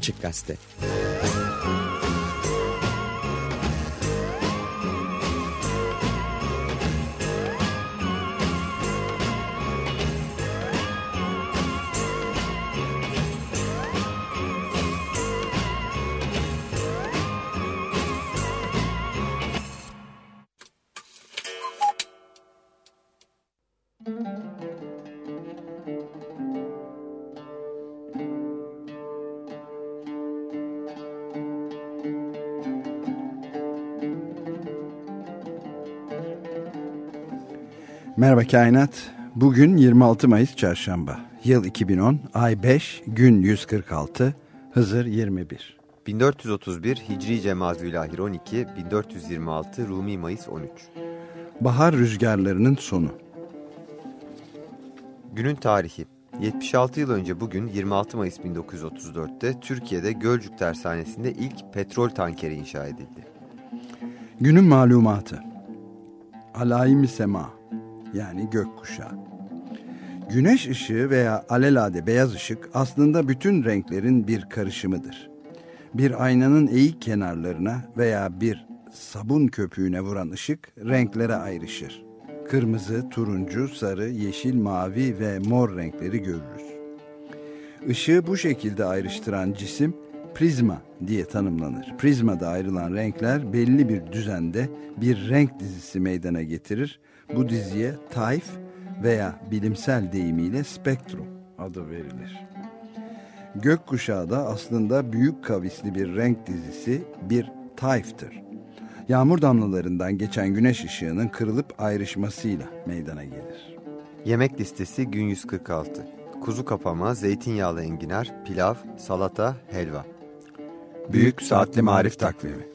Açık Gazete. Merhaba Kainat. Bugün 26 Mayıs Çarşamba. Yıl 2010, ay 5, gün 146, Hızır 21. 1431 Hicri Cemazülahir 12, 1426 Rumi Mayıs 13. Bahar rüzgarlarının sonu. Günün tarihi 76 yıl önce bugün 26 Mayıs 1934'te Türkiye'de Gölcük Tersanesi'nde ilk petrol tankeri inşa edildi. Günün malumatı. Alayim sema yani gökkuşağı. Güneş ışığı veya alelade beyaz ışık aslında bütün renklerin bir karışımıdır. Bir aynanın eğik kenarlarına veya bir sabun köpüğüne vuran ışık renklere ayrışır. Kırmızı, turuncu, sarı, yeşil, mavi ve mor renkleri görürüz. Işığı bu şekilde ayrıştıran cisim prizma diye tanımlanır. Prizmada ayrılan renkler belli bir düzende bir renk dizisi meydana getirir. Bu diziye tayf veya bilimsel deyimiyle spektrum adı verilir. Gökkuşağı da aslında büyük kavisli bir renk dizisi bir tayftır. Yağmur damlalarından geçen güneş ışığının kırılıp ayrışmasıyla meydana gelir. Yemek listesi gün 146. Kuzu kapama, zeytinyağlı enginar, pilav, salata, helva. Büyük Saatli Marif Takvimi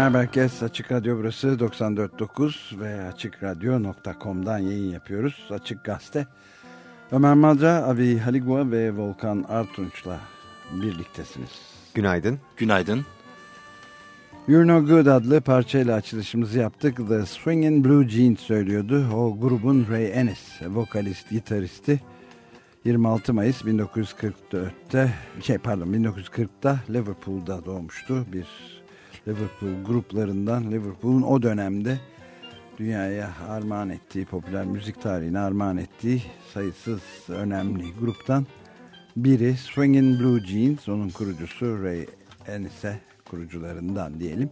Merhaba herkes. Açık Radyo burası 94.9 ve açıkradyo.com'dan yayın yapıyoruz. Açık Gazete. Ömer Madra, Avi Haligua ve Volkan Artunç'la birliktesiniz. Günaydın. Günaydın. You're No Good adlı parçayla açılışımızı yaptık. The Swingin' Blue Jeans söylüyordu. O grubun Ray Ennis, vokalist, gitaristi. 26 Mayıs 1944'te, şey pardon 1940'ta Liverpool'da doğmuştu. Bir Liverpool gruplarından, Liverpool'un o dönemde dünyaya armağan ettiği, popüler müzik tarihine armağan ettiği sayısız önemli gruptan biri Swingin' Blue Jeans, onun kurucusu Ray Ennis'e kurucularından diyelim.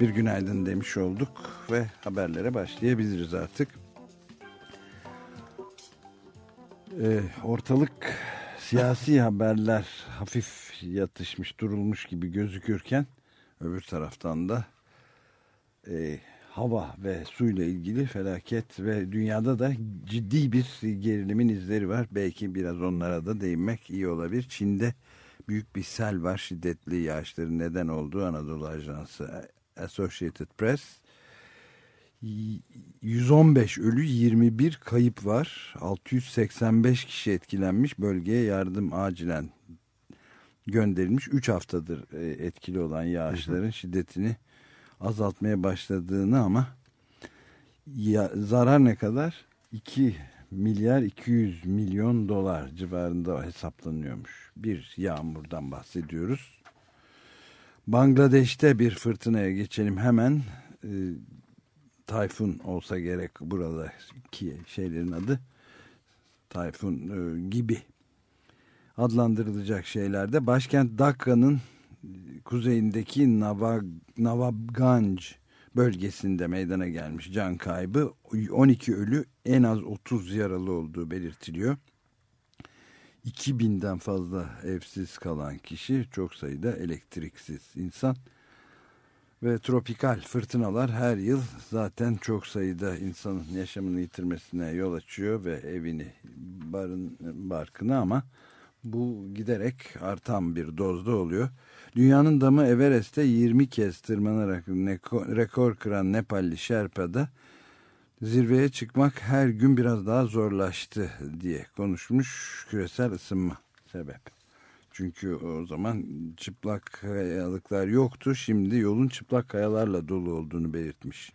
Bir günaydın demiş olduk ve haberlere başlayabiliriz artık. Ee, ortalık siyasi haberler hafif yatışmış durulmuş gibi gözükürken öbür taraftan da e, hava ve suyla ilgili felaket ve dünyada da ciddi bir gerilimin izleri var. Belki biraz onlara da değinmek iyi olabilir. Çin'de büyük bir sel var. Şiddetli yağışların neden olduğu Anadolu Ajansı Associated Press. 115 ölü 21 kayıp var. 685 kişi etkilenmiş. Bölgeye yardım acilen gönderilmiş. 3 haftadır e, etkili olan yağışların şiddetini azaltmaya başladığını ama ya, zarar ne kadar? 2 milyar 200 milyon dolar civarında hesaplanıyormuş. Bir yağmurdan bahsediyoruz. Bangladeş'te bir fırtınaya geçelim hemen. E, Tayfun olsa gerek buradaki şeylerin adı. Tayfun e, gibi adlandırılacak şeylerde. Başkent Dakka'nın kuzeyindeki Navag, Navabganj bölgesinde meydana gelmiş can kaybı 12 ölü en az 30 yaralı olduğu belirtiliyor. 2000'den fazla evsiz kalan kişi çok sayıda elektriksiz insan ve tropikal fırtınalar her yıl zaten çok sayıda insanın yaşamını yitirmesine yol açıyor ve evini barın barkını ama bu giderek artan bir dozda oluyor. Dünyanın damı Everest'te 20 kez tırmanarak rekor kıran Nepalli Sherpa'da zirveye çıkmak her gün biraz daha zorlaştı diye konuşmuş küresel ısınma sebep. Çünkü o zaman çıplak kayalıklar yoktu. Şimdi yolun çıplak kayalarla dolu olduğunu belirtmiş.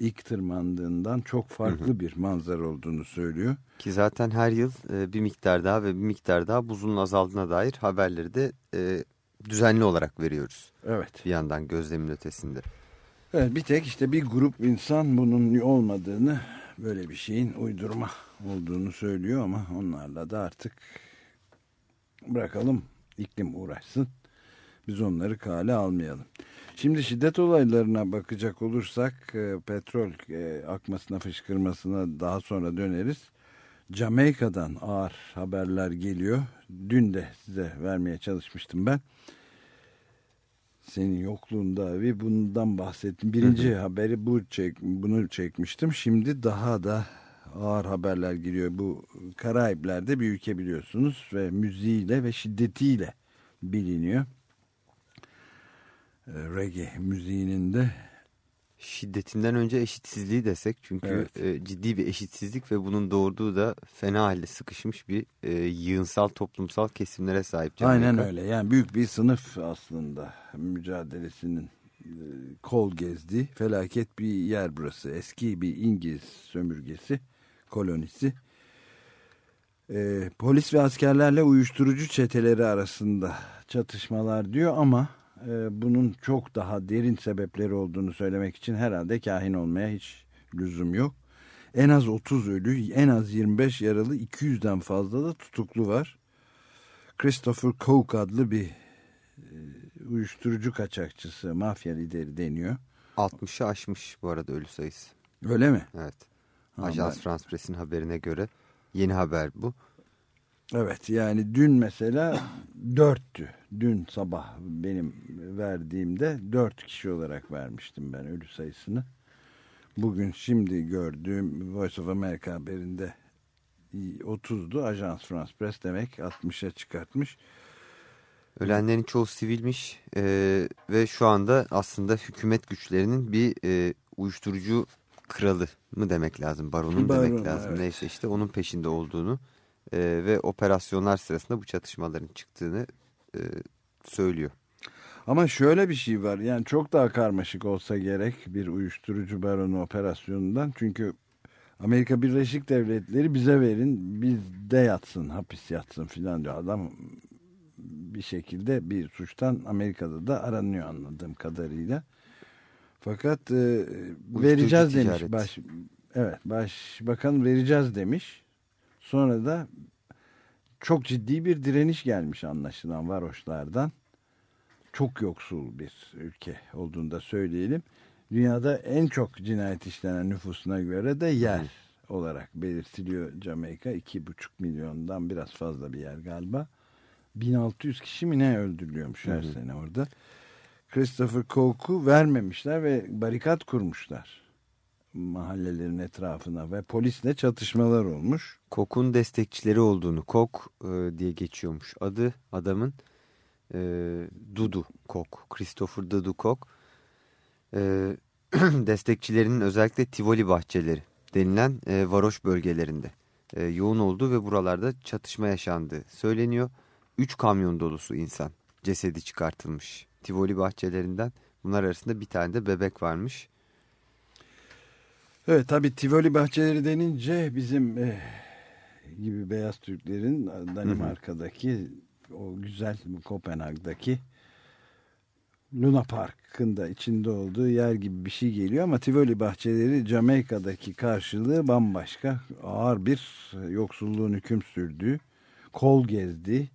İlk tırmandığından çok farklı hı hı. bir manzara olduğunu söylüyor. Ki zaten her yıl bir miktar daha ve bir miktar daha buzun azaldığına dair haberleri de düzenli olarak veriyoruz. Evet. Bir yandan gözlemin ötesinde. Evet bir tek işte bir grup insan bunun olmadığını böyle bir şeyin uydurma olduğunu söylüyor ama onlarla da artık bırakalım iklim uğraşsın. Biz onları kale almayalım. Şimdi şiddet olaylarına bakacak olursak e, petrol e, akmasına fışkırmasına daha sonra döneriz. Jamaika'dan ağır haberler geliyor. Dün de size vermeye çalışmıştım ben. Senin yokluğunda ve bundan bahsettim. Birinci hı hı. haberi bu çek, bunu çekmiştim. Şimdi daha da ağır haberler geliyor. Bu Karayipler'de bir ülke biliyorsunuz ve müziğiyle ve şiddetiyle biliniyor. Ee, reggae müziğinin de şiddetinden önce eşitsizliği desek çünkü evet. e, ciddi bir eşitsizlik ve bunun doğurduğu da fena halde sıkışmış bir e, yığınsal toplumsal kesimlere sahip. Jamaika. Aynen öyle yani büyük bir sınıf aslında mücadelesinin e, kol gezdi felaket bir yer burası eski bir İngiliz sömürgesi kolonisi. E, polis ve askerlerle uyuşturucu çeteleri arasında çatışmalar diyor ama e, bunun çok daha derin sebepleri olduğunu söylemek için herhalde kahin olmaya hiç lüzum yok. En az 30 ölü, en az 25 yaralı, 200'den fazla da tutuklu var. Christopher Coke adlı bir e, uyuşturucu kaçakçısı, mafya lideri deniyor. 60'ı aşmış bu arada ölü sayısı. Öyle mi? Evet. Ajans France Press'in haberine göre yeni haber bu. Evet yani dün mesela dörttü. Dün sabah benim verdiğimde dört kişi olarak vermiştim ben ölü sayısını. Bugün şimdi gördüğüm Voice of America haberinde 30'du. Ajans France Press demek 60'a çıkartmış. Ölenlerin çoğu sivilmiş e, ve şu anda aslında hükümet güçlerinin bir e, uyuşturucu kralı mı demek lazım, baronun Baron, demek lazım. Evet. Neyse işte onun peşinde olduğunu e, ve operasyonlar sırasında bu çatışmaların çıktığını e, söylüyor. Ama şöyle bir şey var yani çok daha karmaşık olsa gerek bir uyuşturucu baronu operasyonundan. Çünkü Amerika Birleşik Devletleri bize verin bizde yatsın hapis yatsın filan diyor. Adam bir şekilde bir suçtan Amerika'da da aranıyor anladığım kadarıyla. Fakat e, vereceğiz demiş. Baş, evet başbakan vereceğiz demiş. Sonra da çok ciddi bir direniş gelmiş anlaşılan varoşlardan. Çok yoksul bir ülke olduğunu da söyleyelim. Dünyada en çok cinayet işlenen nüfusuna göre de yer olarak belirtiliyor Jamaika. 2,5 milyondan biraz fazla bir yer galiba. 1600 kişi mi ne öldürülüyormuş her sene orada. Christopher Koch'u vermemişler ve barikat kurmuşlar mahallelerin etrafına ve polisle çatışmalar olmuş. Kok'un destekçileri olduğunu, Kok e, diye geçiyormuş adı adamın. E, Dudu Kok, Christopher Dudu Kok. E, destekçilerinin özellikle Tivoli bahçeleri denilen e, varoş bölgelerinde e, yoğun olduğu ve buralarda çatışma yaşandığı söyleniyor. Üç kamyon dolusu insan cesedi çıkartılmış Tivoli bahçelerinden. Bunlar arasında bir tane de bebek varmış. Evet tabi Tivoli bahçeleri denince bizim eh, gibi beyaz Türklerin Danimarka'daki o güzel Kopenhag'daki Luna Park'ın da içinde olduğu yer gibi bir şey geliyor ama Tivoli bahçeleri Jamaika'daki karşılığı bambaşka ağır bir yoksulluğun hüküm sürdüğü kol gezdi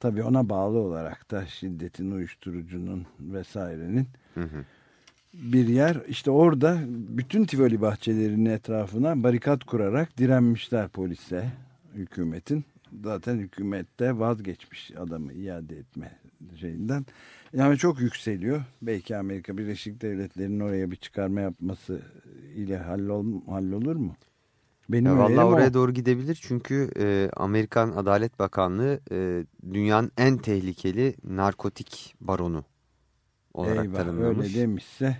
tabi ona bağlı olarak da şiddetin uyuşturucunun vesairenin hı hı bir yer. İşte orada bütün Tivoli bahçelerinin etrafına barikat kurarak direnmişler polise, hükümetin. Zaten hükümette vazgeçmiş adamı iade etme şeyinden. Yani çok yükseliyor. Belki Amerika Birleşik Devletleri'nin oraya bir çıkarma yapması ile hallol, hallolur mu? Benim ya Vallahi oraya o. doğru gidebilir çünkü e, Amerikan Adalet Bakanlığı e, dünyanın en tehlikeli narkotik baronu olarak Eyvah, tanımlamış. öyle demişse.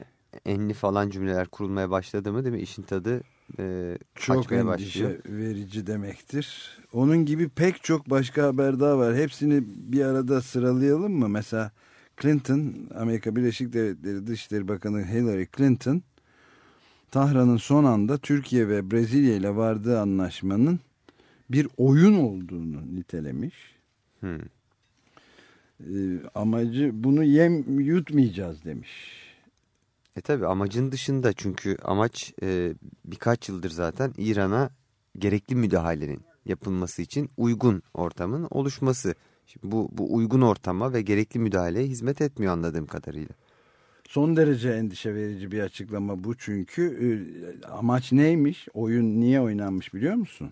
Enli falan cümleler kurulmaya başladı mı değil mi? İşin tadı e, çok endişe verici demektir. Onun gibi pek çok başka haber daha var. Hepsini bir arada sıralayalım mı? Mesela Clinton, Amerika Birleşik Devletleri Dışişleri Bakanı Hillary Clinton, Tahran'ın son anda Türkiye ve Brezilya ile vardığı anlaşmanın bir oyun olduğunu nitelemiş. Hmm. E, amacı bunu yem yutmayacağız demiş. E tabi amacın dışında çünkü amaç e, birkaç yıldır zaten İran'a gerekli müdahalenin yapılması için uygun ortamın oluşması. Şimdi bu, bu uygun ortama ve gerekli müdahaleye hizmet etmiyor anladığım kadarıyla. Son derece endişe verici bir açıklama bu çünkü e, amaç neymiş? Oyun niye oynanmış biliyor musun?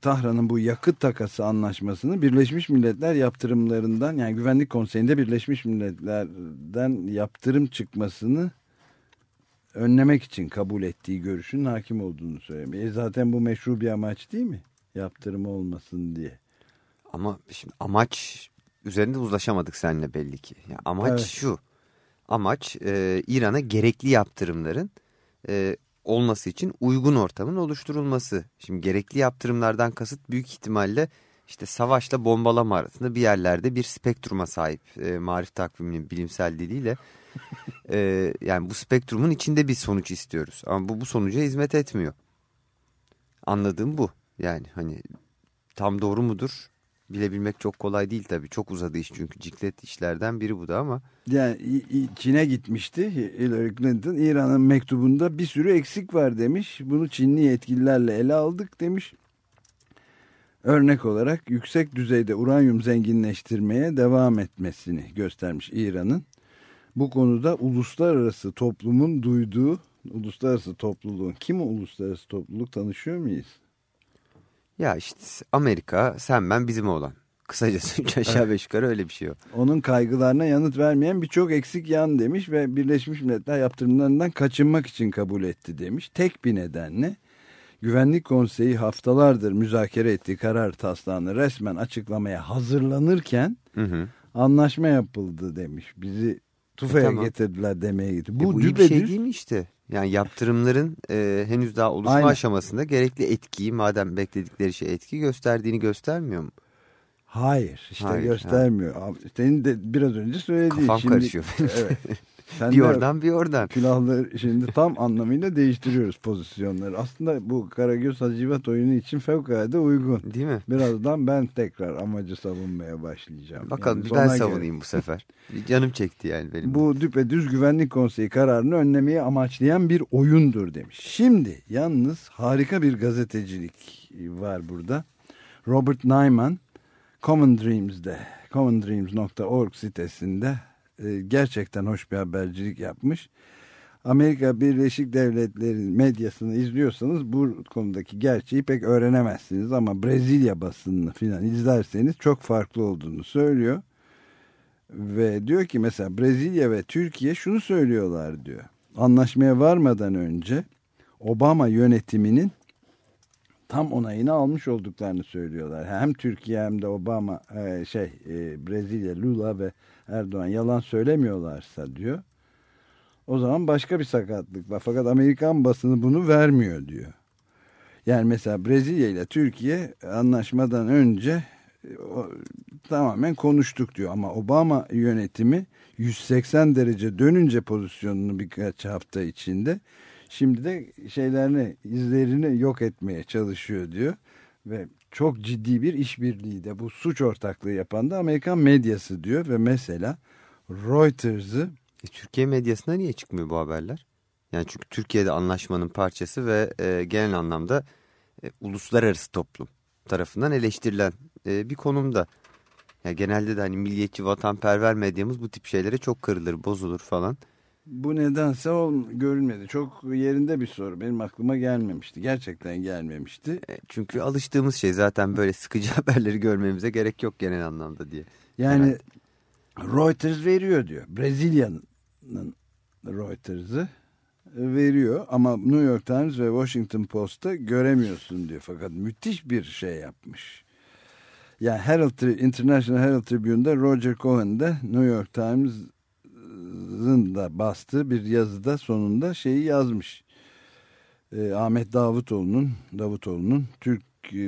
Tahran'ın bu yakıt takası anlaşmasını Birleşmiş Milletler yaptırımlarından yani Güvenlik Konseyi'nde Birleşmiş Milletler'den yaptırım çıkmasını önlemek için kabul ettiği görüşün hakim olduğunu söylüyor. E zaten bu meşru bir amaç değil mi? Yaptırım olmasın diye. Ama şimdi amaç üzerinde uzlaşamadık seninle belli ki. Yani amaç evet. şu. Amaç e, İran'a gerekli yaptırımların e, olması için uygun ortamın oluşturulması. Şimdi gerekli yaptırımlardan kasıt büyük ihtimalle işte savaşla bombalama arasında bir yerlerde bir spektruma sahip e, marif takviminin bilimsel diliyle. e, yani bu spektrumun içinde bir sonuç istiyoruz ama bu bu sonuca hizmet etmiyor. Anladığım bu. Yani hani tam doğru mudur bilebilmek çok kolay değil tabii. Çok uzadı iş çünkü ciklet işlerden biri bu da ama. Yani Çin'e gitmişti Hillary Clinton. İran'ın mektubunda bir sürü eksik var demiş. Bunu Çinli yetkililerle ele aldık demiş. Örnek olarak yüksek düzeyde uranyum zenginleştirmeye devam etmesini göstermiş İran'ın. Bu konuda uluslararası toplumun duyduğu, uluslararası topluluğun, kim uluslararası topluluk tanışıyor muyuz? Ya işte Amerika sen ben bizim olan. Kısacası üç aşağı beş yukarı öyle bir şey yok. Onun kaygılarına yanıt vermeyen birçok eksik yan demiş ve Birleşmiş Milletler yaptırımlarından kaçınmak için kabul etti demiş. Tek bir nedenle Güvenlik Konseyi haftalardır müzakere ettiği karar taslağını resmen açıklamaya hazırlanırken hı hı. anlaşma yapıldı demiş. Bizi tufaya e, tamam. getirdiler demeye gitti. Bu, e, bu iyi bir şey değil mi işte? Yani yaptırımların e, henüz daha oluşma Aynen. aşamasında gerekli etkiyi madem bekledikleri şey etki gösterdiğini göstermiyor mu? Hayır işte Hayır, göstermiyor. Ha. Senin de biraz önce söylediğin. Kafam şimdi, karışıyor. evet. Sen bir oradan bir oradan. Külahları şimdi tam anlamıyla değiştiriyoruz pozisyonları. Aslında bu Karagöz Hacivat oyunu için fevkalade uygun. Değil mi? Birazdan ben tekrar amacı savunmaya başlayacağım. Bakalım yani ben savunayım göre. bu sefer. Canım çekti yani benim. Bu düpedüz güvenlik konseyi kararını önlemeyi amaçlayan bir oyundur demiş. Şimdi yalnız harika bir gazetecilik var burada. Robert Nyman Common Dreams'de commondreams.org sitesinde e, gerçekten hoş bir habercilik yapmış. Amerika Birleşik Devletleri medyasını izliyorsanız bu konudaki gerçeği pek öğrenemezsiniz ama Brezilya basınını filan izlerseniz çok farklı olduğunu söylüyor. Ve diyor ki mesela Brezilya ve Türkiye şunu söylüyorlar diyor. Anlaşmaya varmadan önce Obama yönetiminin tam onayını almış olduklarını söylüyorlar. Hem Türkiye hem de Obama e, şey e, Brezilya Lula ve Erdoğan yalan söylemiyorlarsa diyor. O zaman başka bir sakatlık var. Fakat Amerikan basını bunu vermiyor diyor. Yani mesela Brezilya ile Türkiye anlaşmadan önce o, tamamen konuştuk diyor. Ama Obama yönetimi 180 derece dönünce pozisyonunu birkaç hafta içinde Şimdi de şeylerini, izlerini yok etmeye çalışıyor diyor. Ve çok ciddi bir işbirliği de bu suç ortaklığı yapan da Amerikan medyası diyor. Ve mesela Reuters'ı... E, Türkiye medyasında niye çıkmıyor bu haberler? Yani çünkü Türkiye'de anlaşmanın parçası ve e, genel anlamda e, uluslararası toplum tarafından eleştirilen e, bir konumda. Yani genelde de hani milliyetçi vatanperver medyamız bu tip şeylere çok kırılır, bozulur falan. Bu nedense ol, görülmedi. Çok yerinde bir soru. Benim aklıma gelmemişti. Gerçekten gelmemişti. E, çünkü alıştığımız şey zaten böyle sıkıcı haberleri görmemize gerek yok genel anlamda diye. Yani evet. Reuters veriyor diyor. Brezilya'nın Reuters'ı veriyor ama New York Times ve Washington Post'ta göremiyorsun diyor. Fakat müthiş bir şey yapmış. Yani Herald International Herald Tribune'da Roger Cohen de New York Times Yılmaz'ın da bastığı bir yazıda sonunda şeyi yazmış. E, Ahmet Davutoğlu'nun Davutoğlu'nun Türk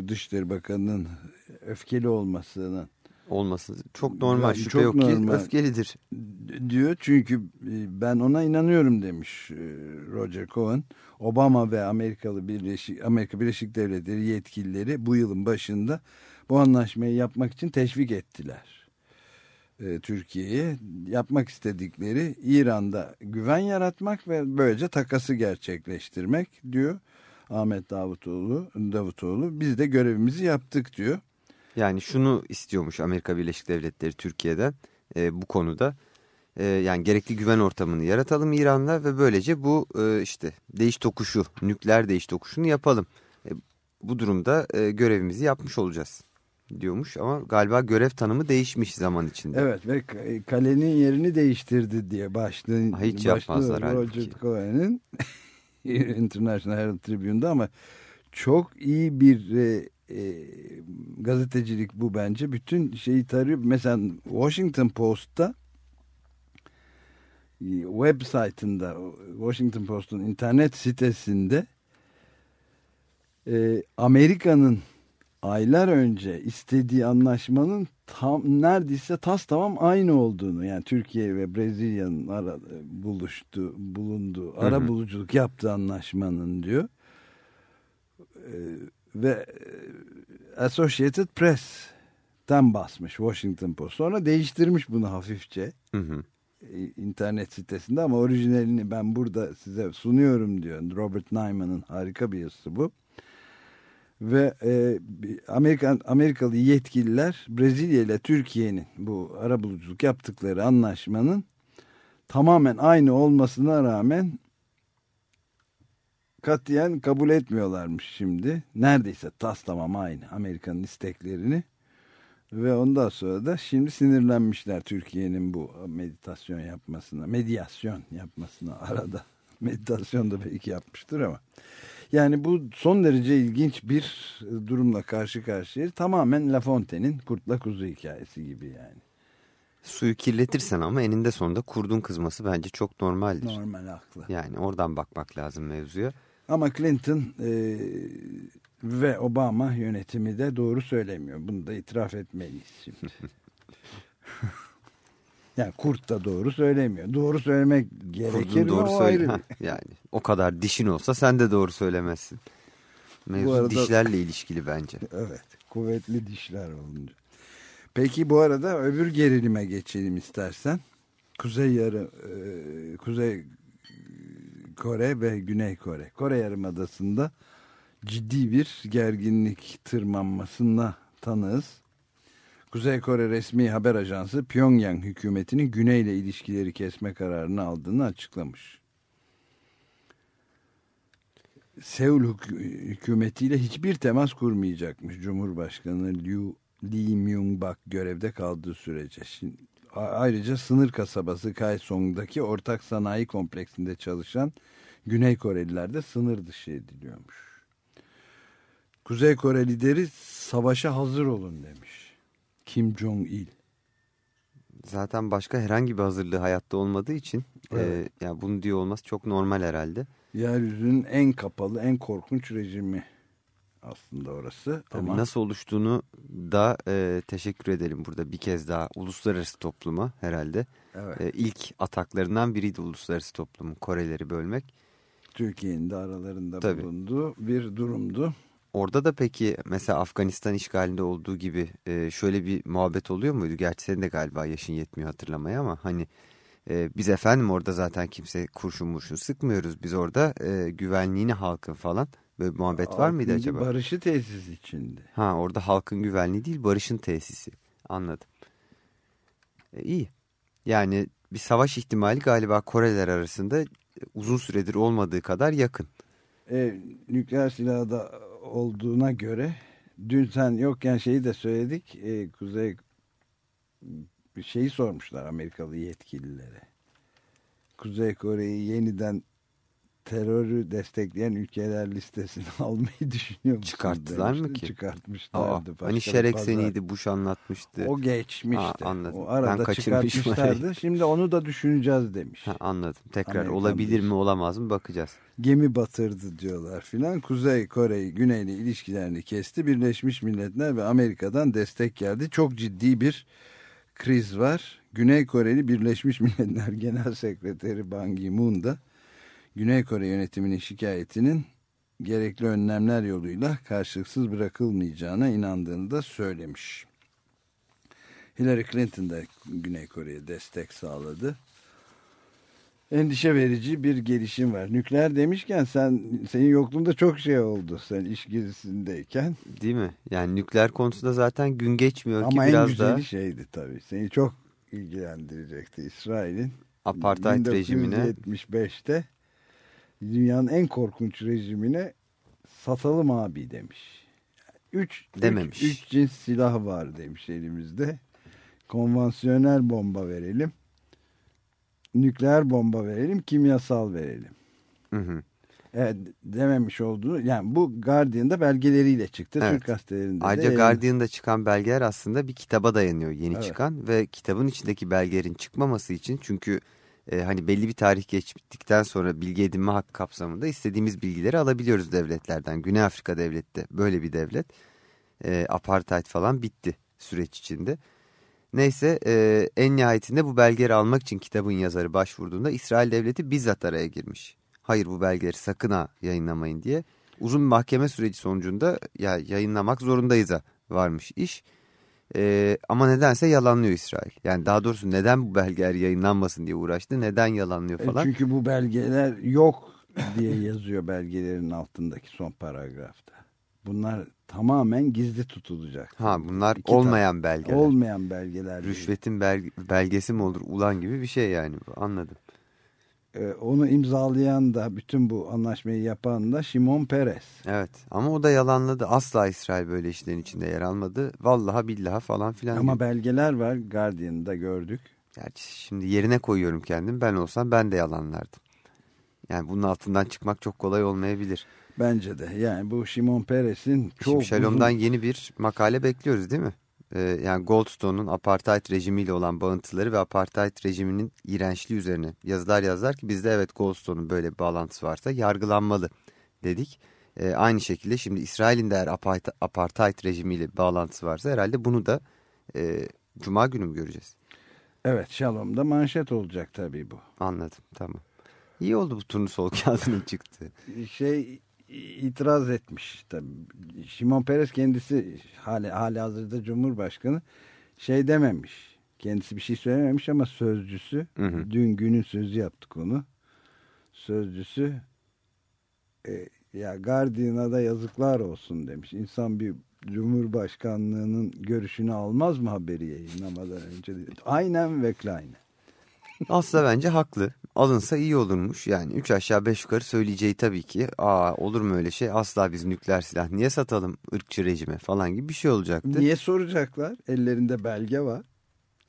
Dışişleri Bakanı'nın öfkeli olmasının olması. Çok normal şüphe çok yok normal, ki öfkelidir diyor çünkü e, ben ona inanıyorum demiş e, Roger Cohen. Obama ve Amerikalı Birleşik Amerika Birleşik Devletleri yetkilileri bu yılın başında bu anlaşmayı yapmak için teşvik ettiler e, Türkiye'ye yapmak istedikleri İran'da güven yaratmak ve böylece takası gerçekleştirmek diyor Ahmet Davutoğlu. Davutoğlu biz de görevimizi yaptık diyor. Yani şunu istiyormuş Amerika Birleşik Devletleri Türkiye'den e, bu konuda. E, yani gerekli güven ortamını yaratalım İran'la ve böylece bu e, işte değiş tokuşu, nükleer değiş tokuşunu yapalım. E, bu durumda e, görevimizi yapmış olacağız diyormuş ama galiba görev tanımı değişmiş zaman içinde. Evet ve kalenin yerini değiştirdi diye başlığı, ha, hiç yapmazlar Roger Cohen'in International Herald Tribune'da ama çok iyi bir e, e, gazetecilik bu bence. Bütün şeyi tarıyor. Mesela Washington Post'ta web site'ında Washington Post'un internet sitesinde e, Amerika'nın aylar önce istediği anlaşmanın tam neredeyse tas tamam aynı olduğunu yani Türkiye ve Brezilya'nın ara, buluştu bulunduğu ara hı hı. buluculuk yaptığı anlaşmanın diyor ee, ve e, Associated Press'ten basmış Washington Post sonra değiştirmiş bunu hafifçe hı hı. E, internet sitesinde ama orijinalini ben burada size sunuyorum diyor Robert Nyman'ın harika bir yazısı bu ve e, Amerikan Amerikalı yetkililer Brezilya ile Türkiye'nin bu arabuluculuk yaptıkları anlaşmanın tamamen aynı olmasına rağmen katiyen kabul etmiyorlarmış şimdi. Neredeyse tas tamam aynı Amerika'nın isteklerini. Ve ondan sonra da şimdi sinirlenmişler Türkiye'nin bu meditasyon yapmasına, medyasyon yapmasına arada. Meditasyon da belki yapmıştır ama. Yani bu son derece ilginç bir durumla karşı karşıyayız. Tamamen La Fontaine'in kurtla kuzu hikayesi gibi yani. Suyu kirletirsen ama eninde sonunda kurdun kızması bence çok normaldir. Normal haklı. Yani oradan bakmak lazım mevzuya. Ama Clinton e, Ve Obama yönetimi de doğru söylemiyor. Bunu da itiraf etmeliyiz şimdi. yani kurt da doğru söylemiyor. Doğru söylemek gerekir doğru mi o ayrı Yani o kadar dişin olsa sen de doğru söylemezsin. Mevzu arada... dişlerle ilişkili bence. Evet. Kuvvetli dişler olunca. Peki bu arada öbür gerilime geçelim istersen. Kuzey yarı e, Kuzey Kore ve Güney Kore. Kore Yarımadası'nda ciddi bir gerginlik tırmanmasına tanığız. Kuzey Kore resmi haber ajansı Pyongyang hükümetinin Güney ile ilişkileri kesme kararını aldığını açıklamış. Seul hükümetiyle hiçbir temas kurmayacakmış Cumhurbaşkanı Liu, Lee Myung-bak görevde kaldığı sürece. Şimdi, ayrıca sınır kasabası Kaesong'daki ortak sanayi kompleksinde çalışan Güney Koreliler de sınır dışı ediliyormuş. Kuzey Kore lideri savaşa hazır olun demiş. Kim Jong-il. Zaten başka herhangi bir hazırlığı hayatta olmadığı için evet. e, yani bunu diyor olması çok normal herhalde. Yeryüzünün en kapalı, en korkunç rejimi aslında orası. Tabii Ama... Nasıl oluştuğunu da e, teşekkür edelim burada bir kez daha uluslararası topluma herhalde. Evet. E, ilk ataklarından biriydi uluslararası toplumun Koreleri bölmek. Türkiye'nin de aralarında Tabii. bulunduğu bir durumdu. Orada da peki mesela Afganistan işgalinde olduğu gibi e, şöyle bir muhabbet oluyor muydu? Gerçi senin de galiba yaşın yetmiyor hatırlamaya ama hani e, biz efendim orada zaten kimse kurşun murşun sıkmıyoruz. Biz orada e, güvenliğini halkın falan böyle muhabbet halkın var mıydı acaba? Barışı tesis içinde. Ha orada halkın güvenliği değil barışın tesisi anladım. E, iyi yani bir savaş ihtimali galiba Koreler arasında uzun süredir olmadığı kadar yakın. E, nükleer silahı da olduğuna göre dün sen yokken şeyi de söyledik. E, Kuzey şeyi sormuşlar Amerikalı yetkililere. Kuzey Kore'yi yeniden terörü destekleyen ülkeler listesine almayı düşünüyor musun? Çıkarttılar mı ki? Çıkartmışlardı. Aa, hani şer ekseniydi Bush anlatmıştı. O geçmişti. Ha, anladım. O arada ben çıkartmışlardı. Şimdi onu da düşüneceğiz demiş. Ha, anladım. Tekrar Amerikan olabilir mi olamaz mı bakacağız. Gemi batırdı diyorlar filan. Kuzey Kore Güney'le ilişkilerini kesti. Birleşmiş Milletler ve Amerika'dan destek geldi. Çok ciddi bir kriz var. Güney Koreli Birleşmiş Milletler Genel Sekreteri Ban Ki-moon da Güney Kore yönetiminin şikayetinin gerekli önlemler yoluyla karşılıksız bırakılmayacağına inandığını da söylemiş. Hillary Clinton da Güney Kore'ye destek sağladı. Endişe verici bir gelişim var. Nükleer demişken sen senin yokluğunda çok şey oldu sen iş gezisindeyken. Değil mi? Yani nükleer konusunda zaten gün geçmiyor Ama ki biraz da. Ama en güzeli şeydi tabii. Seni çok ilgilendirecekti İsrail'in. Apartheid rejimine. 1975'te dünyanın en korkunç rejimine satalım abi demiş. Üç, Dememiş. Üç, üç cins silah var demiş elimizde. Konvansiyonel bomba verelim. Nükleer bomba verelim. Kimyasal verelim. Hı hı. Evet, dememiş olduğu yani bu Guardian'da belgeleriyle çıktı. Evet. Türk gazetelerinde Ayrıca de Guardian'da çıkan belgeler aslında bir kitaba dayanıyor yeni evet. çıkan ve kitabın içindeki belgelerin çıkmaması için çünkü e, hani belli bir tarih geçtikten sonra bilgi edinme hakkı kapsamında istediğimiz bilgileri alabiliyoruz devletlerden. Güney Afrika devleti de böyle bir devlet. E, apartheid falan bitti süreç içinde. Neyse e, en nihayetinde bu belgeleri almak için kitabın yazarı başvurduğunda İsrail devleti bizzat araya girmiş. Hayır bu belgeleri sakın ha yayınlamayın diye. Uzun mahkeme süreci sonucunda ya yayınlamak zorundayız'a varmış iş. E, ama nedense yalanlıyor İsrail. Yani daha doğrusu neden bu belgeler yayınlanmasın diye uğraştı. Neden yalanlıyor e, falan. E çünkü bu belgeler yok diye yazıyor belgelerin altındaki son paragrafta. Bunlar tamamen gizli tutulacak. Ha bunlar İki olmayan belgeler. Olmayan belgeler. Rüşvetin belge, belgesi mi olur ulan gibi bir şey yani anladım. Ee, onu imzalayan da bütün bu anlaşmayı yapan da Şimon Peres. Evet ama o da yalanladı. Asla İsrail böyle işlerin içinde yer almadı. Vallaha billaha falan filan. Ama gibi. belgeler var Guardian'da gördük. Gerçi şimdi yerine koyuyorum kendim. Ben olsam ben de yalanlardım. Yani bunun altından çıkmak çok kolay olmayabilir. Bence de. Yani bu Şimon Peres'in çok Şimdi uzun... yeni bir makale bekliyoruz değil mi? Ee, yani Goldstone'un apartheid rejimiyle olan bağıntıları ve apartheid rejiminin iğrençliği üzerine yazılar yazar ki bizde evet Goldstone'un böyle bir bağlantısı varsa yargılanmalı dedik. E, aynı şekilde şimdi İsrail'in de eğer apartheid rejimiyle bağlantısı varsa herhalde bunu da e, Cuma günü mü göreceğiz? Evet Shalom'da manşet olacak tabii bu. Anladım tamam. İyi oldu bu turnusol kağıdının çıktı. Şey itiraz etmiş tabii. Şimon Peres kendisi hali, hali hazırda Cumhurbaşkanı şey dememiş. Kendisi bir şey söylememiş ama sözcüsü hı hı. dün günün sözü yaptık onu. Sözcüsü e, ya Guardian'a da yazıklar olsun demiş. İnsan bir Cumhurbaşkanlığının görüşünü almaz mı haberi yayınlamadan önce? Aynen ve Klein. Aslında bence haklı. Alınsa iyi olurmuş. Yani üç aşağı beş yukarı söyleyeceği tabii ki. Aa olur mu öyle şey? Asla biz nükleer silah niye satalım ırkçı rejime falan gibi bir şey olacaktı. Niye soracaklar? Ellerinde belge var.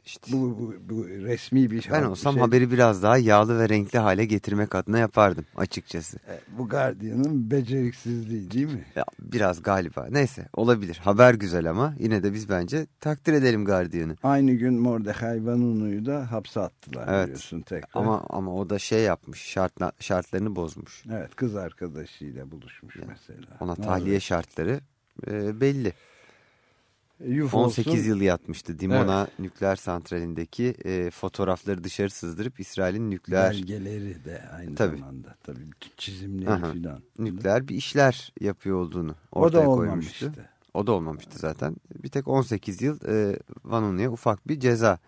İşte, bu, bu, bu resmi bir şey. Ben olsam şey. haberi biraz daha yağlı ve renkli hale getirmek adına yapardım açıkçası. E, bu Guardian'ın beceriksizliği değil mi? Ya, biraz galiba. Neyse olabilir. Haber güzel ama yine de biz bence takdir edelim Guardian'ı. Aynı gün Mordecai Vanun'u da hapse attılar evet. biliyorsun tekrar. Ama, ama o da şey yapmış şartla, şartlarını bozmuş. Evet kız arkadaşıyla buluşmuş yani, mesela. Ona tahliye şartları e, belli. Yuf 18 olsun. yıl yatmıştı Dimona evet. nükleer santralindeki e, fotoğrafları dışarı sızdırıp İsrail'in nükleer... Belgeleri de aynı tabii. zamanda. Tabii çizimleri falan. Nükleer bir işler yapıyor olduğunu ortaya o da koymuştu. Olmamıştı. O da olmamıştı zaten. Bir tek 18 yıl e, Vanun'ya ufak bir ceza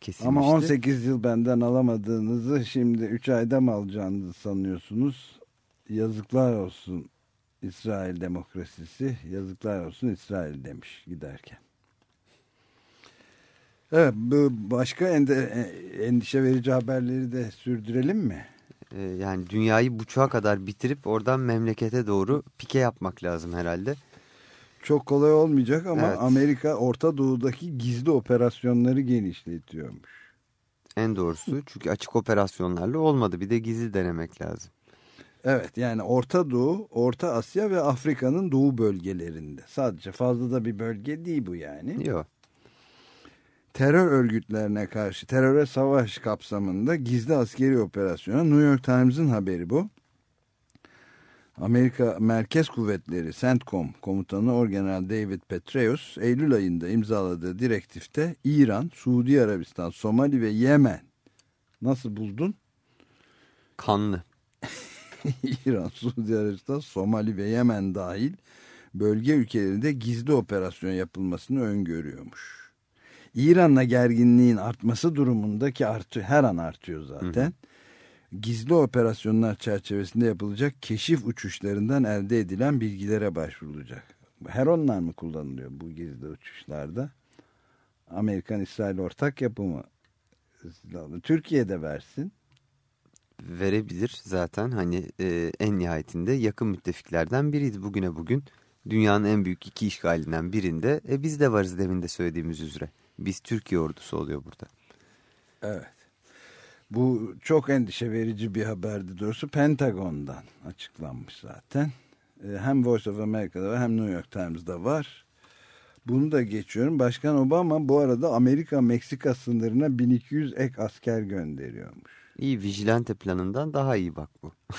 kesilmişti. Ama 18 yıl benden alamadığınızı şimdi 3 ayda mı alacağınızı sanıyorsunuz? Yazıklar olsun İsrail demokrasisi yazıklar olsun İsrail demiş giderken. Evet bu başka ende, endişe verici haberleri de sürdürelim mi? Ee, yani dünyayı buçuğa kadar bitirip oradan memlekete doğru pike yapmak lazım herhalde. Çok kolay olmayacak ama evet. Amerika Orta Doğu'daki gizli operasyonları genişletiyormuş. En doğrusu çünkü açık operasyonlarla olmadı bir de gizli denemek lazım. Evet yani Orta Doğu, Orta Asya ve Afrika'nın doğu bölgelerinde. Sadece fazla da bir bölge değil bu yani. Yok. Terör örgütlerine karşı teröre savaş kapsamında gizli askeri operasyona New York Times'ın haberi bu. Amerika Merkez Kuvvetleri CENTCOM komutanı Orgeneral David Petraeus Eylül ayında imzaladığı direktifte İran, Suudi Arabistan, Somali ve Yemen nasıl buldun? Kanlı. İran, Suudi Arabistan, Somali ve Yemen dahil bölge ülkelerinde gizli operasyon yapılmasını öngörüyormuş. İran'la gerginliğin artması durumundaki artı her an artıyor zaten. Hı hı. Gizli operasyonlar çerçevesinde yapılacak keşif uçuşlarından elde edilen bilgilere başvurulacak. Her onlar mı kullanılıyor bu gizli uçuşlarda? Amerikan-İsrail ortak yapımı Türkiye'de versin verebilir zaten. Hani e, en nihayetinde yakın müttefiklerden biriydi bugüne bugün. Dünyanın en büyük iki işgalinden birinde. E, biz de varız demin de söylediğimiz üzere. Biz Türkiye ordusu oluyor burada. Evet. Bu çok endişe verici bir haberdi doğrusu. Pentagon'dan açıklanmış zaten. E, hem Voice of America'da hem New York Times'da var. Bunu da geçiyorum. Başkan Obama bu arada Amerika-Meksika sınırına 1200 ek asker gönderiyormuş. İyi Vigilante planından daha iyi bak bu.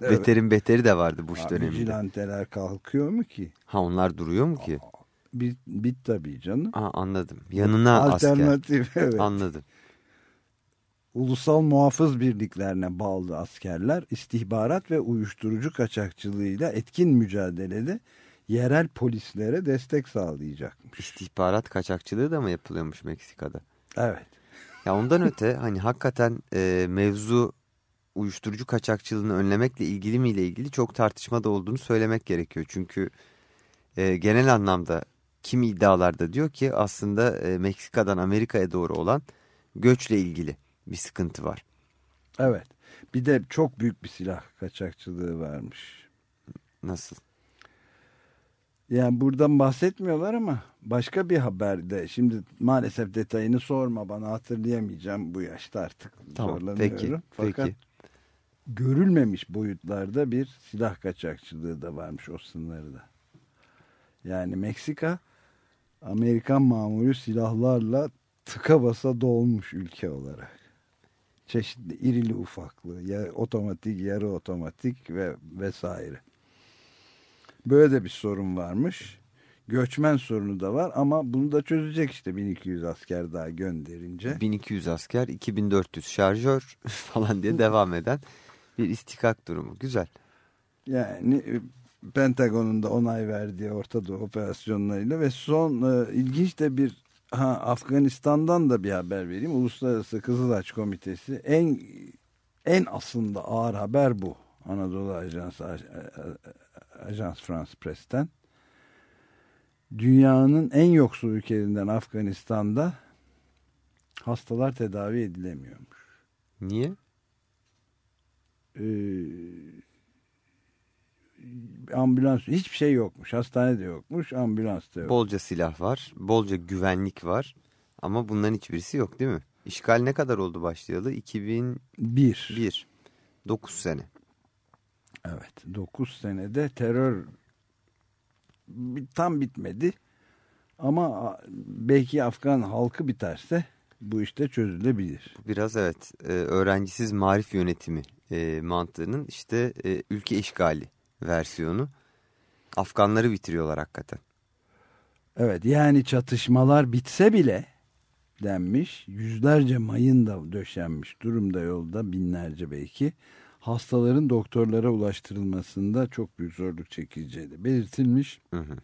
evet. Beterin beteri de vardı Bush döneminde. Vigilanteler kalkıyor mu ki? Ha onlar duruyor mu ki? Bit, bit tabii canım. Ha, anladım. Yanına Alternatif, asker. evet. Anladım. Ulusal muhafız birliklerine bağlı askerler istihbarat ve uyuşturucu kaçakçılığıyla etkin mücadelede yerel polislere destek sağlayacakmış. İstihbarat kaçakçılığı da mı yapılıyormuş Meksika'da? Evet. Ya ondan öte hani hakikaten e, mevzu uyuşturucu kaçakçılığını önlemekle ilgili mi ile ilgili çok tartışmada olduğunu söylemek gerekiyor. Çünkü e, genel anlamda kim iddialarda diyor ki aslında e, Meksika'dan Amerika'ya doğru olan göçle ilgili bir sıkıntı var. Evet. Bir de çok büyük bir silah kaçakçılığı varmış. Nasıl? Yani buradan bahsetmiyorlar ama başka bir haberde şimdi maalesef detayını sorma bana hatırlayamayacağım bu yaşta artık tamam, zorlanıyorum. Peki, Fakat peki. görülmemiş boyutlarda bir silah kaçakçılığı da varmış o sınırda. Yani Meksika Amerikan mamulü silahlarla tıka basa dolmuş ülke olarak. Çeşitli irili ufaklı, ya otomatik, yarı otomatik ve vesaire. Böyle de bir sorun varmış. Göçmen sorunu da var ama bunu da çözecek işte 1200 asker daha gönderince. 1200 asker, 2400 şarjör falan diye devam eden bir istikak durumu. Güzel. Yani e, Pentagon'un da onay verdiği Orta Doğu operasyonlarıyla ve son e, ilginç de bir ha, Afganistan'dan da bir haber vereyim. Uluslararası Kızılaç Komitesi en en aslında ağır haber bu. Anadolu Ajansı Ajans France Press'ten. Dünyanın en yoksul ülkelerinden Afganistan'da hastalar tedavi edilemiyormuş. Niye? Ee, ambulans hiçbir şey yokmuş. Hastane de yokmuş, ambulans da yok. Bolca silah var, bolca güvenlik var ama bunların hiçbirisi yok değil mi? İşgal ne kadar oldu başlayalı? 2001. 1. 9 sene. Evet 9 senede terör tam bitmedi. Ama belki Afgan halkı biterse bu işte çözülebilir. Biraz evet e, öğrencisiz marif yönetimi e, mantığının işte e, ülke işgali versiyonu. Afganları bitiriyorlar hakikaten. Evet yani çatışmalar bitse bile denmiş. Yüzlerce mayın da döşenmiş durumda yolda binlerce belki. Hastaların doktorlara ulaştırılmasında çok büyük zorluk çekileceği de belirtilmiş. Hı hı.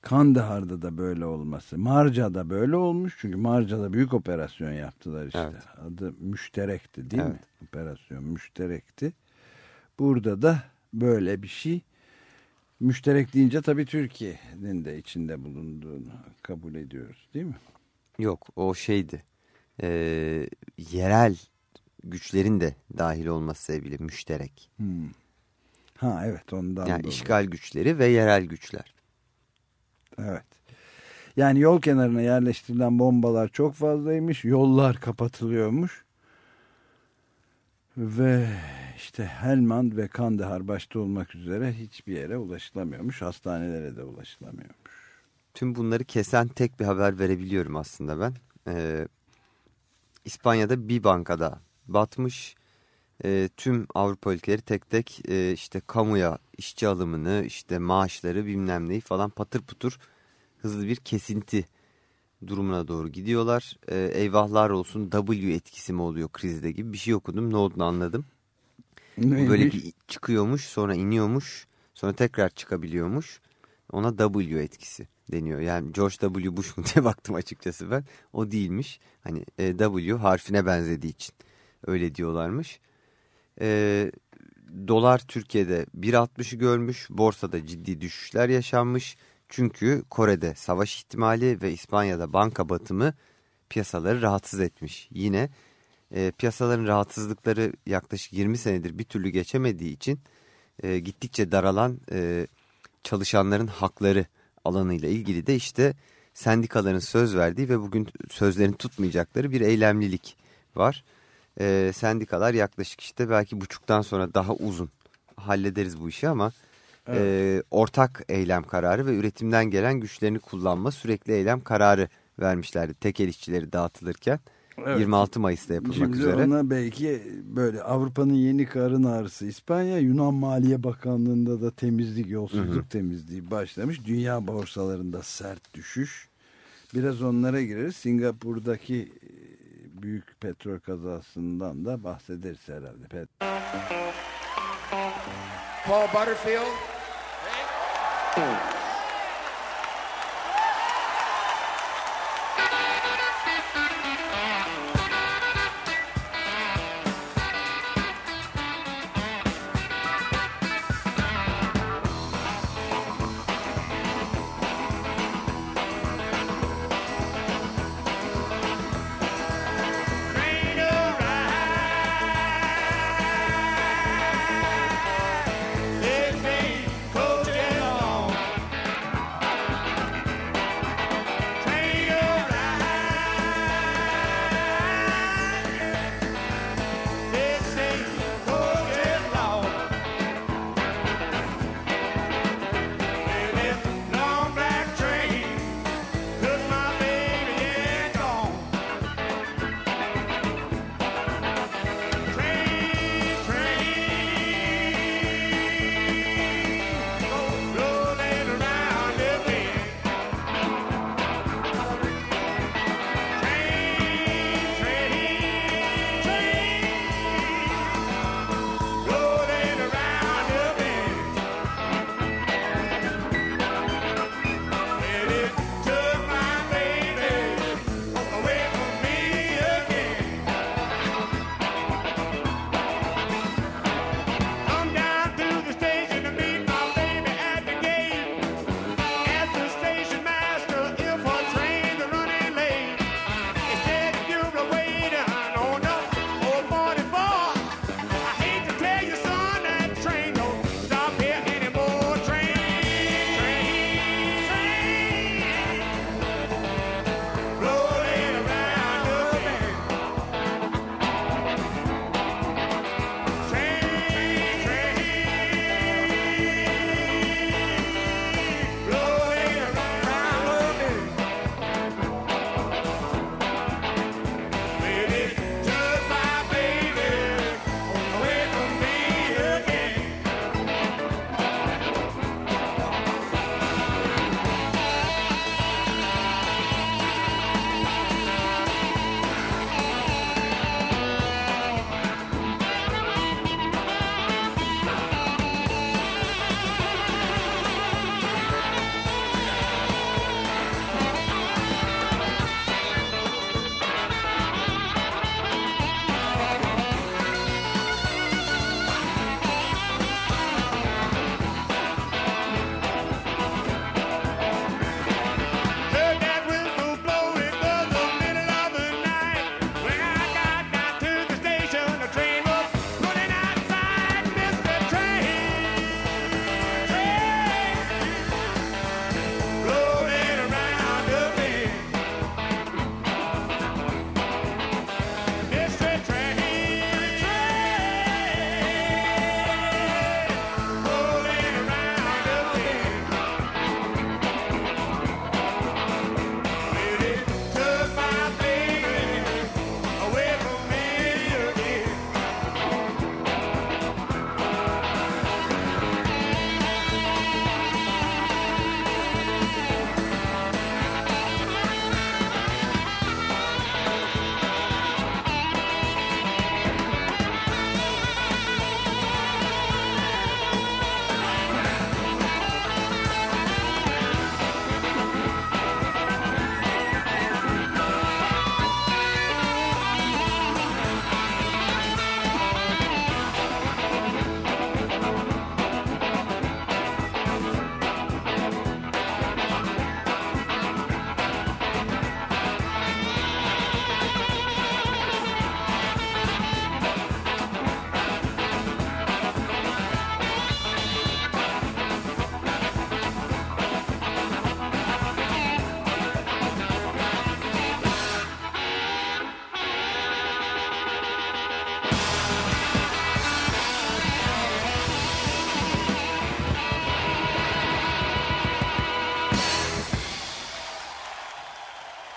Kandahar'da da böyle olması. Marca'da böyle olmuş. Çünkü Marca'da büyük operasyon yaptılar işte. Evet. Adı müşterekti değil evet. mi? Operasyon müşterekti. Burada da böyle bir şey. Müşterek deyince tabii Türkiye'nin de içinde bulunduğunu kabul ediyoruz değil mi? Yok o şeydi. E, yerel güçlerin de dahil olması sebebiyle müşterek. Hmm. Ha evet ondan. Yani dolayı. işgal güçleri ve yerel güçler. Evet. Yani yol kenarına yerleştirilen bombalar çok fazlaymış. Yollar kapatılıyormuş. Ve işte Helmand ve Kandahar başta olmak üzere hiçbir yere ulaşılamıyormuş. Hastanelere de ulaşılamıyormuş. Tüm bunları kesen tek bir haber verebiliyorum aslında ben. Ee, İspanya'da bir bankada batmış. E, tüm Avrupa ülkeleri tek tek e, işte kamuya işçi alımını işte maaşları bilmem neyi falan patır putur hızlı bir kesinti durumuna doğru gidiyorlar. E, eyvahlar olsun W etkisi mi oluyor krizde gibi bir şey okudum ne olduğunu anladım. Neymiş? Böyle bir çıkıyormuş sonra iniyormuş sonra tekrar çıkabiliyormuş ona W etkisi deniyor. Yani George W. Bush mu diye baktım açıkçası ben. O değilmiş. Hani e, W harfine benzediği için öyle diyorlarmış. E, dolar Türkiye'de 1.60'ı görmüş. Borsada ciddi düşüşler yaşanmış. Çünkü Kore'de savaş ihtimali ve İspanya'da banka batımı piyasaları rahatsız etmiş. Yine e, piyasaların rahatsızlıkları yaklaşık 20 senedir bir türlü geçemediği için e, gittikçe daralan e, çalışanların hakları alanıyla ilgili de işte sendikaların söz verdiği ve bugün sözlerini tutmayacakları bir eylemlilik var. E, sendikalar yaklaşık işte belki buçuktan sonra daha uzun hallederiz bu işi ama evet. e, ortak eylem kararı ve üretimden gelen güçlerini kullanma sürekli eylem kararı vermişlerdi tekel işçileri dağıtılırken. Evet. 26 Mayıs'ta yapılmak Şimdi üzere. Ona belki böyle Avrupa'nın yeni karın ağrısı İspanya, Yunan Maliye Bakanlığı'nda da temizlik, yolsuzluk hı hı. temizliği başlamış. Dünya borsalarında sert düşüş. Biraz onlara gireriz. Singapur'daki e, büyük petrol kazasından da bahsederiz herhalde. Pet Paul Butterfield. Hey.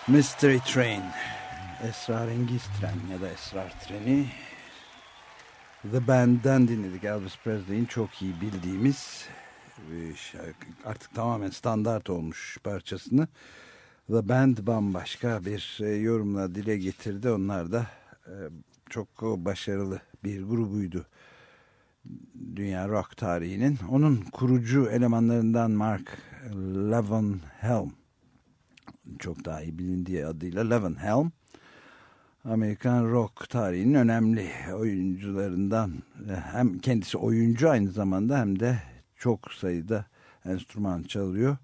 Mystery Train. Esrarengiz tren ya da esrar treni. The Band'den dinledik Elvis Presley'in çok iyi bildiğimiz artık tamamen standart olmuş parçasını. The Band bambaşka bir e, yorumla dile getirdi. Onlar da e, çok başarılı bir grubuydu dünya rock tarihinin. Onun kurucu elemanlarından Mark Levon Helm çok daha iyi bilindiği adıyla Levon Helm Amerikan rock tarihinin önemli oyuncularından hem kendisi oyuncu aynı zamanda hem de çok sayıda enstrüman çalıyor.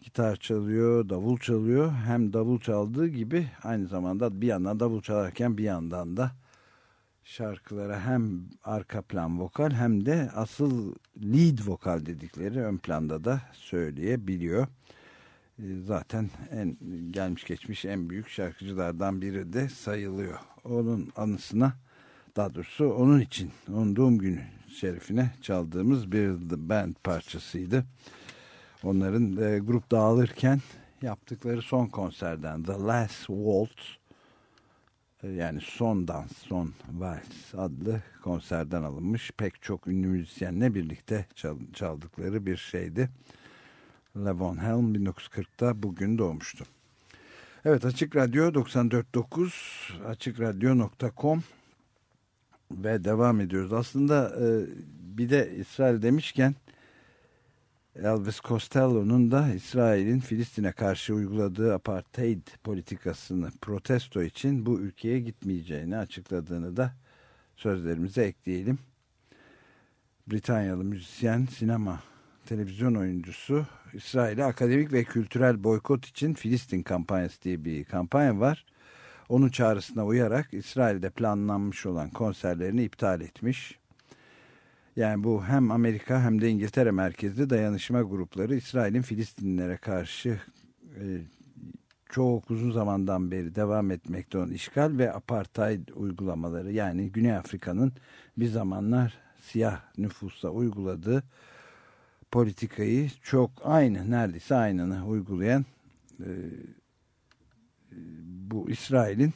Gitar çalıyor, davul çalıyor. Hem davul çaldığı gibi aynı zamanda bir yandan davul çalarken bir yandan da şarkılara hem arka plan vokal hem de asıl lead vokal dedikleri ön planda da söyleyebiliyor. Ee, zaten en gelmiş geçmiş en büyük şarkıcılardan biri de sayılıyor. Onun anısına daha doğrusu onun için onun doğum günü şerefine çaldığımız bir Band parçasıydı. Onların e, grup dağılırken yaptıkları son konserden The Last Waltz e, yani son dans, son vals adlı konserden alınmış. Pek çok ünlü müzisyenle birlikte çal çaldıkları bir şeydi. Levon Helm 1940'ta bugün doğmuştu. Evet Açık Radyo 94.9 açıkradyo.com ve devam ediyoruz. Aslında e, bir de İsrail demişken Elvis Costello'nun da İsrail'in Filistin'e karşı uyguladığı apartheid politikasını protesto için bu ülkeye gitmeyeceğini açıkladığını da sözlerimize ekleyelim. Britanyalı müzisyen, sinema, televizyon oyuncusu İsrail'e akademik ve kültürel boykot için Filistin kampanyası diye bir kampanya var. Onun çağrısına uyarak İsrail'de planlanmış olan konserlerini iptal etmiş. Yani bu hem Amerika hem de İngiltere merkezli dayanışma grupları İsrail'in Filistinlilere karşı e, çok uzun zamandan beri devam etmekte olan işgal ve apartheid uygulamaları yani Güney Afrika'nın bir zamanlar siyah nüfusa uyguladığı politikayı çok aynı neredeyse aynını uygulayan e, bu İsrail'in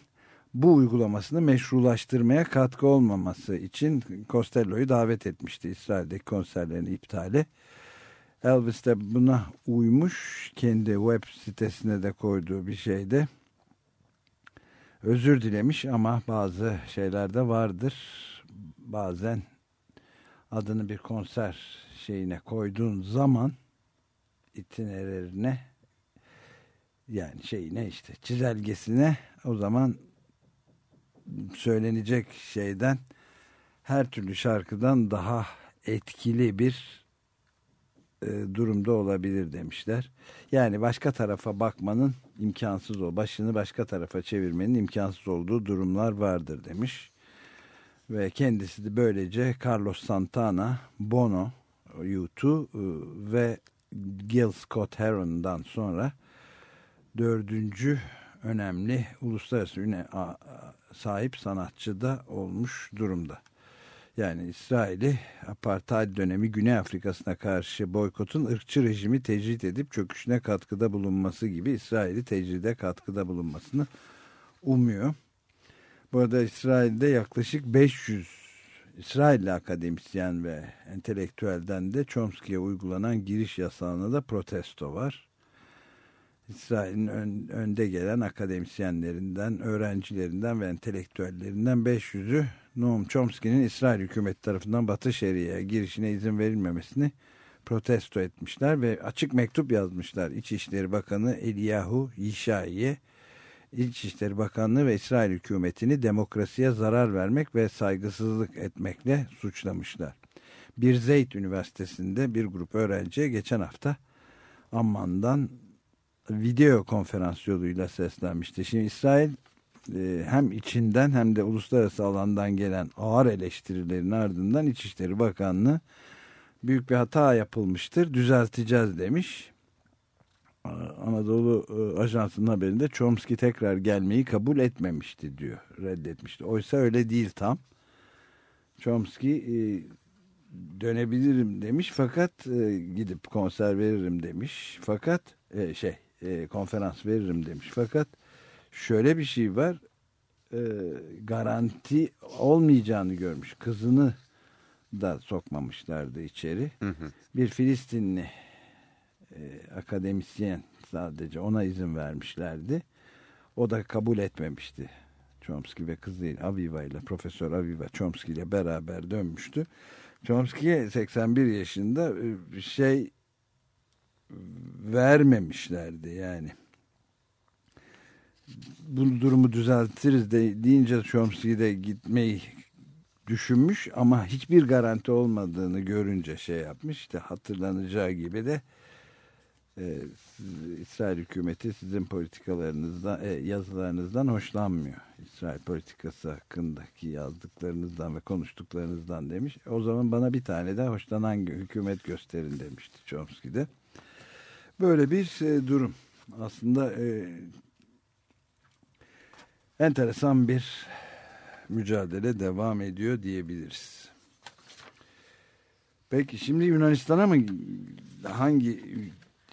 bu uygulamasını meşrulaştırmaya katkı olmaması için Costello'yu davet etmişti İsrail'deki konserlerini iptali. Elvis de buna uymuş. Kendi web sitesine de koyduğu bir şeyde özür dilemiş ama bazı şeylerde vardır. Bazen adını bir konser şeyine koyduğun zaman itinererine yani şeyine işte çizelgesine o zaman söylenecek şeyden her türlü şarkıdan daha etkili bir e, durumda olabilir demişler. Yani başka tarafa bakmanın imkansız o. Başını başka tarafa çevirmenin imkansız olduğu durumlar vardır demiş. Ve kendisi de böylece Carlos Santana, Bono, U2 e, ve Gil Scott Heron'dan sonra dördüncü önemli uluslararası üne sahip sanatçı da olmuş durumda. Yani İsrail'i apartheid dönemi Güney Afrika'sına karşı boykotun ırkçı rejimi tecrit edip çöküşüne katkıda bulunması gibi İsrail'i tecride katkıda bulunmasını umuyor. Bu arada İsrail'de yaklaşık 500 İsrailli akademisyen ve entelektüelden de Chomsky'ye uygulanan giriş yasağına da protesto var. İsrail'in ön, önde gelen akademisyenlerinden, öğrencilerinden ve entelektüellerinden 500'ü Noam Chomsky'nin İsrail hükümeti tarafından Batı Şeria'ya girişine izin verilmemesini protesto etmişler ve açık mektup yazmışlar. İçişleri Bakanı Eliyahu Yişai'ye İçişleri Bakanlığı ve İsrail hükümetini demokrasiye zarar vermek ve saygısızlık etmekle suçlamışlar. Bir Zeyt Üniversitesi'nde bir grup öğrenciye geçen hafta Amman'dan video konferans yoluyla seslenmişti. Şimdi İsrail e, hem içinden hem de uluslararası alandan gelen ağır eleştirilerin ardından İçişleri Bakanlığı büyük bir hata yapılmıştır düzelteceğiz demiş. Anadolu e, Ajansı'nın haberinde Chomsky tekrar gelmeyi kabul etmemişti diyor. Reddetmişti. Oysa öyle değil tam. Chomsky e, dönebilirim demiş fakat gidip konser veririm demiş. Fakat şey e, konferans veririm demiş. Fakat şöyle bir şey var e, garanti olmayacağını görmüş. Kızını da sokmamışlardı içeri. Hı hı. Bir Filistinli e, akademisyen sadece ona izin vermişlerdi. O da kabul etmemişti. Chomsky ve kızı Aviva ile Profesör Aviva Chomsky ile beraber dönmüştü. Chomsky'ye 81 yaşında e, şey vermemişlerdi yani. Bu durumu düzeltiriz de deyince Chomsky de gitmeyi düşünmüş ama hiçbir garanti olmadığını görünce şey yapmış. İşte hatırlanacağı gibi de e, İsrail hükümeti sizin politikalarınızdan, e, yazılarınızdan hoşlanmıyor. İsrail politikası hakkındaki yazdıklarınızdan ve konuştuklarınızdan demiş. O zaman bana bir tane de hoşlanan hükümet gösterin demişti Chomsky'de. Böyle bir e, durum. Aslında e, enteresan bir mücadele devam ediyor diyebiliriz. Peki şimdi Yunanistan'a mı hangi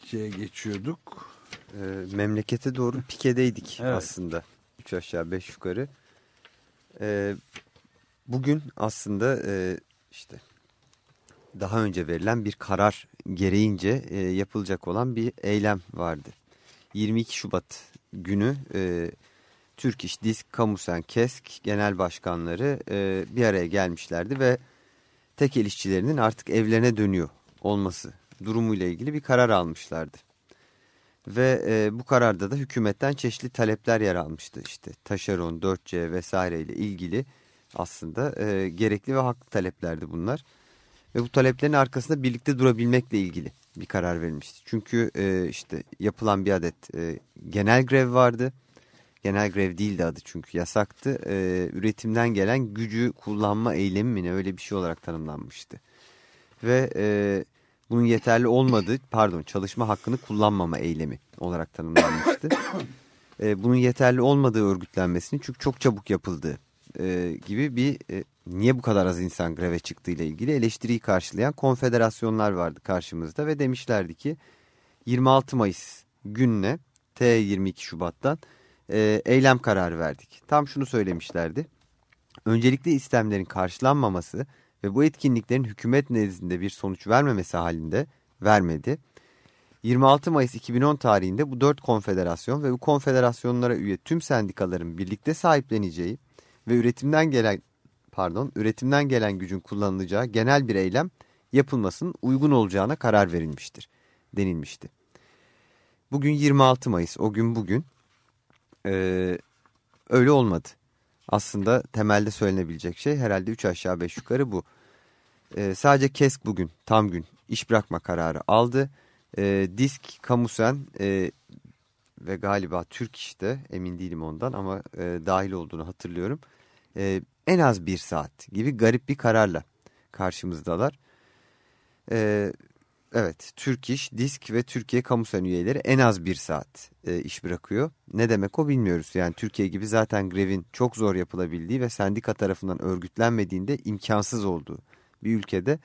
şeye geçiyorduk? E, memlekete doğru pikedeydik evet. aslında. Üç aşağı beş yukarı. E, bugün aslında e, işte daha önce verilen bir karar gereğince e, yapılacak olan bir eylem vardı. 22 Şubat günü e, Türk İş, Disk, Kamusen, Kesk genel başkanları e, bir araya gelmişlerdi ve tek el işçilerinin artık evlerine dönüyor olması durumuyla ilgili bir karar almışlardı. Ve e, bu kararda da hükümetten çeşitli talepler yer almıştı. İşte taşeron, 4C vesaire ile ilgili aslında e, gerekli ve haklı taleplerdi bunlar. Ve bu taleplerin arkasında birlikte durabilmekle ilgili bir karar verilmişti. Çünkü e, işte yapılan bir adet e, genel grev vardı. Genel grev değildi adı çünkü yasaktı. E, üretimden gelen gücü kullanma eylemi mi ne öyle bir şey olarak tanımlanmıştı. Ve e, bunun yeterli olmadığı pardon çalışma hakkını kullanmama eylemi olarak tanımlanmıştı. e, bunun yeterli olmadığı örgütlenmesinin çünkü çok çabuk yapıldığı e, gibi bir e, niye bu kadar az insan greve çıktığı ile ilgili eleştiriyi karşılayan konfederasyonlar vardı karşımızda ve demişlerdi ki 26 Mayıs gününe T 22 Şubat'tan e, eylem kararı verdik. Tam şunu söylemişlerdi. Öncelikle istemlerin karşılanmaması ve bu etkinliklerin hükümet nezdinde bir sonuç vermemesi halinde vermedi. 26 Mayıs 2010 tarihinde bu dört konfederasyon ve bu konfederasyonlara üye tüm sendikaların birlikte sahipleneceği ve üretimden gelen pardon üretimden gelen gücün kullanılacağı genel bir eylem yapılmasının uygun olacağına karar verilmiştir denilmişti. Bugün 26 Mayıs o gün bugün ee, öyle olmadı. Aslında temelde söylenebilecek şey herhalde 3 aşağı 5 yukarı bu. Ee, sadece KESK bugün tam gün iş bırakma kararı aldı. Ee, Disk, Kamusen e, ve galiba Türk işte emin değilim ondan ama e, dahil olduğunu hatırlıyorum. E, en az bir saat gibi garip bir kararla karşımızdalar. E, evet Türk İş, Disk ve Türkiye Kamusen üyeleri en az bir saat e, iş bırakıyor. Ne demek o bilmiyoruz. Yani Türkiye gibi zaten grevin çok zor yapılabildiği ve sendika tarafından örgütlenmediğinde imkansız olduğu bir ülkede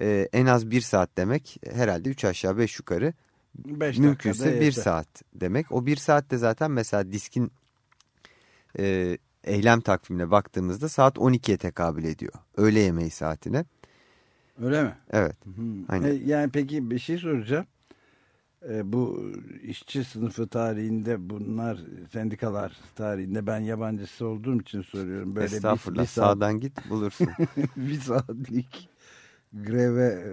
e, en az bir saat demek herhalde üç aşağı beş yukarı Beş mümkünse bir saat demek. O bir saatte zaten mesela diskin e, eylem takvimine baktığımızda saat 12'ye tekabül ediyor. Öğle yemeği saatine. Öyle mi? Evet. Hani... E, yani peki bir şey soracağım. E, bu işçi sınıfı tarihinde bunlar sendikalar tarihinde ben yabancısı olduğum için soruyorum. Böyle Estağfurullah bir, bir saat... sağdan git bulursun. bir saatlik greve e,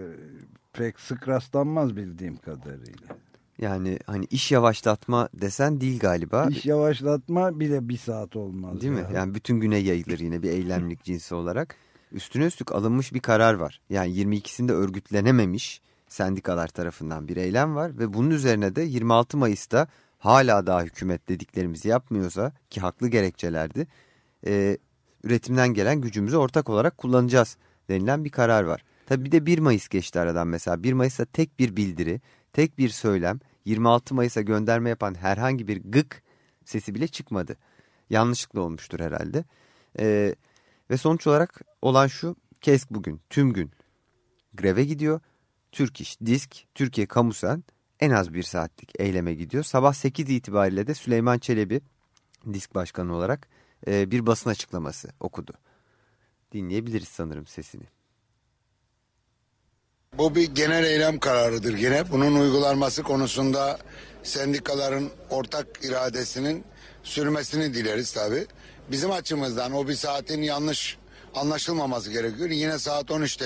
pek sık rastlanmaz bildiğim kadarıyla. Yani hani iş yavaşlatma desen değil galiba. İş yavaşlatma bile bir saat olmaz. Değil ya. mi? Yani bütün güne yayılır yine bir eylemlik cinsi olarak. Üstüne üstlük alınmış bir karar var. Yani 22'sinde örgütlenememiş sendikalar tarafından bir eylem var. Ve bunun üzerine de 26 Mayıs'ta hala daha hükümet dediklerimizi yapmıyorsa ki haklı gerekçelerdi. E, üretimden gelen gücümüzü ortak olarak kullanacağız denilen bir karar var. Tabi bir de 1 Mayıs geçti aradan mesela. 1 Mayıs'ta tek bir bildiri, tek bir söylem 26 Mayıs'a gönderme yapan herhangi bir gık sesi bile çıkmadı. Yanlışlıkla olmuştur herhalde. Ee, ve sonuç olarak olan şu KESK bugün tüm gün greve gidiyor. Türk İş, Disk, Türkiye Kamusen en az bir saatlik eyleme gidiyor. Sabah 8 itibariyle de Süleyman Çelebi disk başkanı olarak e, bir basın açıklaması okudu. Dinleyebiliriz sanırım sesini. Bu bir genel eylem kararıdır yine. Bunun uygulanması konusunda sendikaların ortak iradesinin sürmesini dileriz tabi. Bizim açımızdan o bir saatin yanlış anlaşılmaması gerekiyor. Yine saat 13'te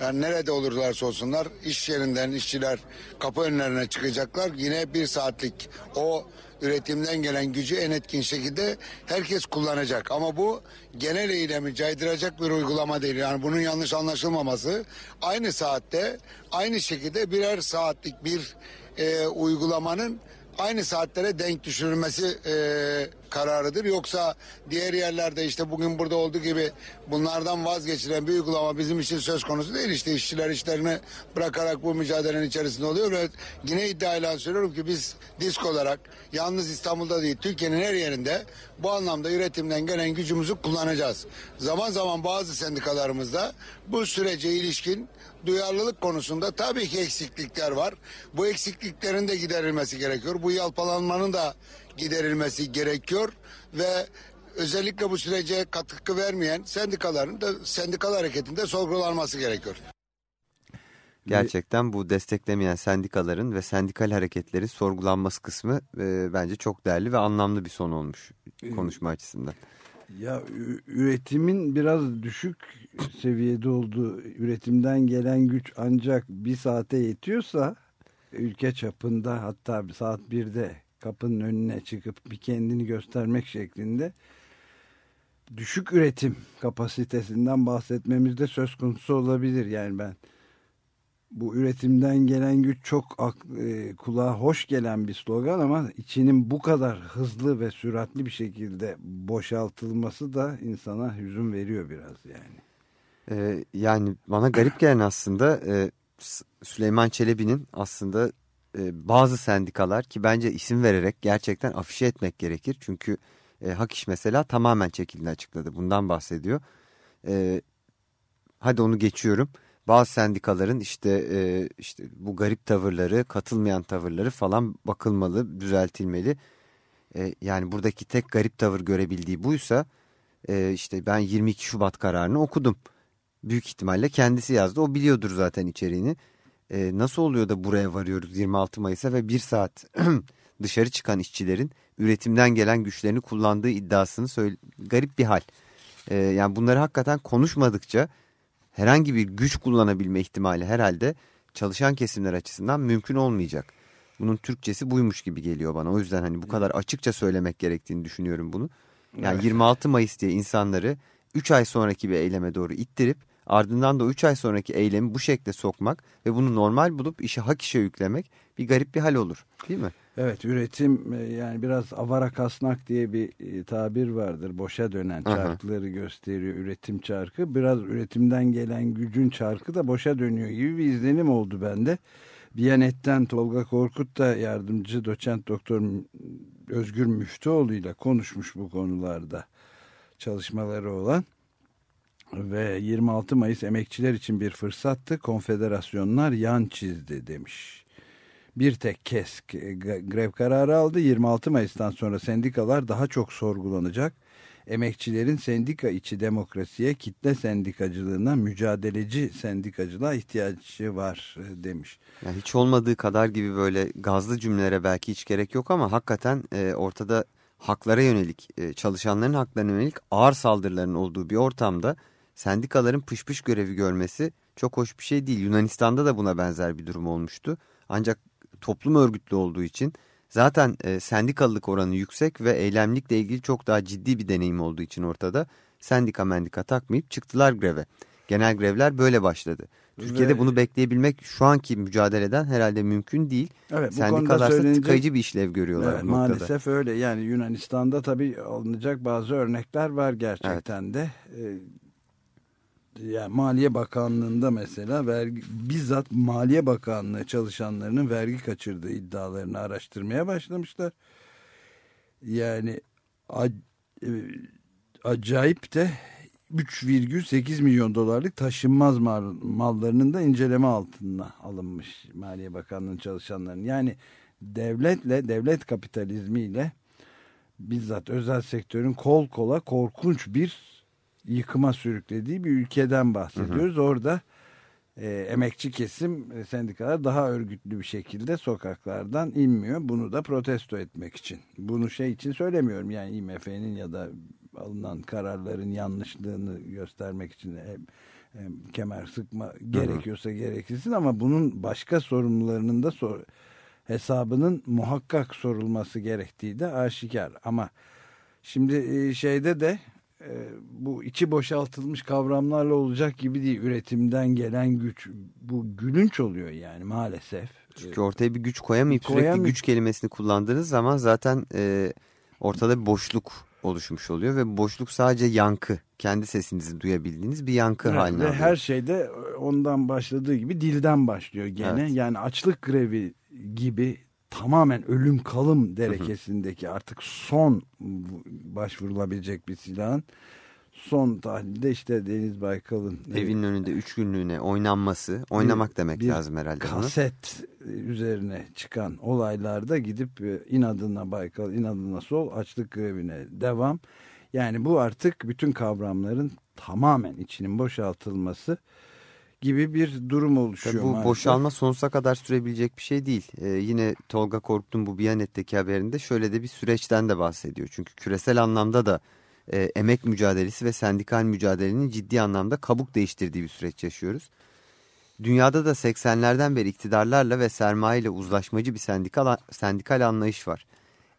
yani nerede olurlarsa olsunlar iş yerinden işçiler kapı önlerine çıkacaklar. Yine bir saatlik o üretimden gelen gücü en etkin şekilde herkes kullanacak. Ama bu genel eylemi caydıracak bir uygulama değil. Yani bunun yanlış anlaşılmaması aynı saatte aynı şekilde birer saatlik bir e, uygulamanın aynı saatlere denk düşürülmesi e, kararıdır. Yoksa diğer yerlerde işte bugün burada olduğu gibi bunlardan vazgeçilen bir uygulama bizim için söz konusu değil. İşte işçiler işlerini bırakarak bu mücadelenin içerisinde oluyor. Ve yine iddiayla söylüyorum ki biz disk olarak yalnız İstanbul'da değil Türkiye'nin her yerinde bu anlamda üretimden gelen gücümüzü kullanacağız. Zaman zaman bazı sendikalarımızda bu sürece ilişkin duyarlılık konusunda tabii ki eksiklikler var. Bu eksikliklerin de giderilmesi gerekiyor. Bu yalpalanmanın da giderilmesi gerekiyor ve özellikle bu sürece katkı vermeyen sendikaların da sendikal hareketinde sorgulanması gerekiyor. Gerçekten bu desteklemeyen sendikaların ve sendikal hareketleri sorgulanması kısmı e, bence çok değerli ve anlamlı bir son olmuş konuşma açısından. Ya üretimin biraz düşük seviyede olduğu, üretimden gelen güç ancak bir saate yetiyorsa ülke çapında hatta saat birde kapının önüne çıkıp bir kendini göstermek şeklinde düşük üretim kapasitesinden bahsetmemiz de söz konusu olabilir. Yani ben bu üretimden gelen güç çok e, kulağa hoş gelen bir slogan ama içinin bu kadar hızlı ve süratli bir şekilde boşaltılması da insana hüzün veriyor biraz yani. Ee, yani bana garip gelen aslında e, Süleyman Çelebi'nin aslında e, bazı sendikalar ki bence isim vererek gerçekten afişe etmek gerekir. Çünkü e, Hak İş mesela tamamen çekildiğini açıkladı. Bundan bahsediyor. E, hadi onu geçiyorum bazı sendikaların işte e, işte bu garip tavırları, katılmayan tavırları falan bakılmalı, düzeltilmeli. E, yani buradaki tek garip tavır görebildiği buysa e, işte ben 22 Şubat kararını okudum. Büyük ihtimalle kendisi yazdı. O biliyordur zaten içeriğini. E, nasıl oluyor da buraya varıyoruz 26 Mayıs'a ve bir saat dışarı çıkan işçilerin üretimden gelen güçlerini kullandığı iddiasını söyle garip bir hal. E, yani bunları hakikaten konuşmadıkça herhangi bir güç kullanabilme ihtimali herhalde çalışan kesimler açısından mümkün olmayacak. Bunun Türkçesi buymuş gibi geliyor bana. O yüzden hani bu kadar açıkça söylemek gerektiğini düşünüyorum bunu. Yani evet. 26 Mayıs diye insanları 3 ay sonraki bir eyleme doğru ittirip ardından da 3 ay sonraki eylemi bu şekilde sokmak ve bunu normal bulup işi hak işe yüklemek bir garip bir hal olur değil mi? Evet üretim e, yani biraz avara kasnak diye bir e, tabir vardır. Boşa dönen çarkları gösteriyor üretim çarkı. Biraz üretimden gelen gücün çarkı da boşa dönüyor gibi bir izlenim oldu bende. Biyanet'ten Tolga Korkut da yardımcı doçent doktor Özgür Müftüoğlu ile konuşmuş bu konularda çalışmaları olan ve 26 Mayıs emekçiler için bir fırsattı. Konfederasyonlar yan çizdi demiş bir tek kez grev kararı aldı. 26 Mayıs'tan sonra sendikalar daha çok sorgulanacak. Emekçilerin sendika içi demokrasiye, kitle sendikacılığına, mücadeleci sendikacılığa ihtiyacı var e, demiş. Yani hiç olmadığı kadar gibi böyle gazlı cümlelere belki hiç gerek yok ama hakikaten e, ortada haklara yönelik, e, çalışanların haklarına yönelik ağır saldırıların olduğu bir ortamda sendikaların pışpış görevi görmesi çok hoş bir şey değil. Yunanistan'da da buna benzer bir durum olmuştu. Ancak toplum örgütlü olduğu için zaten e, sendikalılık oranı yüksek ve eylemlikle ilgili çok daha ciddi bir deneyim olduğu için ortada sendika mendika takmayıp çıktılar greve. Genel grevler böyle başladı. Türkiye'de ve... bunu bekleyebilmek şu anki mücadeleden herhalde mümkün değil. Evet, Sendikalar söylenince... tıkayıcı bir işlev görüyorlar. Evet, maalesef öyle yani Yunanistan'da tabii alınacak bazı örnekler var gerçekten evet. de. Ee, yani Maliye Bakanlığı'nda mesela vergi, bizzat Maliye Bakanlığı çalışanlarının vergi kaçırdığı iddialarını araştırmaya başlamışlar. Yani e, acayip de 3,8 milyon dolarlık taşınmaz mal, mallarının da inceleme altına alınmış Maliye Bakanlığı'nın çalışanlarının. Yani devletle, devlet kapitalizmiyle bizzat özel sektörün kol kola korkunç bir yıkıma sürüklediği bir ülkeden bahsediyoruz. Hı hı. Orada e, emekçi kesim e, sendikalar daha örgütlü bir şekilde sokaklardan inmiyor. Bunu da protesto etmek için. Bunu şey için söylemiyorum yani IMF'nin ya da alınan kararların yanlışlığını göstermek için hem, hem kemer sıkma gerekiyorsa gerekilsin ama bunun başka sorumlularının da sor hesabının muhakkak sorulması gerektiği de aşikar. Ama şimdi e, şeyde de e, bu içi boşaltılmış kavramlarla olacak gibi değil. Üretimden gelen güç bu gülünç oluyor yani maalesef. Çünkü ortaya bir güç koyamayıp Koyamay sürekli güç kelimesini kullandığınız zaman zaten e, ortada bir boşluk oluşmuş oluyor ve boşluk sadece yankı, kendi sesinizi duyabildiğiniz bir yankı evet, haline alıyor. Ve her şeyde ondan başladığı gibi dilden başlıyor gene. Evet. Yani açlık grevi gibi tamamen ölüm kalım derekesindeki artık son başvurulabilecek bir silahın son tahlilde işte Deniz Baykal'ın evinin e, önünde üç günlüğüne oynanması oynamak bir, demek bir lazım herhalde. Kaset bunu. üzerine çıkan olaylarda gidip e, inadına Baykal inadına sol açlık grevine devam. Yani bu artık bütün kavramların tamamen içinin boşaltılması gibi bir durum oluşuyor. Tabii bu maalesef. boşalma sonsuza kadar sürebilecek bir şey değil. Ee, yine Tolga Korkut'un bu Biyanet'teki haberinde şöyle de bir süreçten de bahsediyor. Çünkü küresel anlamda da e, emek mücadelesi ve sendikal mücadelenin ciddi anlamda kabuk değiştirdiği bir süreç yaşıyoruz. Dünyada da 80'lerden beri iktidarlarla ve sermaye ile uzlaşmacı bir sendikal, sendikal anlayış var.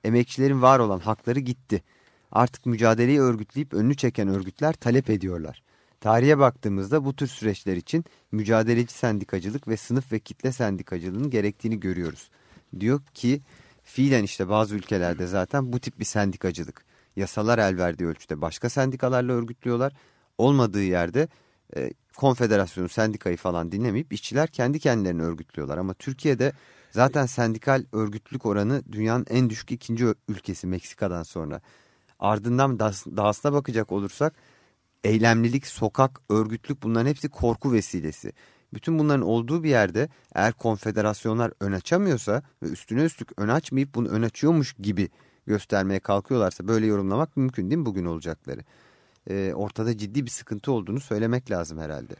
Emekçilerin var olan hakları gitti. Artık mücadeleyi örgütleyip önünü çeken örgütler talep ediyorlar. Tarihe baktığımızda bu tür süreçler için mücadeleci sendikacılık ve sınıf ve kitle sendikacılığının gerektiğini görüyoruz. Diyor ki fiilen işte bazı ülkelerde zaten bu tip bir sendikacılık. Yasalar el verdiği ölçüde başka sendikalarla örgütlüyorlar. Olmadığı yerde e, konfederasyonu, sendikayı falan dinlemeyip işçiler kendi kendilerini örgütlüyorlar. Ama Türkiye'de zaten sendikal örgütlülük oranı dünyanın en düşük ikinci ülkesi Meksika'dan sonra. Ardından dahasına bakacak olursak eylemlilik, sokak, örgütlük bunların hepsi korku vesilesi. Bütün bunların olduğu bir yerde eğer konfederasyonlar ön açamıyorsa ve üstüne üstlük ön açmayıp bunu ön açıyormuş gibi göstermeye kalkıyorlarsa böyle yorumlamak mümkün değil mi bugün olacakları? Ee, ortada ciddi bir sıkıntı olduğunu söylemek lazım herhalde.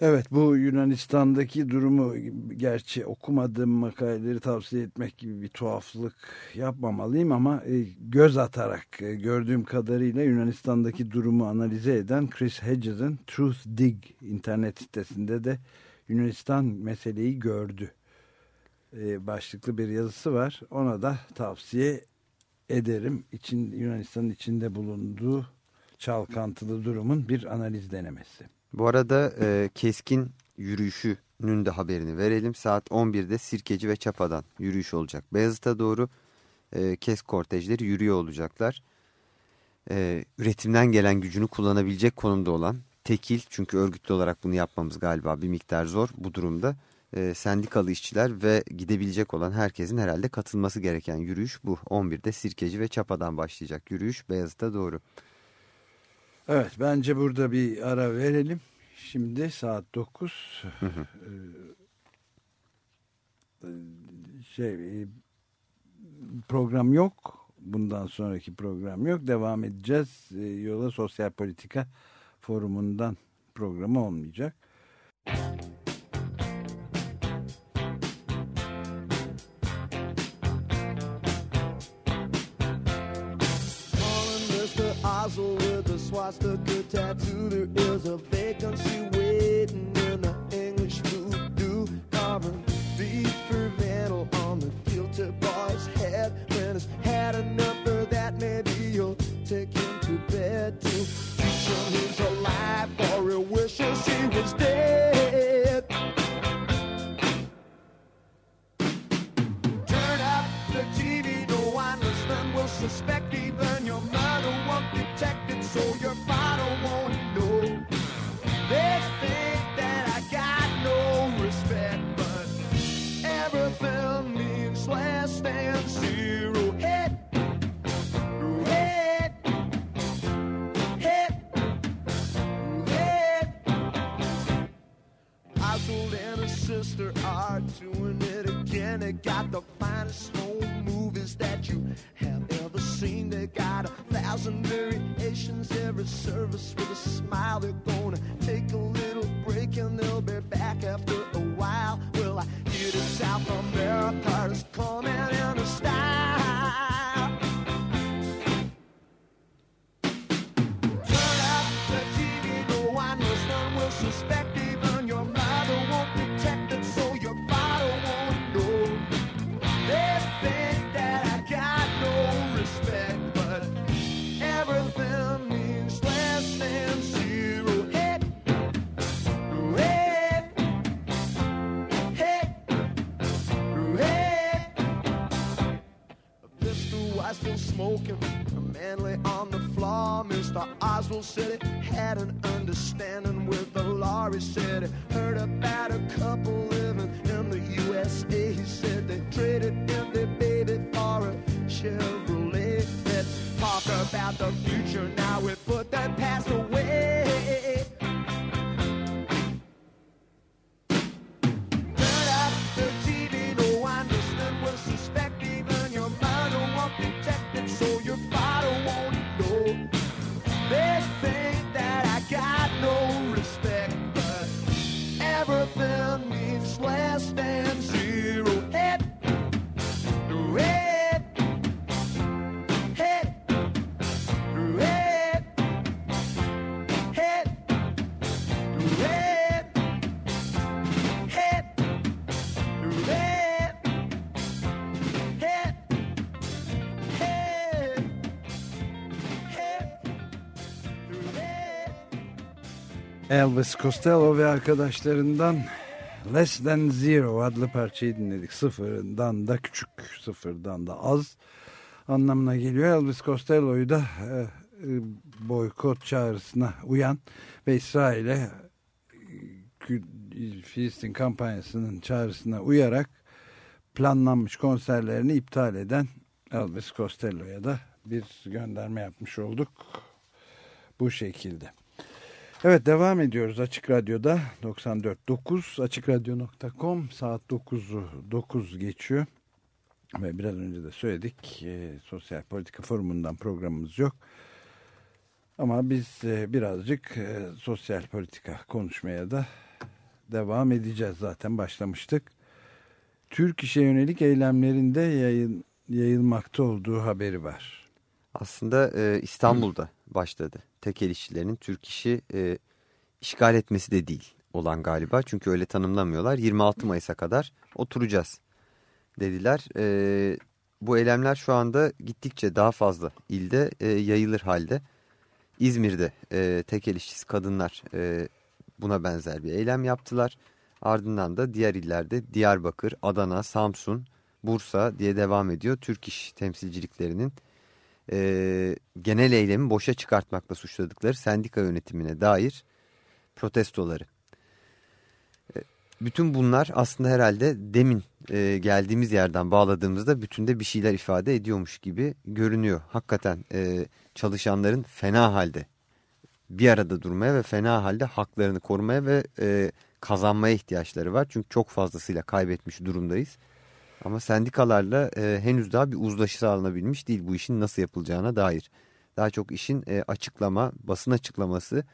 Evet bu Yunanistan'daki durumu gerçi okumadığım makaleleri tavsiye etmek gibi bir tuhaflık yapmamalıyım ama e, göz atarak e, gördüğüm kadarıyla Yunanistan'daki durumu analize eden Chris Hedges'in Truth Dig internet sitesinde de Yunanistan meseleyi gördü. E, başlıklı bir yazısı var. Ona da tavsiye ederim. İçin, Yunanistan'ın içinde bulunduğu çalkantılı durumun bir analiz denemesi. Bu arada e, keskin yürüyüşünün de haberini verelim. Saat 11'de Sirkeci ve Çapa'dan yürüyüş olacak. Beyazıt'a doğru e, KES kortejleri yürüyor olacaklar. E, üretimden gelen gücünü kullanabilecek konumda olan tekil çünkü örgütlü olarak bunu yapmamız galiba bir miktar zor bu durumda. E, sendikalı işçiler ve gidebilecek olan herkesin herhalde katılması gereken yürüyüş bu. 11'de Sirkeci ve Çapa'dan başlayacak yürüyüş Beyazıt'a doğru. Evet bence burada bir ara verelim. Şimdi saat 9. Ee, şey e, program yok. Bundan sonraki program yok. Devam edeceğiz. Ee, yola Sosyal Politika Forumu'ndan programı olmayacak. Swastika tattoo. There is a vacancy waiting in the English voodoo. Carving beef for vandal on the guilty boy's head. When he's had enough so your father won't know. They think that I got no respect, but everything means less than zero. Head, head, head, head. Oswald and his sister are doing it again. They got the finest home movies that you have ever seen thousand variations, every service with a smile. They're gonna take a little break and they'll be back after a while. Well, I hear the South America is coming in a style. Elvis Costello ve arkadaşlarından Less Than Zero adlı parçayı dinledik. Sıfırdan da küçük, sıfırdan da az anlamına geliyor. Elvis Costello'yu da e, e, boykot çağrısına uyan ve İsrail'e e, Filistin kampanyasının çağrısına uyarak planlanmış konserlerini iptal eden Elvis Costello'ya da bir gönderme yapmış olduk bu şekilde. Evet devam ediyoruz Açık Radyo'da 94.9 AçıkRadyo.com saat 9'u 9 geçiyor. Ve biraz önce de söyledik e, Sosyal Politika Forumu'ndan programımız yok. Ama biz e, birazcık e, sosyal politika konuşmaya da devam edeceğiz zaten başlamıştık. Türk işe yönelik eylemlerinde yayın, yayılmakta olduğu haberi var. Aslında e, İstanbul'da başladı. Tekel işçilerinin Türk işi e, işgal etmesi de değil olan galiba. Çünkü öyle tanımlamıyorlar. 26 Mayıs'a kadar oturacağız dediler. E, bu eylemler şu anda gittikçe daha fazla ilde e, yayılır halde. İzmir'de e, tekel işçisi kadınlar e, buna benzer bir eylem yaptılar. Ardından da diğer illerde Diyarbakır, Adana, Samsun, Bursa diye devam ediyor. Türk iş temsilciliklerinin e, genel eylemi boşa çıkartmakla suçladıkları sendika yönetimine dair protestoları. E, bütün bunlar aslında herhalde demin e, geldiğimiz yerden bağladığımızda bütünde bir şeyler ifade ediyormuş gibi görünüyor. Hakikaten e, çalışanların fena halde bir arada durmaya ve fena halde haklarını korumaya ve e, kazanmaya ihtiyaçları var. Çünkü çok fazlasıyla kaybetmiş durumdayız. Ama sendikalarla e, henüz daha bir uzlaşı sağlanabilmiş değil bu işin nasıl yapılacağına dair. Daha çok işin e, açıklama, basın açıklaması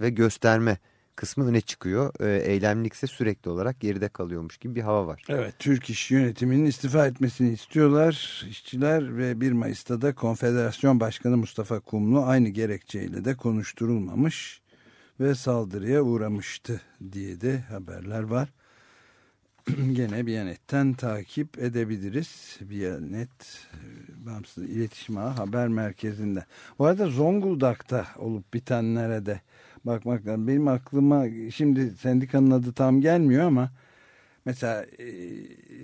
ve gösterme kısmı öne çıkıyor. E, eylemlik ise sürekli olarak geride kalıyormuş gibi bir hava var. Evet, Türk İş Yönetimi'nin istifa etmesini istiyorlar işçiler ve 1 Mayıs'ta da Konfederasyon Başkanı Mustafa Kumlu aynı gerekçeyle de konuşturulmamış ve saldırıya uğramıştı diye de haberler var. Gene Biyanet'ten takip edebiliriz. Biyanet e, Bağımsız İletişim Ağı Haber Merkezi'nde. Bu arada Zonguldak'ta olup bitenlere de bakmak lazım. Benim aklıma şimdi sendikanın adı tam gelmiyor ama mesela e,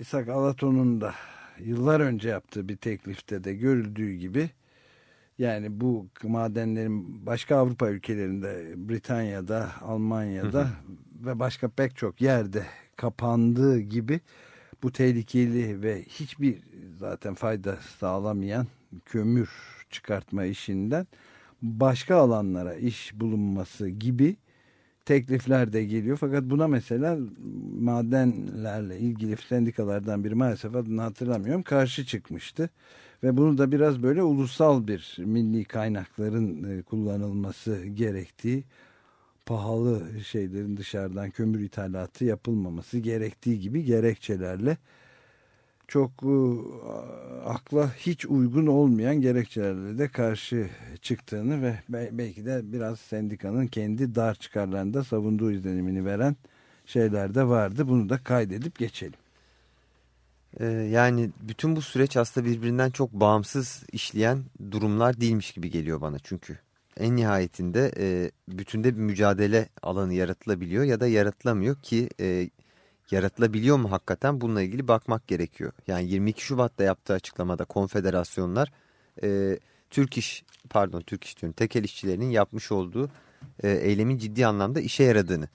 İshak Alaton'un da yıllar önce yaptığı bir teklifte de görüldüğü gibi yani bu madenlerin başka Avrupa ülkelerinde Britanya'da, Almanya'da ve başka pek çok yerde kapandığı gibi bu tehlikeli ve hiçbir zaten fayda sağlamayan kömür çıkartma işinden başka alanlara iş bulunması gibi teklifler de geliyor. Fakat buna mesela madenlerle ilgili sendikalardan biri maalesef adını hatırlamıyorum karşı çıkmıştı. Ve bunu da biraz böyle ulusal bir milli kaynakların e, kullanılması gerektiği pahalı şeylerin dışarıdan kömür ithalatı yapılmaması gerektiği gibi gerekçelerle çok e, akla hiç uygun olmayan gerekçelerle de karşı çıktığını ve belki de biraz sendikanın kendi dar çıkarlarında savunduğu izlenimini veren şeyler de vardı. Bunu da kaydedip geçelim. Ee, yani bütün bu süreç aslında birbirinden çok bağımsız işleyen durumlar değilmiş gibi geliyor bana çünkü. En nihayetinde e, bütünde bir mücadele alanı yaratılabiliyor ya da yaratılamıyor ki e, yaratılabiliyor mu hakikaten bununla ilgili bakmak gerekiyor. Yani 22 Şubat'ta yaptığı açıklamada konfederasyonlar e, Türk iş pardon Türk iş diyorum tekel işçilerinin yapmış olduğu e, eylemin ciddi anlamda işe yaradığını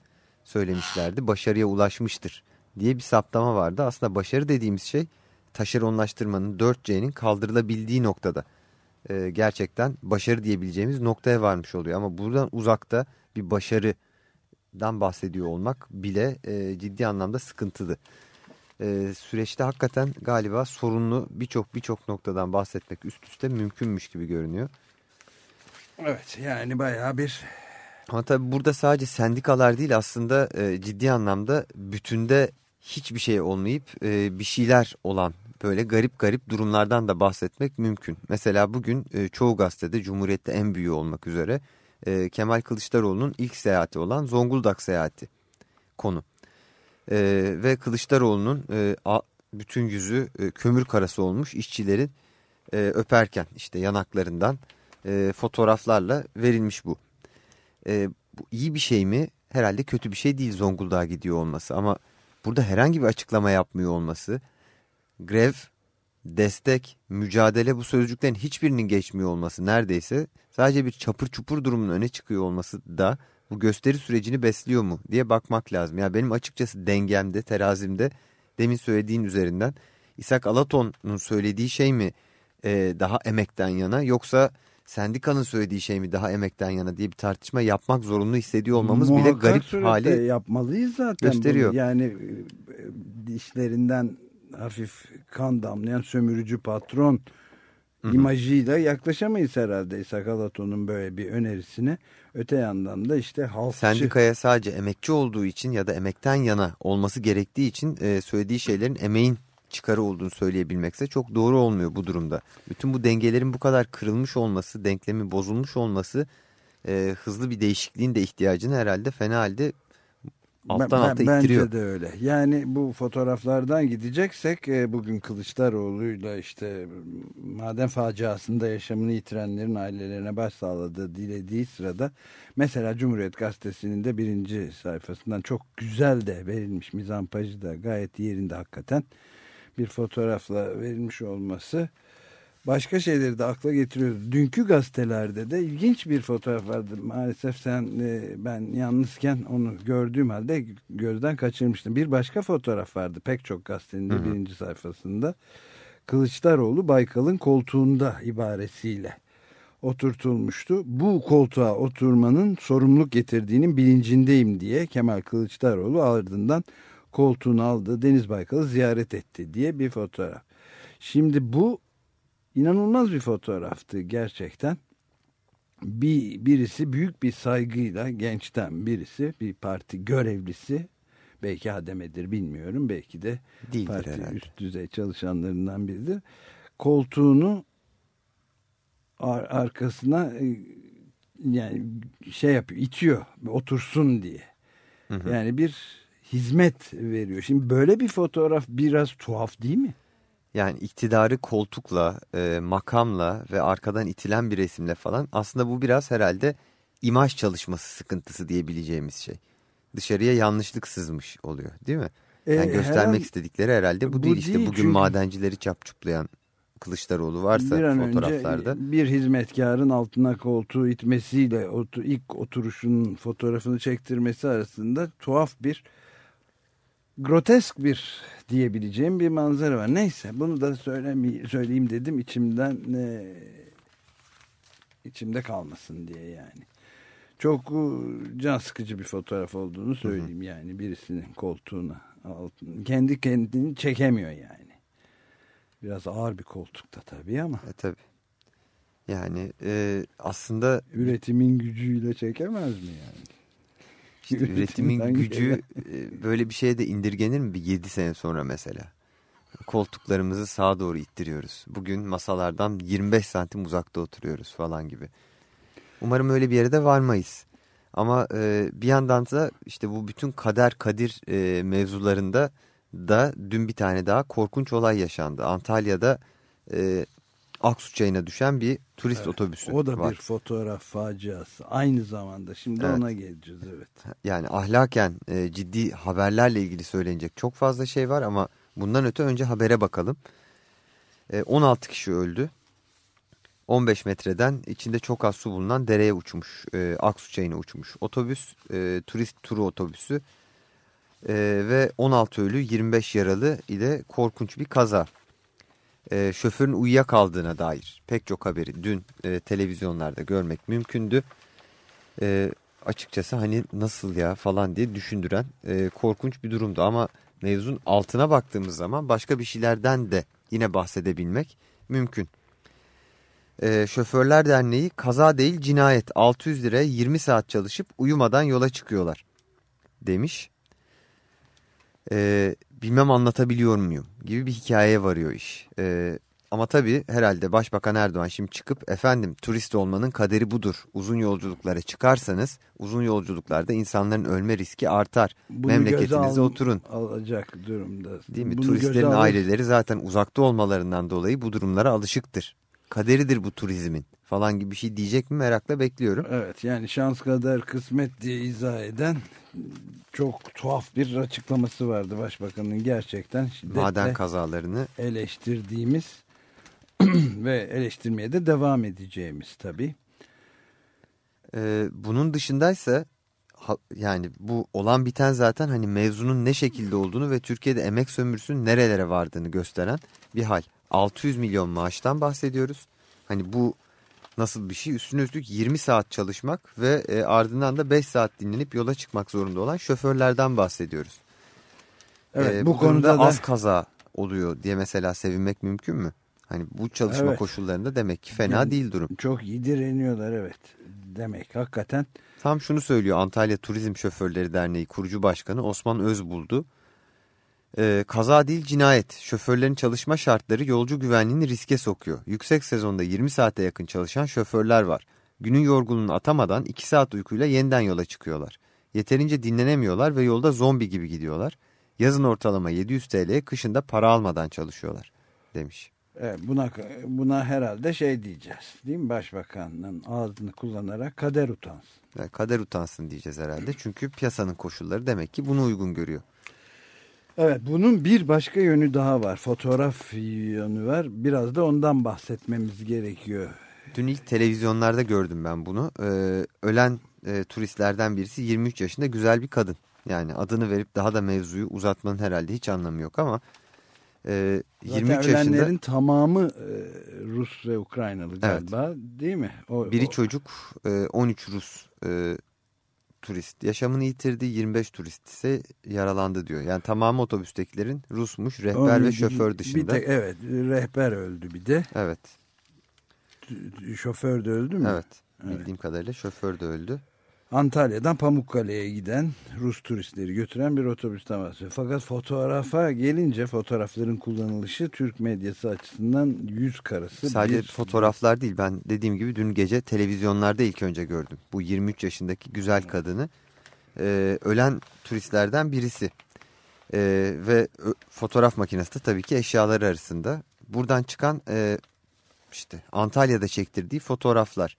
söylemişlerdi. Başarıya ulaşmıştır diye bir saptama vardı. Aslında başarı dediğimiz şey taşeronlaştırmanın 4C'nin kaldırılabildiği noktada e, gerçekten başarı diyebileceğimiz noktaya varmış oluyor. Ama buradan uzakta bir başarıdan bahsediyor olmak bile e, ciddi anlamda sıkıntılı. E, süreçte hakikaten galiba sorunlu birçok birçok noktadan bahsetmek üst üste mümkünmüş gibi görünüyor. Evet yani bayağı bir... Ama tabii burada sadece sendikalar değil aslında e, ciddi anlamda bütünde hiçbir şey olmayıp e, bir şeyler olan böyle garip garip durumlardan da bahsetmek mümkün. Mesela bugün e, çoğu gazetede Cumhuriyet'te en büyüğü olmak üzere e, Kemal Kılıçdaroğlu'nun ilk seyahati olan Zonguldak seyahati konu. E, ve Kılıçdaroğlu'nun bütün yüzü kömür karası olmuş işçilerin öperken işte yanaklarından fotoğraflarla verilmiş bu. E, bu iyi bir şey mi? Herhalde kötü bir şey değil Zonguldak'a gidiyor olması ama burada herhangi bir açıklama yapmıyor olması, grev, destek, mücadele bu sözcüklerin hiçbirinin geçmiyor olması neredeyse sadece bir çapır çupur durumun öne çıkıyor olması da bu gösteri sürecini besliyor mu diye bakmak lazım. Ya yani benim açıkçası dengemde, terazimde demin söylediğin üzerinden İshak Alaton'un söylediği şey mi e, daha emekten yana yoksa sendikanın söylediği şey mi daha emekten yana diye bir tartışma yapmak zorunlu hissediyor olmamız Muhakkak bile garip hali yapmalıyız zaten gösteriyor. Bunu. Yani dişlerinden hafif kan damlayan sömürücü patron Hı -hı. imajıyla yaklaşamayız herhalde İshak Alaton'un böyle bir önerisine. Öte yandan da işte halkçı... Sendikaya sadece emekçi olduğu için ya da emekten yana olması gerektiği için e, söylediği şeylerin emeğin çıkarı olduğunu söyleyebilmekse çok doğru olmuyor bu durumda. Bütün bu dengelerin bu kadar kırılmış olması, denklemin bozulmuş olması e, hızlı bir değişikliğin de ihtiyacını herhalde fena halde alttan ben, alta ittiriyor. Bence de öyle. Yani bu fotoğraflardan gideceksek e, bugün Kılıçdaroğlu'yla işte maden faciasında yaşamını yitirenlerin ailelerine başsağladığı dilediği sırada mesela Cumhuriyet Gazetesi'nin de birinci sayfasından çok güzel de verilmiş mizampajı da gayet yerinde hakikaten bir fotoğrafla verilmiş olması başka şeyleri de akla getiriyor. Dünkü gazetelerde de ilginç bir fotoğraf vardı. Maalesef sen e, ben yalnızken onu gördüğüm halde gözden kaçırmıştım. Bir başka fotoğraf vardı pek çok gazetenin de birinci sayfasında. Kılıçdaroğlu Baykal'ın koltuğunda ibaresiyle oturtulmuştu. Bu koltuğa oturmanın sorumluluk getirdiğinin bilincindeyim diye Kemal Kılıçdaroğlu ardından koltuğunu aldı Deniz Baykal'ı ziyaret etti diye bir fotoğraf. Şimdi bu inanılmaz bir fotoğraftı gerçekten. Bir, birisi büyük bir saygıyla gençten birisi bir parti görevlisi belki hademedir bilmiyorum belki de Değildir parti herhalde. üst düzey çalışanlarından biridir. Koltuğunu ar arkasına e, yani şey yapıyor itiyor otursun diye. Hı hı. Yani bir hizmet veriyor. Şimdi böyle bir fotoğraf biraz tuhaf değil mi? Yani iktidarı koltukla, e, makamla ve arkadan itilen bir resimle falan aslında bu biraz herhalde imaj çalışması sıkıntısı diyebileceğimiz şey. Dışarıya yanlışlık sızmış oluyor değil mi? Yani e, göstermek herhalde, istedikleri herhalde bu, bu değil işte bugün çünkü... madencileri çapçuplayan Kılıçdaroğlu varsa bir an fotoğraflarda. Önce bir hizmetkarın altına koltuğu itmesiyle ilk oturuşunun fotoğrafını çektirmesi arasında tuhaf bir grotesk bir diyebileceğim bir manzara var. Neyse bunu da söyleyeyim dedim içimden e, içimde kalmasın diye yani. Çok e, can sıkıcı bir fotoğraf olduğunu söyleyeyim yani birisinin koltuğuna altın, kendi kendini çekemiyor yani. Biraz ağır bir koltukta tabii ama E, tabii. Yani e, aslında üretimin gücüyle çekemez mi yani? İşte üretimin gücü e, böyle bir şeye de indirgenir mi bir 7 sene sonra mesela? Koltuklarımızı sağa doğru ittiriyoruz. Bugün masalardan 25 santim uzakta oturuyoruz falan gibi. Umarım öyle bir yere de varmayız. Ama e, bir yandan da işte bu bütün kader kadir e, mevzularında da dün bir tane daha korkunç olay yaşandı. Antalya'da e, Aksu Çayı'na düşen bir turist otobüsü O da var. bir fotoğraf faciası. Aynı zamanda. Şimdi Evet. ona geleceğiz evet. Yani ahlaken e, ciddi haberlerle ilgili söylenecek çok fazla şey var ama bundan öte önce habere bakalım. E, 16 kişi öldü. 15 metreden içinde çok az su bulunan dereye uçmuş. E, Aksu Çayı'na uçmuş. Otobüs, e, turist turu otobüsü e, ve 16 ölü 25 yaralı ile korkunç bir kaza. E, şoförün uyuyakaldığına dair pek çok haberi dün e, televizyonlarda görmek mümkündü. E, açıkçası hani nasıl ya falan diye düşündüren e, korkunç bir durumdu. Ama mevzun altına baktığımız zaman başka bir şeylerden de yine bahsedebilmek mümkün. E, Şoförler Derneği kaza değil cinayet 600 liraya 20 saat çalışıp uyumadan yola çıkıyorlar demiş. E, bilmem anlatabiliyor muyum gibi bir hikayeye varıyor iş. E, ama tabii herhalde Başbakan Erdoğan şimdi çıkıp efendim turist olmanın kaderi budur. Uzun yolculuklara çıkarsanız uzun yolculuklarda insanların ölme riski artar. Bunu Memleketinize al- oturun. Alacak durumda. Değil mi? Bunu Turistlerin aileleri zaten uzakta olmalarından dolayı bu durumlara alışıktır. Kaderidir bu turizmin falan gibi bir şey diyecek mi merakla bekliyorum. Evet yani şans kadar kısmet diye izah eden çok tuhaf bir açıklaması vardı başbakanın gerçekten Maden kazalarını eleştirdiğimiz ve eleştirmeye de devam edeceğimiz tabii. Ee, bunun dışındaysa yani bu olan biten zaten hani mevzunun ne şekilde olduğunu ve Türkiye'de emek sömürüsünün nerelere vardığını gösteren bir hal. 600 milyon maaştan bahsediyoruz. Hani bu nasıl bir şey? Üstüne üstlük 20 saat çalışmak ve e, ardından da 5 saat dinlenip yola çıkmak zorunda olan şoförlerden bahsediyoruz. Evet Ee, bu, konuda da az kaza oluyor diye mesela sevinmek mümkün mü? Hani bu çalışma Evet. koşullarında demek ki fena Yani- değil durum. çok iyi direniyorlar evet demek hakikaten. Tam şunu söylüyor Antalya Turizm Şoförleri Derneği kurucu başkanı Osman Özbuldu. Ee, kaza değil cinayet. Şoförlerin çalışma şartları yolcu güvenliğini riske sokuyor. Yüksek sezonda 20 saate yakın çalışan şoförler var. Günün yorgunluğunu atamadan 2 saat uykuyla yeniden yola çıkıyorlar. Yeterince dinlenemiyorlar ve yolda zombi gibi gidiyorlar. Yazın ortalama 700 TL'ye kışında para almadan çalışıyorlar demiş. Evet, buna buna herhalde şey diyeceğiz değil mi başbakanın ağzını kullanarak kader utansın. Yani kader utansın diyeceğiz herhalde. Çünkü piyasanın koşulları demek ki bunu uygun görüyor. Evet bunun bir başka yönü daha var. Fotoğraf yönü var. Biraz da ondan bahsetmemiz gerekiyor. Dün ilk televizyonlarda gördüm ben bunu. Ee, ölen e, turistlerden birisi 23 yaşında güzel bir kadın. Yani adını verip daha da mevzuyu uzatmanın herhalde hiç anlamı yok ama e, Zaten 23 ölenlerin yaşında tamamı e, Rus ve Ukraynalı galiba değil mi? O, biri o- çocuk e, 13 Rus e, turist yaşamını yitirdi 25 turist ise yaralandı diyor. Yani tamamı otobüstekilerin Rusmuş rehber Onun ve bir- şoför bir dışında. tek- evet rehber öldü bir de. Evet Şoför de öldü mü? evet bildiğim kadarıyla şoför de öldü. Antalya'dan Pamukkale'ye giden Rus turistleri götüren bir otobüsten bahsediyor. Fakat fotoğrafa gelince fotoğrafların kullanılışı Türk medyası açısından yüz karası. Sadece bir- fotoğraflar değil ben dediğim gibi dün gece televizyonlarda ilk önce gördüm. Bu 23 yaşındaki güzel kadını e, ölen turistlerden birisi. E, ve fotoğraf makinesi de tabii ki eşyaları arasında. Buradan çıkan e, işte Antalya'da çektirdiği fotoğraflar.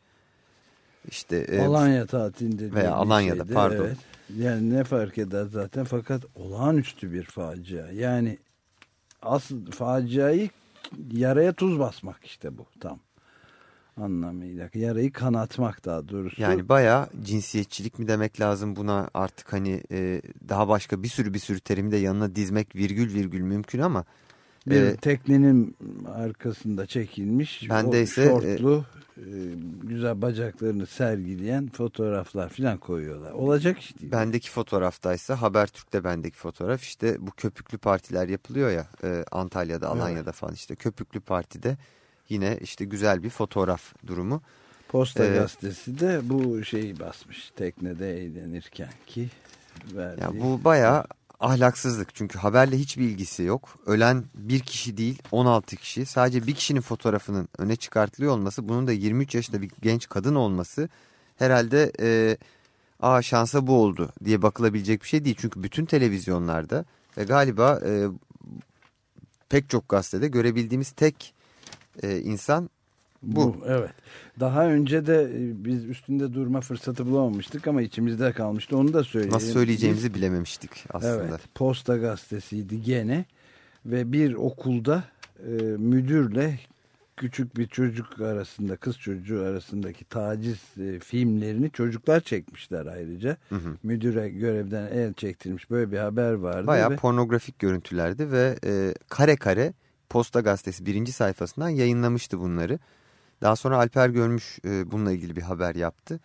İşte e, Alanya tatilinde Veya Alanya'da, şeydi, pardon. evet. Yani ne fark eder zaten fakat olağanüstü bir facia. Yani asıl faciayı yaraya tuz basmak işte bu tam anlamıyla. Yarayı kanatmak daha doğrusu. Yani bayağı cinsiyetçilik mi demek lazım buna artık hani e, daha başka bir sürü bir sürü terimi de yanına dizmek virgül virgül mümkün ama bir e, teknenin arkasında çekilmiş. Ben o de ise, şortlu e, güzel bacaklarını sergileyen fotoğraflar falan koyuyorlar. Olacak iş değil. Bendeki fotoğraftaysa Habertürk'te bendeki fotoğraf işte bu köpüklü partiler yapılıyor ya e, Antalya'da, Alanya'da falan işte köpüklü partide yine işte güzel bir fotoğraf durumu. Posta Ee, gazetesi de bu şeyi basmış teknede eğlenirken ki verdiği. Ya bu bayağı ahlaksızlık çünkü haberle hiçbir ilgisi yok. Ölen bir kişi değil 16 kişi sadece bir kişinin fotoğrafının öne çıkartılıyor olması bunun da 23 yaşında bir genç kadın olması herhalde e, aa şansa bu oldu diye bakılabilecek bir şey değil. Çünkü bütün televizyonlarda ve galiba e, pek çok gazetede görebildiğimiz tek e, insan bu. Bu evet. Daha önce de e, biz üstünde durma fırsatı bulamamıştık ama içimizde kalmıştı. Onu da söyleyelim. Nasıl söyleyeceğimizi bilememiştik aslında. Evet. Posta gazetesiydi gene ve bir okulda e, müdürle küçük bir çocuk arasında kız çocuğu arasındaki taciz e, filmlerini çocuklar çekmişler ayrıca. Hı hı. Müdüre görevden el çektirmiş böyle bir haber vardı. Bayağı ve, pornografik görüntülerdi ve e, kare kare Posta Gazetesi birinci sayfasından yayınlamıştı bunları. Daha sonra Alper Görmüş e, bununla ilgili bir haber yaptı.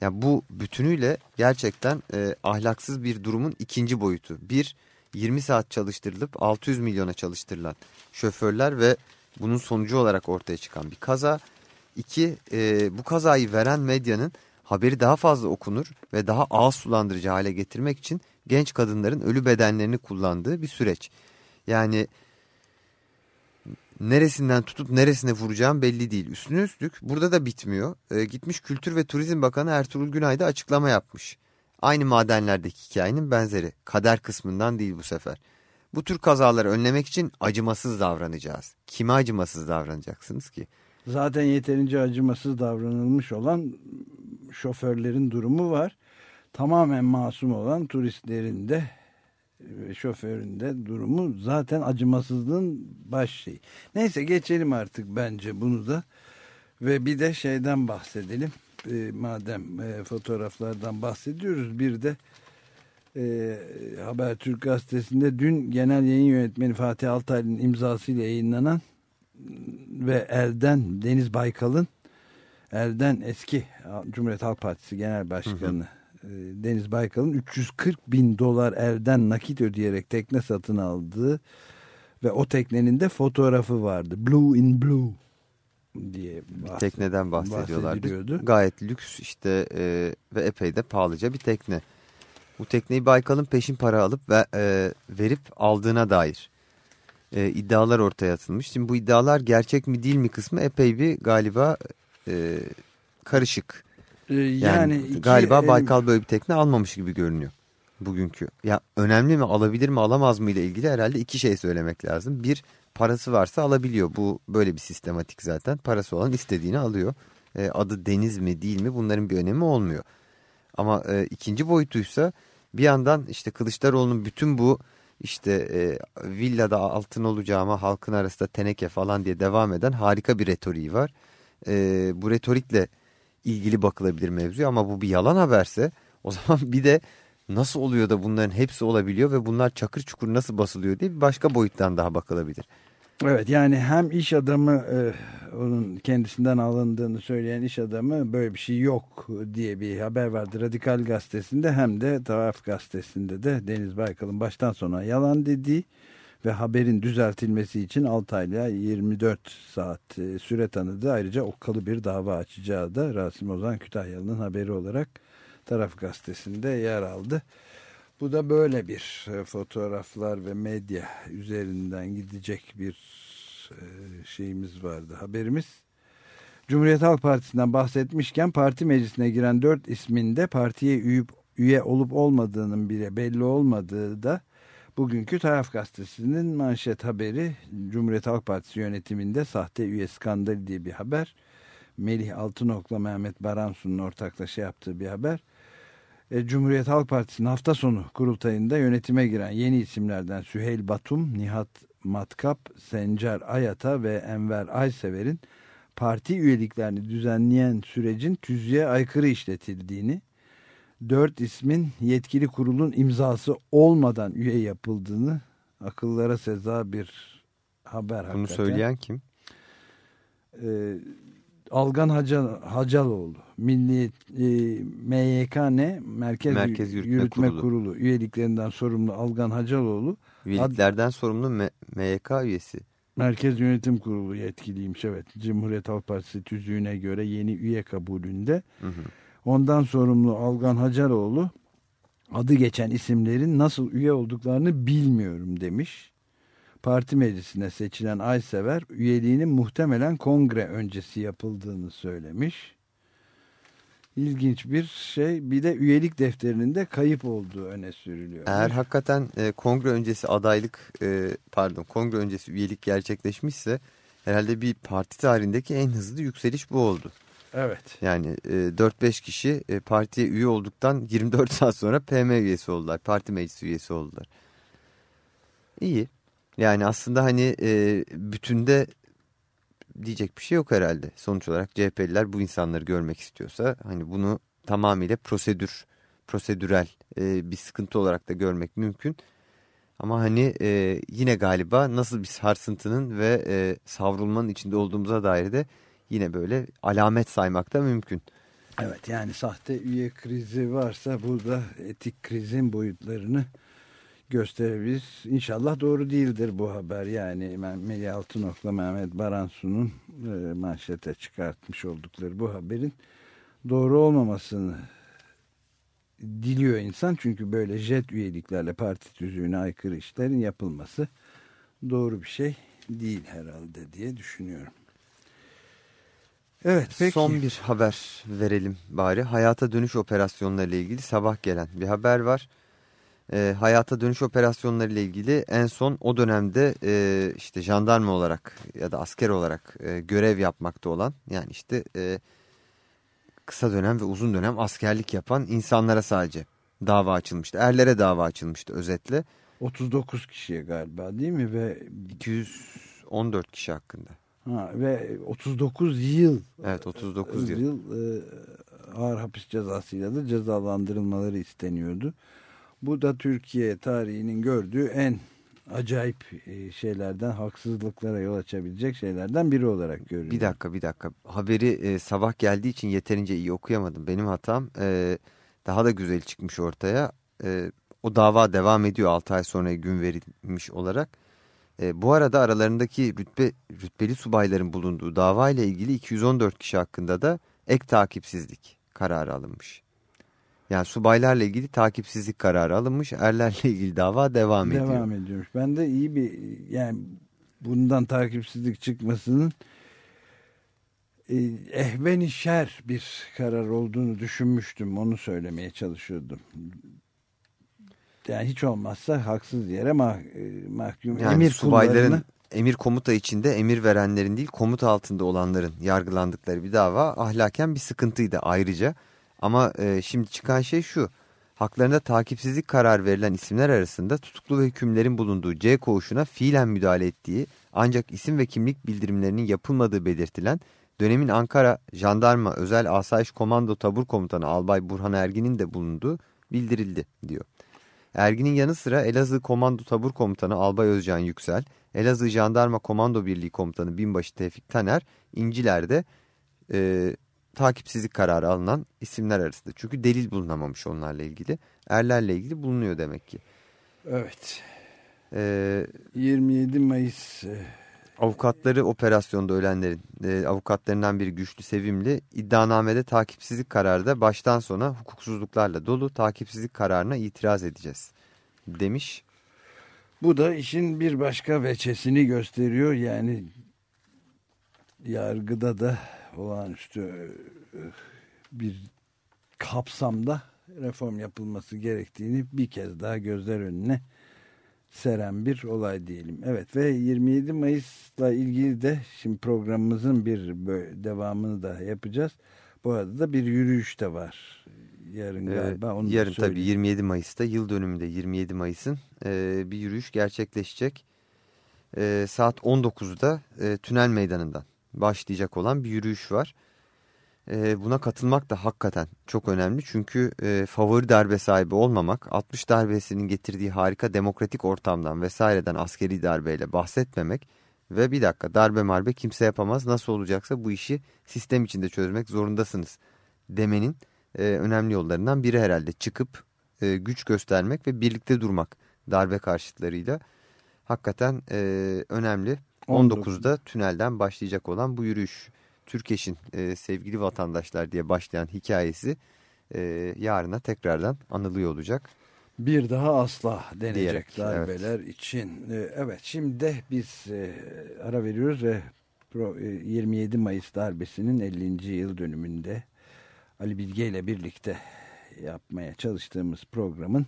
Yani bu bütünüyle gerçekten e, ahlaksız bir durumun ikinci boyutu. Bir, 20 saat çalıştırılıp 600 milyona çalıştırılan şoförler ve bunun sonucu olarak ortaya çıkan bir kaza. İki, e, bu kazayı veren medyanın haberi daha fazla okunur ve daha ağız sulandırıcı hale getirmek için genç kadınların ölü bedenlerini kullandığı bir süreç. Yani neresinden tutup neresine vuracağım belli değil. Üstüne üstlük burada da bitmiyor. E, gitmiş Kültür ve Turizm Bakanı Ertuğrul Günay da açıklama yapmış. Aynı madenlerdeki hikayenin benzeri. Kader kısmından değil bu sefer. Bu tür kazaları önlemek için acımasız davranacağız. Kime acımasız davranacaksınız ki? Zaten yeterince acımasız davranılmış olan şoförlerin durumu var. Tamamen masum olan turistlerin de ve şoförün de durumu zaten acımasızlığın baş şeyi. Neyse geçelim artık bence bunu da. Ve bir de şeyden bahsedelim. E, madem e, fotoğraflardan bahsediyoruz bir de e, Habertürk gazetesinde dün genel yayın yönetmeni Fatih Altaylı'nın imzasıyla yayınlanan ve Elden Deniz Baykal'ın Elden eski Cumhuriyet Halk Partisi Genel Başkanı e, Deniz Baykal'ın 340 bin dolar elden nakit ödeyerek tekne satın aldığı ve o teknenin de fotoğrafı vardı. Blue in Blue diye bahs- Tekneden bahsediyorlardı. Gayet lüks işte e, ve epey de pahalıca bir tekne. Bu tekneyi Baykal'ın peşin para alıp ve e, verip aldığına dair e, iddialar ortaya atılmış. Şimdi bu iddialar gerçek mi değil mi kısmı epey bir galiba e, karışık. E, Yani, yani iki galiba el- Baykal böyle bir tekne almamış gibi görünüyor bugünkü. Ya önemli mi alabilir mi alamaz mı ile ilgili herhalde iki şey söylemek lazım. Bir parası varsa alabiliyor. Bu böyle bir sistematik zaten. Parası olan istediğini alıyor. E, adı deniz mi değil mi bunların bir önemi olmuyor. Ama e, ikinci boyutuysa bir yandan işte Kılıçdaroğlu'nun bütün bu işte e, villada altın olacağıma halkın arasında teneke falan diye devam eden harika bir retoriği var. E, bu retorikle ilgili bakılabilir mevzu ama bu bir yalan haberse o zaman bir de nasıl oluyor da bunların hepsi olabiliyor ve bunlar çakır çukur nasıl basılıyor diye bir başka boyuttan daha bakılabilir. Evet yani hem iş adamı e, onun kendisinden alındığını söyleyen iş adamı böyle bir şey yok diye bir haber vardı Radikal Gazetesi'nde hem de Taraf Gazetesi'nde de Deniz Baykal'ın baştan sona yalan dediği ve haberin düzeltilmesi için Altaylı'ya 24 saat e, süre tanıdı. Ayrıca okkalı bir dava açacağı da Rasim Ozan Kütahyalı'nın haberi olarak Taraf Gazetesi'nde yer aldı. Bu da böyle bir e, fotoğraflar ve medya üzerinden gidecek bir e, şeyimiz vardı haberimiz. Cumhuriyet Halk Partisi'nden bahsetmişken parti meclisine giren dört isminde partiye üye olup olmadığının bile belli olmadığı da bugünkü Taraf Gazetesi'nin manşet haberi Cumhuriyet Halk Partisi yönetiminde sahte üye skandali diye bir haber. Melih Altınok'la Mehmet Baransu'nun ortaklaşa yaptığı bir haber. E, Cumhuriyet Halk Partisi'nin hafta sonu kurultayında yönetime giren yeni isimlerden Süheyl Batum, Nihat Matkap, Sencer Ayata ve Enver Aysever'in parti üyeliklerini düzenleyen sürecin tüzüğe aykırı işletildiğini, dört ismin yetkili kurulun imzası olmadan üye yapıldığını akıllara seza bir haber Bunu hakikaten. söyleyen kim? Ee, Algan Hacal, Hacaloğlu, Milli e, MYK ne? Merkez, Merkez Yürütme, Yürütme Kurulu. Kurulu. üyeliklerinden sorumlu Algan Hacaloğlu Üyeliklerden sorumlu M- MYK üyesi. Merkez Yönetim Kurulu yetkiliymiş evet. Cumhuriyet Halk Partisi tüzüğüne göre yeni üye kabulünde. Hı hı. Ondan sorumlu Algan Hacaroğlu adı geçen isimlerin nasıl üye olduklarını bilmiyorum demiş. Parti meclisine seçilen Aysever üyeliğinin muhtemelen kongre öncesi yapıldığını söylemiş. İlginç bir şey. Bir de üyelik defterinin de kayıp olduğu öne sürülüyor. Eğer hakikaten e, kongre öncesi adaylık e, pardon kongre öncesi üyelik gerçekleşmişse herhalde bir parti tarihindeki en hızlı yükseliş bu oldu. Evet. Yani e, 4-5 kişi e, partiye üye olduktan 24 saat sonra PM üyesi oldular. Parti meclisi üyesi oldular. İyi. Yani aslında hani e, bütünde diyecek bir şey yok herhalde. Sonuç olarak CHP'liler bu insanları görmek istiyorsa hani bunu tamamıyla prosedür, prosedürel e, bir sıkıntı olarak da görmek mümkün. Ama hani e, yine galiba nasıl bir sarsıntının ve e, savrulmanın içinde olduğumuza dair de yine böyle alamet saymak da mümkün. Evet yani sahte üye krizi varsa burada etik krizin boyutlarını gösterebiliriz. İnşallah doğru değildir bu haber. Yani Melih Altınok'la Mehmet Baransu'nun e, manşete çıkartmış oldukları bu haberin doğru olmamasını diliyor insan. Çünkü böyle jet üyeliklerle parti tüzüğüne aykırı işlerin yapılması doğru bir şey değil herhalde diye düşünüyorum. Evet peki. Son bir haber verelim bari. Hayata dönüş operasyonları ile ilgili sabah gelen bir haber var. E, hayata dönüş operasyonları ile ilgili en son o dönemde e, işte jandarma olarak ya da asker olarak e, görev yapmakta olan yani işte e, kısa dönem ve uzun dönem askerlik yapan insanlara sadece dava açılmıştı. Erlere dava açılmıştı özetle. 39 kişiye galiba değil mi ve 214 kişi hakkında. Ha, ve 39 yıl Evet 39 yıl. yıl e, ağır hapis cezasıyla da cezalandırılmaları isteniyordu. Bu da Türkiye tarihinin gördüğü en acayip e, şeylerden, haksızlıklara yol açabilecek şeylerden biri olarak görünüyor. Bir dakika bir dakika. Haberi e, sabah geldiği için yeterince iyi okuyamadım. Benim hatam e, daha da güzel çıkmış ortaya. E, o dava devam ediyor 6 ay sonra gün verilmiş olarak. E, bu arada aralarındaki rütbe, rütbeli subayların bulunduğu dava ile ilgili 214 kişi hakkında da ek takipsizlik kararı alınmış. Yani subaylarla ilgili takipsizlik kararı alınmış. Erlerle ilgili dava devam, ediyor. Devam ediyormuş. Ben de iyi bir yani bundan takipsizlik çıkmasının e, ehveni şer bir karar olduğunu düşünmüştüm. Onu söylemeye çalışıyordum. Yani hiç olmazsa haksız yere mah, e, mahkum Yani emir subayların kullarını emir komuta içinde emir verenlerin değil komuta altında olanların yargılandıkları bir dava ahlaken bir sıkıntıydı ayrıca. Ama e, şimdi çıkan şey şu haklarında takipsizlik karar verilen isimler arasında tutuklu ve hükümlerin bulunduğu C koğuşuna fiilen müdahale ettiği ancak isim ve kimlik bildirimlerinin yapılmadığı belirtilen dönemin Ankara Jandarma Özel Asayiş Komando Tabur Komutanı Albay Burhan Ergin'in de bulunduğu bildirildi diyor. Ergin'in yanı sıra Elazığ Komando Tabur Komutanı Albay Özcan Yüksel, Elazığ Jandarma Komando Birliği Komutanı Binbaşı Tevfik Taner, İnciler'de e, takipsizlik kararı alınan isimler arasında. Çünkü delil bulunamamış onlarla ilgili. Erlerle ilgili bulunuyor demek ki. evet E, 27 Mayıs e, avukatları operasyonda ölenlerin e, avukatlarından biri Güçlü Sevimli iddianamede takipsizlik kararı da baştan sona hukuksuzluklarla dolu takipsizlik kararına itiraz edeceğiz demiş. Bu da işin bir başka veçesini gösteriyor. Yani yargıda da olağanüstü e, bir kapsamda reform yapılması gerektiğini bir kez daha gözler önüne seren bir olay diyelim. Evet ve 27 Mayıs'la ilgili de şimdi programımızın bir devamını da yapacağız. Bu arada da bir yürüyüş de var. Yarın Ee, galiba onu yarın tabii söyleyeyim. 27 Mayıs'ta yıl dönümünde 27 Mayıs'ın e, bir yürüyüş gerçekleşecek. E, saat 19'da e, Tünel Meydanı'ndan başlayacak olan bir yürüyüş var. E, buna katılmak da hakikaten çok önemli. Çünkü e, favori darbe sahibi olmamak, 60 darbesinin getirdiği harika demokratik ortamdan vesaireden askeri darbeyle bahsetmemek Ve bir dakika darbe marbe kimse yapamaz. Nasıl olacaksa bu işi sistem içinde çözmek zorundasınız demenin e, önemli yollarından biri herhalde. Çıkıp e, güç göstermek ve birlikte durmak darbe karşıtlarıyla hakikaten e, önemli. 19'da tünelden başlayacak olan bu yürüyüş. Türkeş'in e, sevgili vatandaşlar diye başlayan hikayesi e, yarına tekrardan anılıyor olacak. Bir daha asla denecek Diyerek, darbeler için. Ee, Evet şimdi biz e, ara veriyoruz ve pro- e, 27 Mayıs darbesinin 50. yıl dönümünde Ali Bilge ile birlikte yapmaya çalıştığımız programın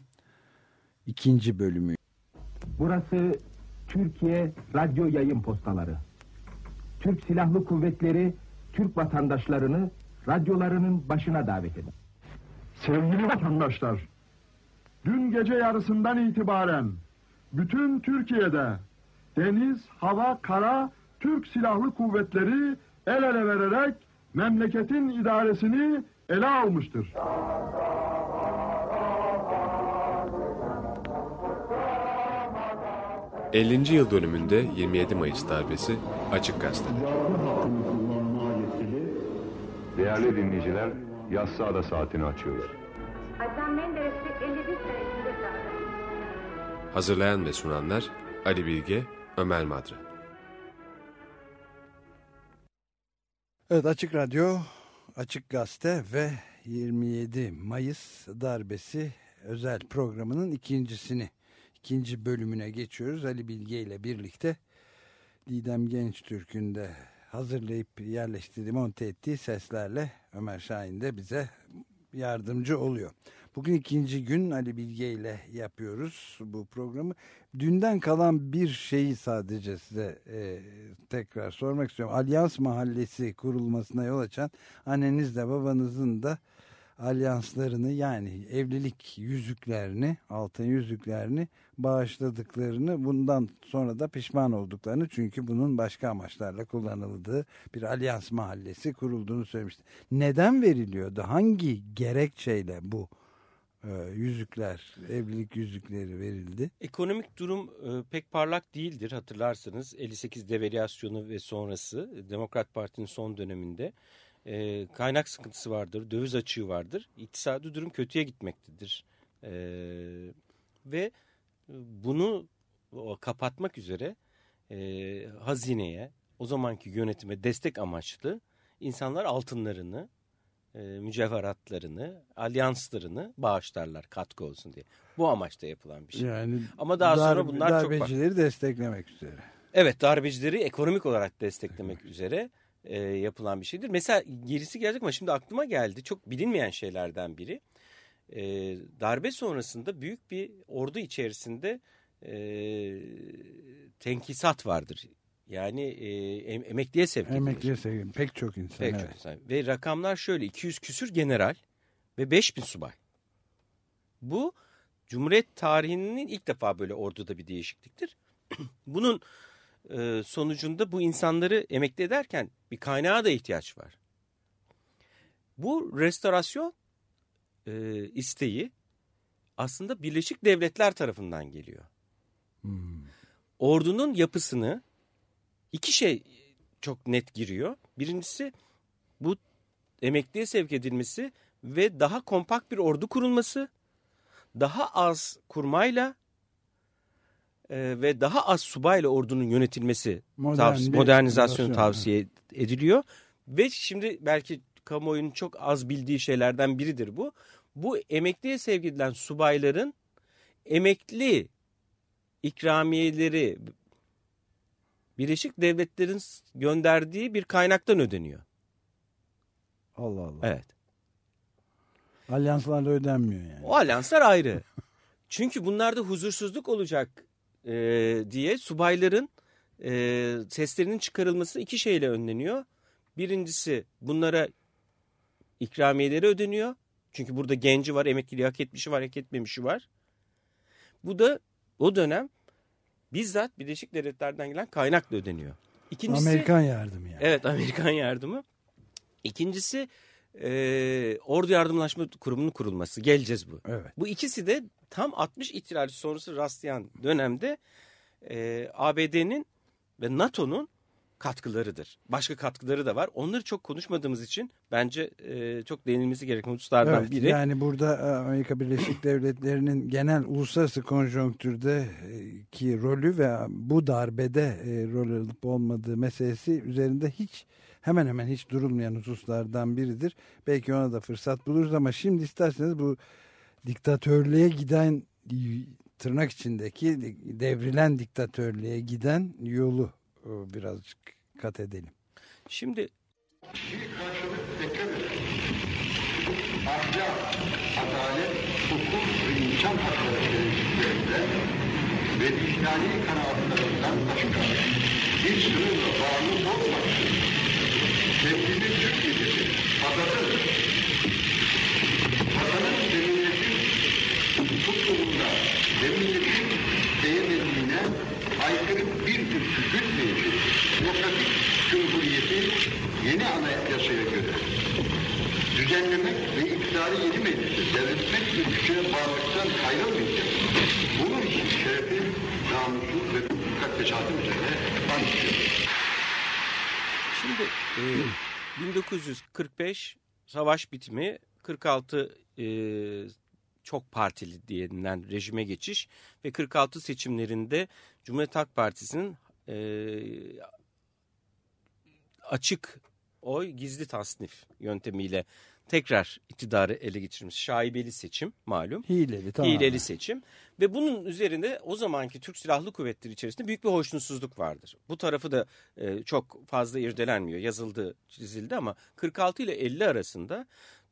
ikinci bölümü. Burası Türkiye Radyo Yayın Postaları. Türk Silahlı Kuvvetleri Türk vatandaşlarını radyolarının başına davet eder. Sevgili vatandaşlar, dün gece yarısından itibaren bütün Türkiye'de deniz, hava, kara Türk Silahlı Kuvvetleri el ele vererek memleketin idaresini ele almıştır. Müzik 50. yıl dönümünde 27 Mayıs darbesi Açık Gazete'de. Değerli dinleyiciler, Yassı Ada saatini açıyoruz. Adnan Menderes'i 51 senesinde tanıdım. Hazırlayan ve sunanlar Ali Bilge, Ömer Madra. Evet Açık Radyo, Açık Gazete ve 27 Mayıs darbesi özel programının ikincisini, ikinci bölümüne geçiyoruz. Ali Bilge ile birlikte Didem Gençtürk'ün de hazırlayıp yerleştirdiği, monte ettiği seslerle Ömer Şahin de bize yardımcı oluyor. Bugün ikinci gün Ali Bilge ile yapıyoruz bu programı. Dünden kalan bir şeyi sadece size e, tekrar sormak istiyorum. Alyans Mahallesi kurulmasına yol açan annenizle babanızın da alyanslarını yani evlilik yüzüklerini, altın yüzüklerini bağışladıklarını bundan sonra da pişman olduklarını çünkü bunun başka amaçlarla kullanıldığı bir alyans mahallesi kurulduğunu söylemişti. Neden veriliyordu? Hangi gerekçeyle bu e, yüzükler, evlilik yüzükleri verildi? Ekonomik durum e, pek parlak değildir hatırlarsanız 58 devalüasyonu ve sonrası Demokrat Parti'nin son döneminde e, kaynak sıkıntısı vardır, döviz açığı vardır. İktisadi durum kötüye gitmektedir. E, ve bunu kapatmak üzere e, hazineye, o zamanki yönetime destek amaçlı insanlar altınlarını, e, mücevheratlarını, alyanslarını bağışlarlar katkı olsun diye. Bu amaçta yapılan bir şey. Yani Ama daha sonra bunlar çok darbecileri desteklemek üzere. Evet darbecileri ekonomik olarak desteklemek üzere e, yapılan bir şeydir. Mesela gerisi gelecek ama şimdi aklıma geldi. Çok bilinmeyen şeylerden biri. E, darbe sonrasında büyük bir ordu içerisinde e, tenkisat vardır. Yani e, em- emekliye sevk edilir. Emekliye sevgim pek çok insan. Pek evet. çok insan. Ve rakamlar şöyle 200 küsür general ve 5000 subay. Bu Cumhuriyet tarihinin ilk defa böyle orduda bir değişikliktir. Bunun e, sonucunda bu insanları emekli ederken bir kaynağa da ihtiyaç var. Bu restorasyon e, isteği aslında Birleşik Devletler tarafından geliyor. Ordunun yapısını iki şey çok net giriyor. Birincisi bu emekliye sevk edilmesi ve daha kompakt bir ordu kurulması, daha az kurmayla e, ve daha az subayla ordunun yönetilmesi Modern tavs- bir modernizasyonu tavsiye ediliyor. Ve şimdi belki kamuoyunun çok az bildiği şeylerden biridir bu. Bu emekliye sevk edilen subayların emekli ikramiyeleri Birleşik Devletler'in gönderdiği bir kaynaktan ödeniyor. Allah Allah. Evet. Alyanslarla ödenmiyor yani. O alyanslar ayrı. Çünkü bunlarda huzursuzluk olacak e, diye subayların e, seslerinin çıkarılması iki şeyle önleniyor. Birincisi bunlara ikramiyeleri ödeniyor. Çünkü burada genci var, emekliliği hak etmişi var, hak etmemişi var. Bu da o dönem bizzat Birleşik Devletler'den gelen kaynakla ödeniyor. İkincisi, Amerikan yardımı yani. Evet Amerikan yardımı. İkincisi e, Ordu Yardımlaşma Kurumu'nun kurulması. Geleceğiz bu. Evet. Bu ikisi de tam 60 ihtilali sonrası rastlayan dönemde e, ABD'nin ve NATO'nun katkılarıdır. Başka katkıları da var. Onları çok konuşmadığımız için bence e, çok değinilmesi gereken hususlardan Evet, biri. Yani burada e, Amerika Birleşik Devletleri'nin genel uluslararası konjonktürde e, ki rolü ve bu darbede e, rol alıp olmadığı meselesi üzerinde hiç hemen hemen hiç durulmayan hususlardan biridir. Belki ona da fırsat buluruz ama şimdi isterseniz bu diktatörlüğe giden tırnak içindeki devrilen diktatörlüğe giden yolu e, birazcık kat edelim. Şimdi ahlak, adalet, hukuk ve insan hakları prensiplerinde ve vicdani kanaatlarından başka bir sınırla bağlı olmaksızın sevgili Türk milleti vatanın, vatanın tutulunda ve milletin değerliliğine aykırı bir tür güçleyici demokratik cumhuriyeti yeni anayasaya göre düzenlemek ve iktidarı yeni meclise devretmek ve güçüne bağlılıktan ayrılmayacak. Bunun için şerefi, namusu ve mukaddesatı üzerine anlatıyor. Şimdi e, 1945 savaş bitimi 46 e, çok partili denilen rejime geçiş ve 46 seçimlerinde Cumhuriyet Halk Partisi'nin e, açık oy gizli tasnif yöntemiyle tekrar iktidarı ele geçirmiş. Şaibeli seçim malum. Hileli tamam. Hileli seçim. Ve bunun üzerinde o zamanki Türk Silahlı Kuvvetleri içerisinde büyük bir hoşnutsuzluk vardır. Bu tarafı da e, çok fazla irdelenmiyor. Yazıldı, çizildi ama 46 ile 50 arasında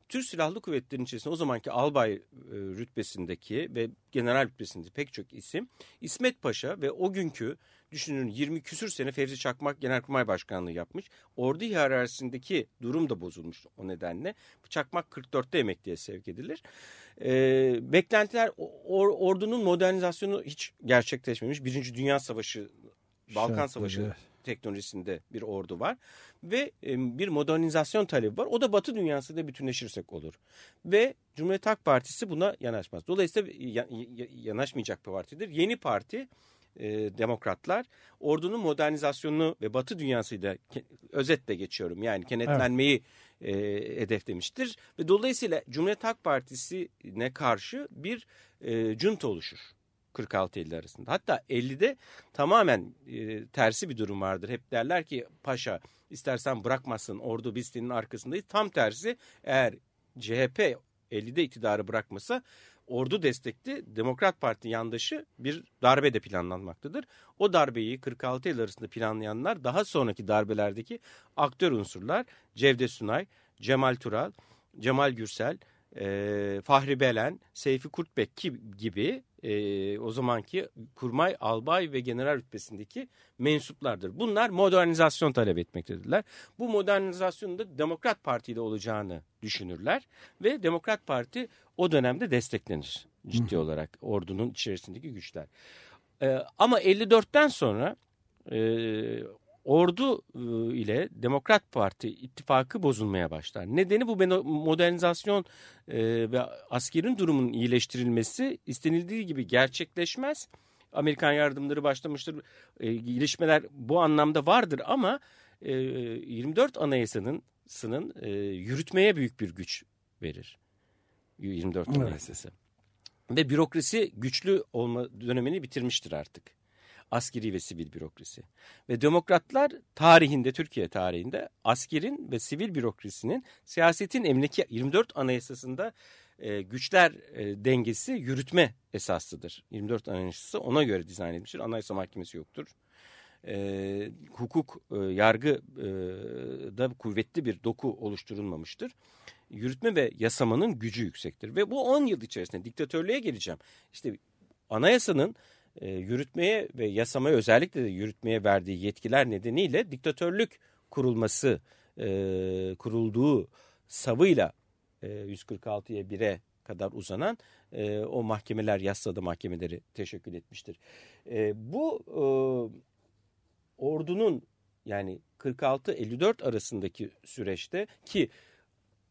Türk Silahlı Kuvvetleri'nin içerisinde o zamanki albay e, rütbesindeki ve general rütbesindeki pek çok isim İsmet Paşa ve o günkü düşünün 20 küsür sene Fevzi Çakmak Genelkurmay Başkanlığı yapmış. Ordu hiyerarşisindeki durum da bozulmuş o nedenle. Çakmak 44'te emekliye sevk edilir. E, beklentiler or, ordunun modernizasyonu hiç gerçekleşmemiş. Birinci Dünya Savaşı, Balkan Şartları, Savaşı evet. teknolojisinde bir ordu var ve bir modernizasyon talebi var. O da Batı dünyasıyla bütünleşirsek olur. Ve Cumhuriyet Halk Partisi buna yanaşmaz. Dolayısıyla ya- ya- yanaşmayacak bir partidir. Yeni parti e, demokratlar ordunun modernizasyonunu ve Batı dünyasıyla özetle geçiyorum. Yani kenetlenmeyi e, hedeflemiştir ve dolayısıyla Cumhuriyet Halk Partisi'ne karşı bir e, junta oluşur. 46-50 arasında. Hatta 50'de tamamen e, tersi bir durum vardır. Hep derler ki paşa istersen bırakmasın ordu biz senin arkasındayız. Tam tersi eğer CHP 50'de iktidarı bırakmasa ordu destekli Demokrat Parti yandaşı bir darbe de planlanmaktadır. O darbeyi 46 yıl arasında planlayanlar daha sonraki darbelerdeki aktör unsurlar Cevdet Sunay, Cemal Tural, Cemal Gürsel, e, Fahri Belen, Seyfi Kurtbek gibi e, o zamanki kurmay, albay ve general rütbesindeki mensuplardır. Bunlar modernizasyon talep etmektedirler. Bu modernizasyonun da Demokrat Parti ile olacağını düşünürler ve Demokrat Parti o dönemde desteklenir ciddi olarak ordunun içerisindeki güçler. E, ama 54'ten sonra e, ordu e, ile Demokrat Parti ittifakı bozulmaya başlar. Nedeni bu modernizasyon ve askerin durumunun iyileştirilmesi istenildiği gibi gerçekleşmez. Amerikan yardımları başlamıştır. Gelişmeler bu anlamda vardır ama e, 24 Anayasa'nın sının yürütmeye büyük bir güç verir. 24 Evet. Anayasası. Ve bürokrasi güçlü olma dönemini bitirmiştir artık askeri ve sivil bürokrasi. Ve demokratlar tarihinde, Türkiye tarihinde askerin ve sivil bürokrasinin siyasetin emrindeki 24 anayasasında e, güçler e, dengesi yürütme esasıdır. 24 anayasası ona göre dizayn edilmiştir. Anayasa mahkemesi yoktur. E, hukuk, e, yargı e, da kuvvetli bir doku oluşturulmamıştır. Yürütme ve yasamanın gücü yüksektir. Ve bu 10 yıl içerisinde diktatörlüğe geleceğim. İşte anayasanın e, yürütmeye ve yasamaya özellikle de yürütmeye verdiği yetkiler nedeniyle diktatörlük kurulması e, kurulduğu savıyla e, 146'ya 1'e kadar uzanan e, o mahkemeler yassıda mahkemeleri teşekkül etmiştir. Bu e, ordunun yani 46-54 arasındaki süreçte ki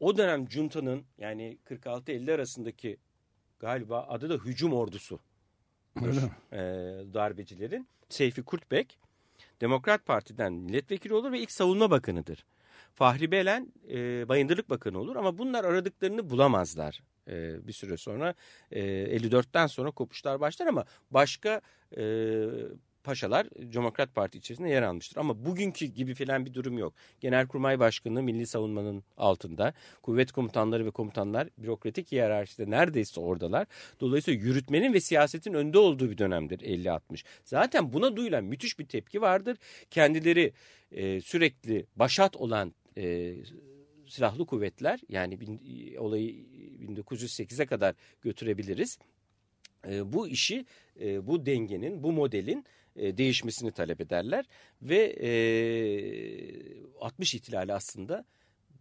o dönem juntanın yani 46-50 arasındaki galiba adı da hücum ordusu? E, darbecilerin Seyfi Kurtbek Demokrat Parti'den milletvekili olur ve ilk savunma bakanıdır. Fahri Belen e, Bayındırlık Bakanı olur ama bunlar aradıklarını bulamazlar e, bir süre sonra. E, 54'ten sonra kopuşlar başlar ama başka e, paşalar Demokrat Parti içerisinde yer almıştır. Ama bugünkü gibi filan bir durum yok. Genelkurmay Başkanı Milli Savunmanın altında. Kuvvet komutanları ve komutanlar bürokratik hiyerarşide neredeyse oradalar. Dolayısıyla yürütmenin ve siyasetin önde olduğu bir dönemdir 50-60. Zaten buna duyulan müthiş bir tepki vardır. Kendileri e, sürekli başat olan e, silahlı kuvvetler yani bin, olayı 1908'e kadar götürebiliriz. E, bu işi, e, bu dengenin, bu modelin e, değişmesini talep ederler ve e, 60 ihtilali aslında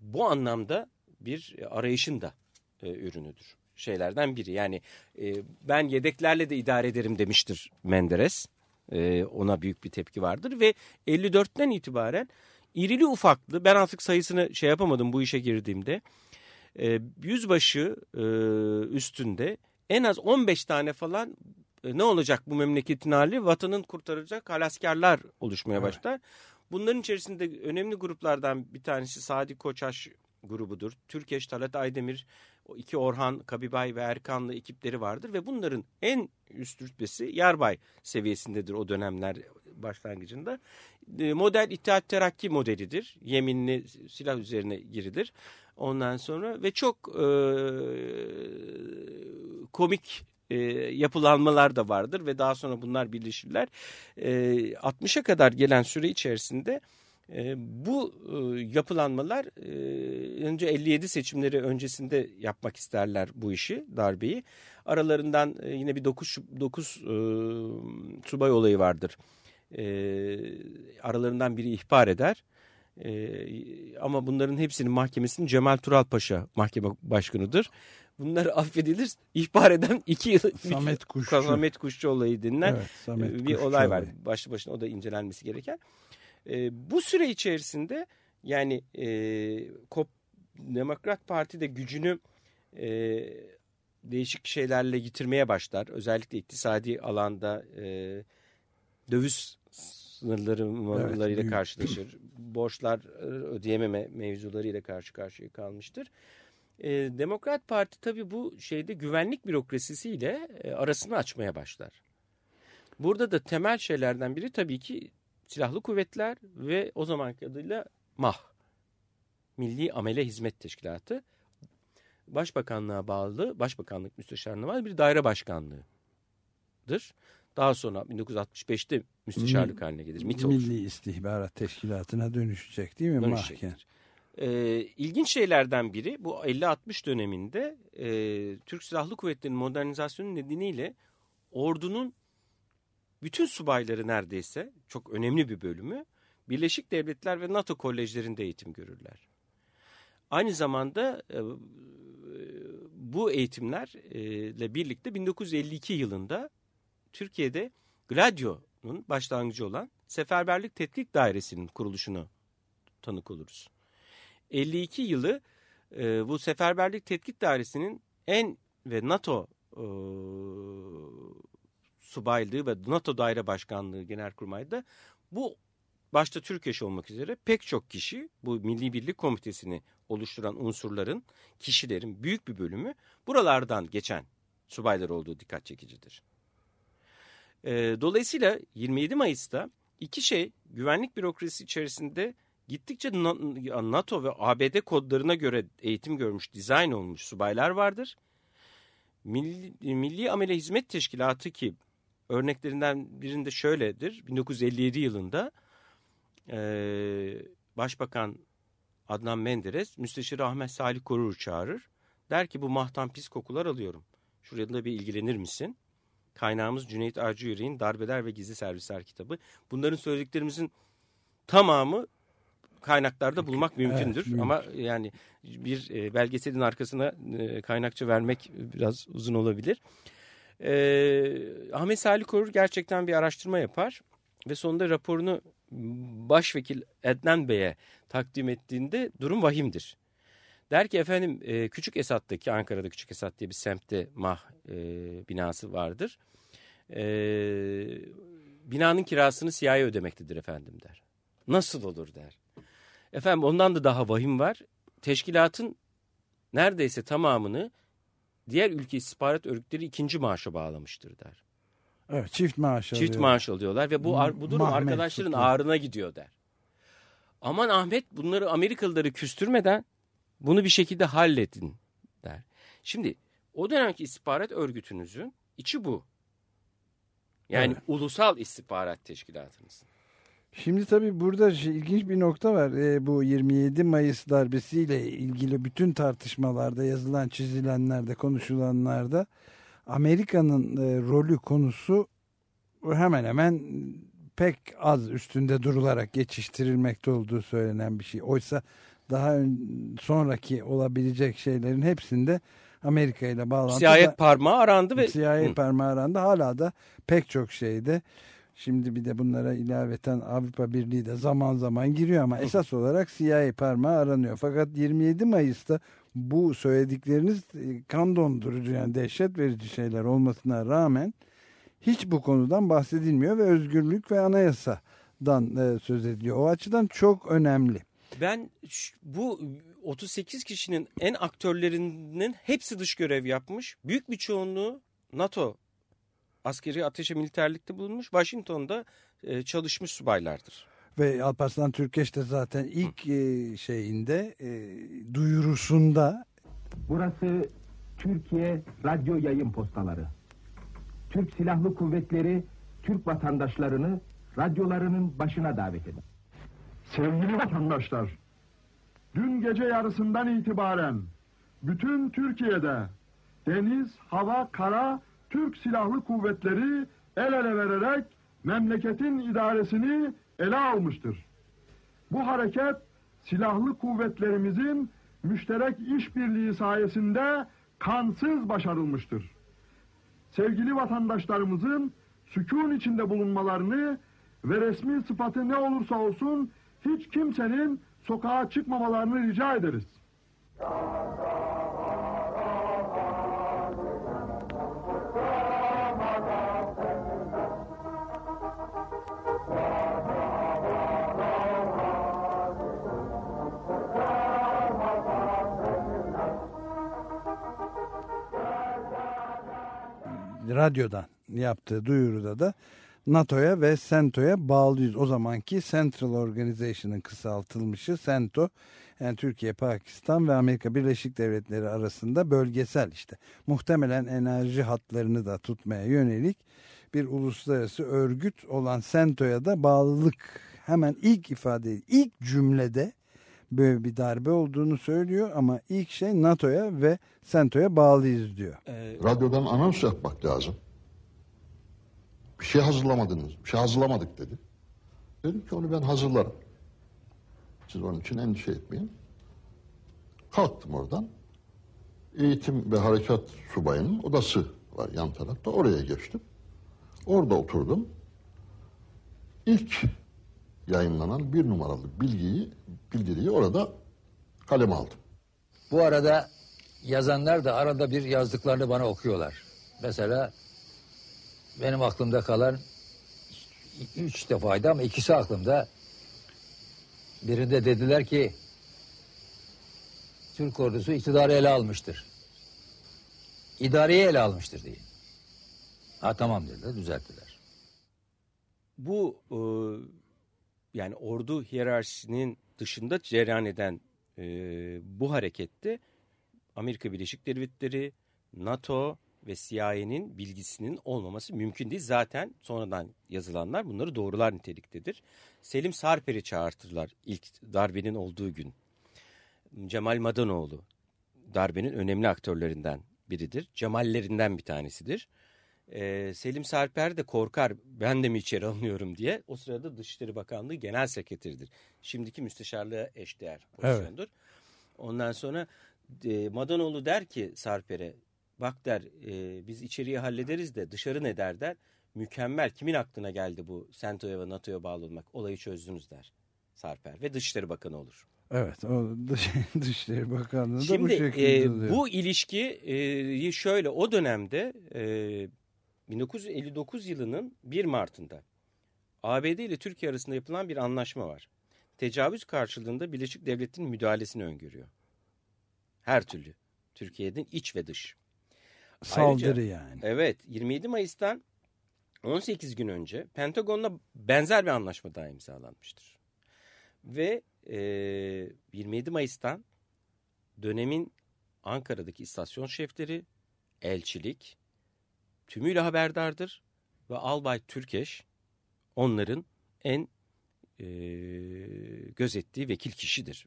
bu anlamda bir arayışın da e, ürünüdür. Şeylerden biri yani e, ben yedeklerle de idare ederim demiştir Menderes. E, ona büyük bir tepki vardır ve 54'ten itibaren irili ufaklı ben artık sayısını şey yapamadım bu işe girdiğimde e, yüzbaşı e, üstünde en az 15 tane falan e, ne olacak bu memleketin hali vatanın kurtaracak halaskarlar oluşmaya evet. başlar. Bunların içerisinde önemli gruplardan bir tanesi Sadi Koçaş grubudur. Türkeş, Talat Aydemir, iki Orhan, Kabibay ve Erkanlı ekipleri vardır ve bunların en üst rütbesi Yarbay seviyesindedir o dönemler başlangıcında. E, model İttihat Terakki modelidir. Yeminli silah üzerine girilir. Ondan sonra ve çok e, komik e, yapılanmalar da vardır ve daha sonra bunlar birleşirler. E, 60'a kadar gelen süre içerisinde e, bu e, yapılanmalar e, önce 57 seçimleri öncesinde yapmak isterler bu işi, darbeyi. Aralarından e, yine bir 9, 9 e, subay olayı vardır. E, aralarından biri ihbar eder. Ee, ama bunların hepsinin mahkemesinin Cemal Tural Paşa mahkeme başkanıdır. Bunlar affedilir. İhbar eden iki yıl Samet Kuşçu. Samet Kuşçu olayı denilen evet, Samet bir Kuşçu olay var. Başlı başına o da incelenmesi gereken. Ee, bu süre içerisinde yani e, Kop, Demokrat Parti de gücünü e, değişik şeylerle yitirmeye başlar. Özellikle iktisadi alanda e, döviz sınırlarıyla evet, karşılaşır. Borçlar ödeyememe mevzularıyla karşı karşıya kalmıştır. E, Demokrat Parti tabii bu şeyde güvenlik bürokrasisiyle e, arasını açmaya başlar. Burada da temel şeylerden biri tabii ki silahlı kuvvetler ve o zamanki adıyla MAH. Milli Amele Hizmet Teşkilatı. Başbakanlığa bağlı, Başbakanlık Müsteşarlığına bağlı bir daire başkanlığıdır. Daha sonra 1965'te müsteşarlık haline gelir. MİT olur. Milli İstihbarat Teşkilatı'na dönüşecek değil mi mahken? Ee, ilginç şeylerden biri bu 50-60 döneminde e, Türk Silahlı Kuvvetleri'nin modernizasyonu nedeniyle ordunun bütün subayları neredeyse çok önemli bir bölümü Birleşik Devletler ve NATO kolejlerinde eğitim görürler. Aynı zamanda e, bu eğitimlerle birlikte 1952 yılında Türkiye'de Gladio'nun başlangıcı olan Seferberlik Tetkik Dairesi'nin kuruluşunu tanık oluruz. 52 yılı e, bu Seferberlik Tetkik Dairesi'nin en ve NATO e, subaylığı ve NATO Daire Başkanlığı Genelkurmay'da bu başta Türkeş olmak üzere pek çok kişi bu Milli Birlik Komitesi'ni oluşturan unsurların, kişilerin büyük bir bölümü buralardan geçen subaylar olduğu dikkat çekicidir. E, dolayısıyla 27 Mayıs'ta iki şey güvenlik bürokrasisi içerisinde gittikçe NATO ve ABD kodlarına göre eğitim görmüş, dizayn olmuş subaylar vardır. Milli, Milli Amele Hizmet Teşkilatı ki örneklerinden birinde şöyledir. 1957 yılında e, Başbakan Adnan Menderes Müsteşir Ahmet Salih Korur çağırır. Der ki bu mahtan pis kokular alıyorum. Şuraya da bir ilgilenir misin? Kaynağımız Cüneyt Arcı Yüreğin Darbeler ve Gizli Servisler kitabı. Bunların söylediklerimizin tamamı kaynaklarda bulmak mümkündür. Evet, Ama yani bir e, belgeselin arkasına e, kaynakça vermek biraz uzun olabilir. E, Ahmet Salih Korur gerçekten bir araştırma yapar ve sonunda raporunu Başvekil Ednan Bey'e takdim ettiğinde durum vahimdir. Der ki efendim e, Küçük Esat'taki Ankara'da Küçük Esat diye bir semtte mah e, binası vardır. E, binanın kirasını CIA ödemektedir efendim der. Nasıl olur der. Efendim ondan da daha vahim var. Teşkilatın neredeyse tamamını diğer ülke istihbarat örgütleri ikinci maaşa bağlamıştır der. Evet çift maaş Çift alıyor. maaş alıyorlar ve bu ar- bu durum Mahmet arkadaşların tutuyor. ağrına gidiyor der. Aman Ahmet bunları Amerikalıları küstürmeden bunu bir şekilde halledin der. Şimdi o dönemki istihbarat örgütünüzün içi bu. Yani Evet. ulusal istihbarat teşkilatınız. Şimdi tabii burada şey, ilginç bir nokta var. Ee, bu 27 Mayıs darbesiyle ilgili bütün tartışmalarda yazılan, çizilenlerde, konuşulanlarda Amerika'nın e, rolü konusu hemen hemen pek az üstünde durularak geçiştirilmekte olduğu söylenen bir şey. Oysa daha sonraki olabilecek şeylerin hepsinde Amerika ile bağlantılı. Siyayet parmağı arandı ve CIA Hı. parmağı arandı. Hala da pek çok şeyde şimdi bir de bunlara ilaveten Avrupa Birliği de zaman zaman giriyor ama esas olarak CIA parmağı aranıyor. Fakat 27 Mayıs'ta bu söyledikleriniz e, kan dondurucu yani dehşet verici şeyler olmasına rağmen hiç bu konudan bahsedilmiyor ve özgürlük ve anayasadan e, söz ediliyor. O açıdan çok önemli. Ben bu 38 kişinin en aktörlerinin hepsi dış görev yapmış. Büyük bir çoğunluğu NATO askeri ateşe militerlikte bulunmuş. Washington'da e, çalışmış subaylardır. Ve Alparslan Türkeş de zaten ilk e, şeyinde e, duyurusunda Burası Türkiye Radyo Yayın Postaları. Türk Silahlı Kuvvetleri Türk vatandaşlarını radyolarının başına davet eder. Sevgili vatandaşlar, dün gece yarısından itibaren bütün Türkiye'de deniz, hava, kara Türk Silahlı Kuvvetleri el ele vererek memleketin idaresini ele almıştır. Bu hareket silahlı kuvvetlerimizin müşterek işbirliği sayesinde kansız başarılmıştır. Sevgili vatandaşlarımızın sükun içinde bulunmalarını ve resmi sıfatı ne olursa olsun hiç kimsenin sokağa çıkmamalarını rica ederiz. Radyodan yaptığı duyuruda da NATO'ya ve CENTO'ya bağlıyız. O zamanki Central Organization'ın kısaltılmışı CENTO yani Türkiye, Pakistan ve Amerika Birleşik Devletleri arasında bölgesel işte muhtemelen enerji hatlarını da tutmaya yönelik bir uluslararası örgüt olan CENTO'ya da bağlılık hemen ilk ifade ilk cümlede böyle bir darbe olduğunu söylüyor ama ilk şey NATO'ya ve CENTO'ya bağlıyız diyor. Radyodan anons yapmak lazım. Bir şey hazırlamadınız, bir şey hazırlamadık dedi. Dedim ki onu ben hazırlarım. Siz onun için endişe etmeyin. Kalktım oradan. Eğitim ve Harekat Subayı'nın odası var yan tarafta. Oraya geçtim. Orada oturdum. İlk yayınlanan bir numaralı bilgiyi, bildiriyi orada kaleme aldım. Bu arada yazanlar da arada bir yazdıklarını bana okuyorlar. Mesela benim aklımda kalan üç defaydı ama ikisi aklımda. Birinde dediler ki Türk ordusu iktidarı ele almıştır. İdareyi ele almıştır diye. Ha tamam dediler düzelttiler. Bu e, yani ordu hiyerarşisinin dışında cereyan eden e, bu harekette Amerika Birleşik Devletleri, NATO ve CIA'nin bilgisinin olmaması mümkün değil. Zaten sonradan yazılanlar bunları doğrular niteliktedir. Selim Sarper'i çağırtırlar ilk darbenin olduğu gün. Cemal Madanoğlu darbenin önemli aktörlerinden biridir. Cemallerinden bir tanesidir. Ee, Selim Sarper de korkar ben de mi içeri alınıyorum diye. O sırada Dışişleri Bakanlığı Genel Sekreteridir. Şimdiki müsteşarlığa eşdeğer pozisyondur. Ondan sonra e, Madanoğlu der ki Sarper'e bak der e, biz içeriği hallederiz de dışarı ne der der. Mükemmel kimin aklına geldi bu Sento'ya ve NATO'ya bağlı olmak olayı çözdünüz der Sarper ve Dışişleri Bakanı olur. Evet, o Dış- Dışişleri Bakanlığı da bu Şimdi şekilde e, oluyor. bu ilişki şöyle o dönemde e, 1959 yılının 1 Mart'ında ABD ile Türkiye arasında yapılan bir anlaşma var. Tecavüz karşılığında Birleşik Devletler'in müdahalesini öngörüyor. Her türlü. Türkiye'nin iç ve dış. Saldırı Ayrıca, yani. Evet 27 Mayıs'tan 18 gün önce Pentagon'la benzer bir anlaşma daha imzalanmıştır. Ve e, 27 Mayıs'tan dönemin Ankara'daki istasyon şefleri, elçilik tümüyle haberdardır ve Albay Türkeş onların en e, gözettiği vekil kişidir.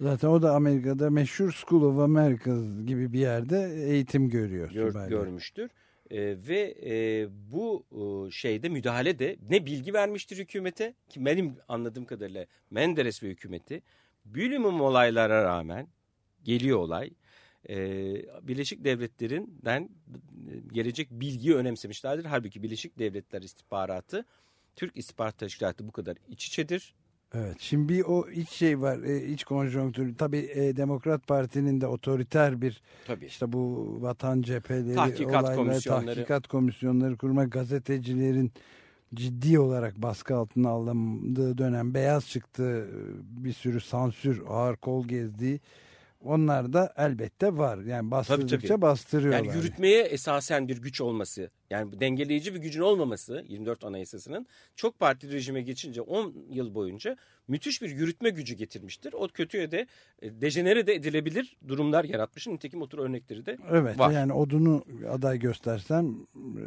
Zaten o da Amerika'da meşhur School of America gibi bir yerde eğitim görüyor. Gör, görmüştür. E, ve e, bu e, şeyde müdahale de ne bilgi vermiştir hükümete ki benim anladığım kadarıyla Menderes ve hükümeti bilumum olaylara rağmen geliyor olay. E, Birleşik Devletleri'nden gelecek bilgiyi önemsemişlerdir. Halbuki Birleşik Devletler istihbaratı Türk istihbarat teşkilatı bu kadar iç içedir. Evet şimdi bir o iç şey var e, iç konjonktür tabii e, Demokrat Parti'nin de otoriter bir Tabii. işte bu vatan cepheleri Tahkikat olayları, komisyonları. tahkikat komisyonları kurmak gazetecilerin ciddi olarak baskı altına alındığı dönem beyaz çıktı bir sürü sansür ağır kol gezdiği onlar da elbette var yani bastırdıkça tabii. bastırıyorlar. Yani yürütmeye esasen bir güç olması, yani dengeleyici bir gücün olmaması 24 Anayasası'nın çok partili rejime geçince 10 yıl boyunca müthiş bir yürütme gücü getirmiştir. O kötüye de e, dejenere de edilebilir durumlar yaratmış. Nitekim otur örnekleri de Evet var. yani odunu aday göstersem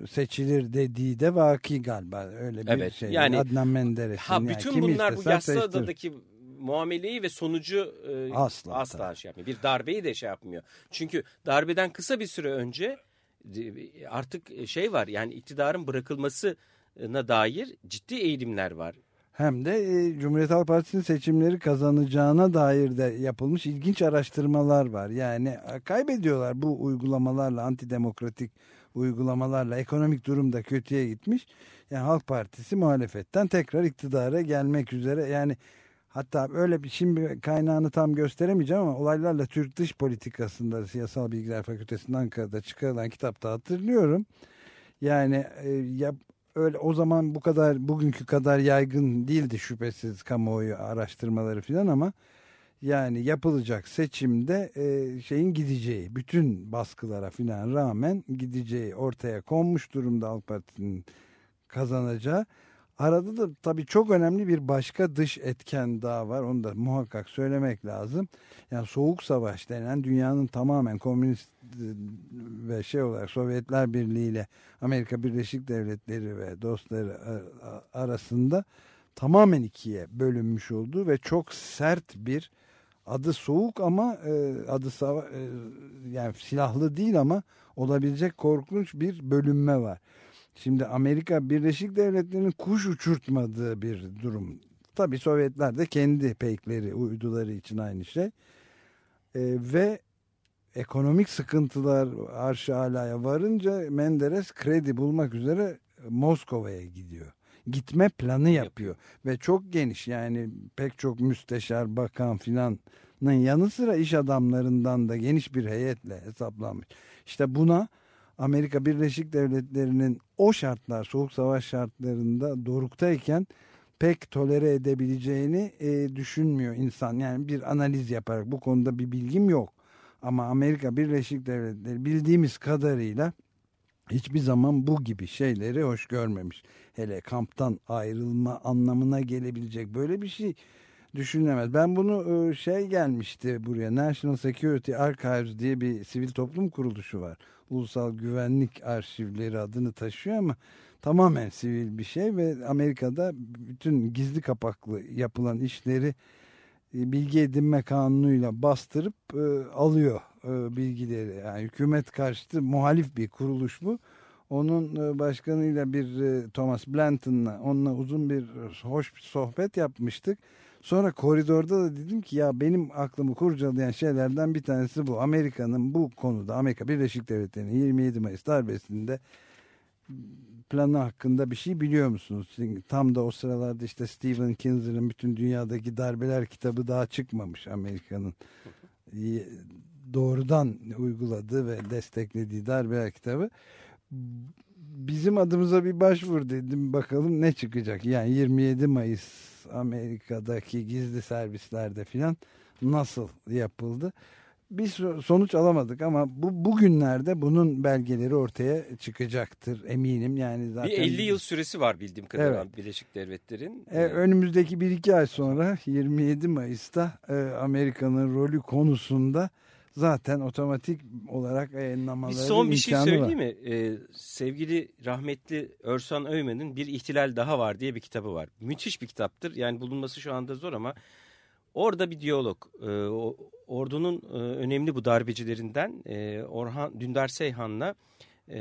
seçilir dediği de vaki galiba öyle bir Evet, şey. yani- Adnan Menderes'in Ha yani bütün kimi bunlar bu Yassı. Adadaki muameleyi ve sonucu e, Asla, asla tabii. şey yapmıyor. Bir darbeyi de şey yapmıyor. Çünkü darbeden kısa bir süre önce e, artık şey var yani iktidarın bırakılmasına dair ciddi eğilimler var. Hem de e, Cumhuriyet Halk Partisi'nin seçimleri kazanacağına dair de yapılmış ilginç araştırmalar var. Yani e, kaybediyorlar bu uygulamalarla, antidemokratik uygulamalarla ekonomik durum da kötüye gitmiş. Yani Halk Partisi muhalefetten tekrar iktidara gelmek üzere. Yani hatta öyle bir şimdi kaynağını tam gösteremeyeceğim ama olaylarla Türk dış politikasında Siyasal Bilgiler Fakültesi'nin Ankara'da çıkarılan kitapta hatırlıyorum. Yani e, ya öyle o zaman bu kadar bugünkü kadar yaygın değildi şüphesiz kamuoyu araştırmaları filan ama yani yapılacak seçimde e, şeyin gideceği bütün baskılara filan rağmen gideceği ortaya konmuş durumda Halk Partisi'nin kazanacağı. Arada da tabii çok önemli bir başka dış etken daha var. Onu da muhakkak söylemek lazım. Yani Soğuk Savaş denen dünyanın tamamen komünist e, ve şey olarak Sovyetler Birliği ile Amerika Birleşik Devletleri ve dostları a- arasında tamamen ikiye bölünmüş olduğu ve çok sert bir adı soğuk ama e, adı e, yani silahlı değil ama olabilecek korkunç bir bölünme var. Şimdi Amerika Birleşik Devletleri'nin kuş uçurtmadığı bir durum. Tabii Sovyetler de kendi peykleri, uyduları için aynı şey. E, ve ekonomik sıkıntılar arşı alaya varınca Menderes kredi bulmak üzere Moskova'ya gidiyor. Gitme planı yapıyor ve çok geniş yani pek çok müsteşar, bakan filanın yanı sıra iş adamlarından da geniş bir heyetle hesaplanmış. İşte buna Amerika Birleşik Devletleri'nin o şartlar, soğuk savaş şartlarında doruktayken pek tolere edebileceğini e, düşünmüyor insan. Yani bir analiz yaparak bu konuda bir bilgim yok. Ama Amerika Birleşik Devletleri bildiğimiz kadarıyla hiçbir zaman bu gibi şeyleri hoş görmemiş. Hele kamptan ayrılma anlamına gelebilecek böyle bir şey düşünülemez. Ben bunu e, şey gelmişti buraya National Security Archives diye bir sivil toplum kuruluşu var. Ulusal Güvenlik Arşivleri adını taşıyor ama tamamen sivil bir şey ve Amerika'da bütün gizli kapaklı yapılan işleri e, bilgi edinme kanunuyla bastırıp e, alıyor e, bilgileri. Yani hükümet karşıtı muhalif bir kuruluş bu. Onun e, başkanıyla bir e, Thomas Blanton'la onunla uzun bir hoş bir sohbet yapmıştık. Sonra koridorda da dedim ki ya benim aklımı kurcalayan şeylerden bir tanesi bu. Amerika'nın bu konuda Amerika Birleşik Devletleri'nin 27 Mayıs darbesinde planı hakkında bir şey biliyor musunuz? Tam da o sıralarda işte Stephen Kinzer'ın bütün dünyadaki darbeler kitabı daha çıkmamış Amerika'nın doğrudan uyguladığı ve desteklediği darbeler kitabı. Bizim adımıza bir başvur dedim bakalım ne çıkacak. Yani 27 Mayıs Amerika'daki gizli servislerde filan nasıl yapıldı? Bir sonuç alamadık ama bu bugünlerde bunun belgeleri ortaya çıkacaktır eminim. Yani zaten bir 50 yıl süresi var bildiğim kadarıyla Evet. Birleşik Devletler'in. e, önümüzdeki bir iki ay sonra 27 Mayıs'ta e, Amerika'nın rolü konusunda zaten otomatik olarak Bir yayınlamaları son bir şey söyleyeyim var. mi? Ee, sevgili rahmetli Örsan Öymen'in Bir İhtilal Daha Var diye bir kitabı var. Müthiş bir kitaptır. Yani bulunması şu anda zor ama orada bir diyalog. Ee, o- ordunun e, önemli bu darbecilerinden e, Orhan Dündar Seyhan'la e,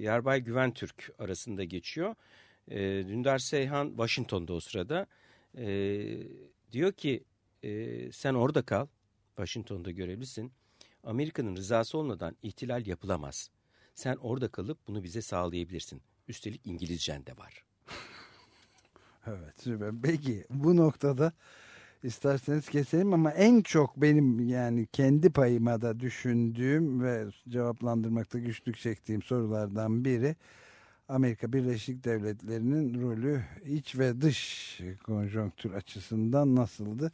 Yarbay Güven Türk arasında geçiyor. E, Dündar Seyhan Washington'da o sırada. E, diyor ki e, sen orada kal. Washington'da görevlisin. Amerika'nın rızası olmadan ihtilal yapılamaz. Sen orada kalıp bunu bize sağlayabilirsin. Üstelik İngilizcen de var. Evet süper. Peki bu noktada isterseniz keselim ama en çok benim yani kendi payıma da düşündüğüm ve cevaplandırmakta güçlük çektiğim sorulardan biri Amerika Birleşik Devletleri'nin rolü iç ve dış konjonktür açısından nasıldı?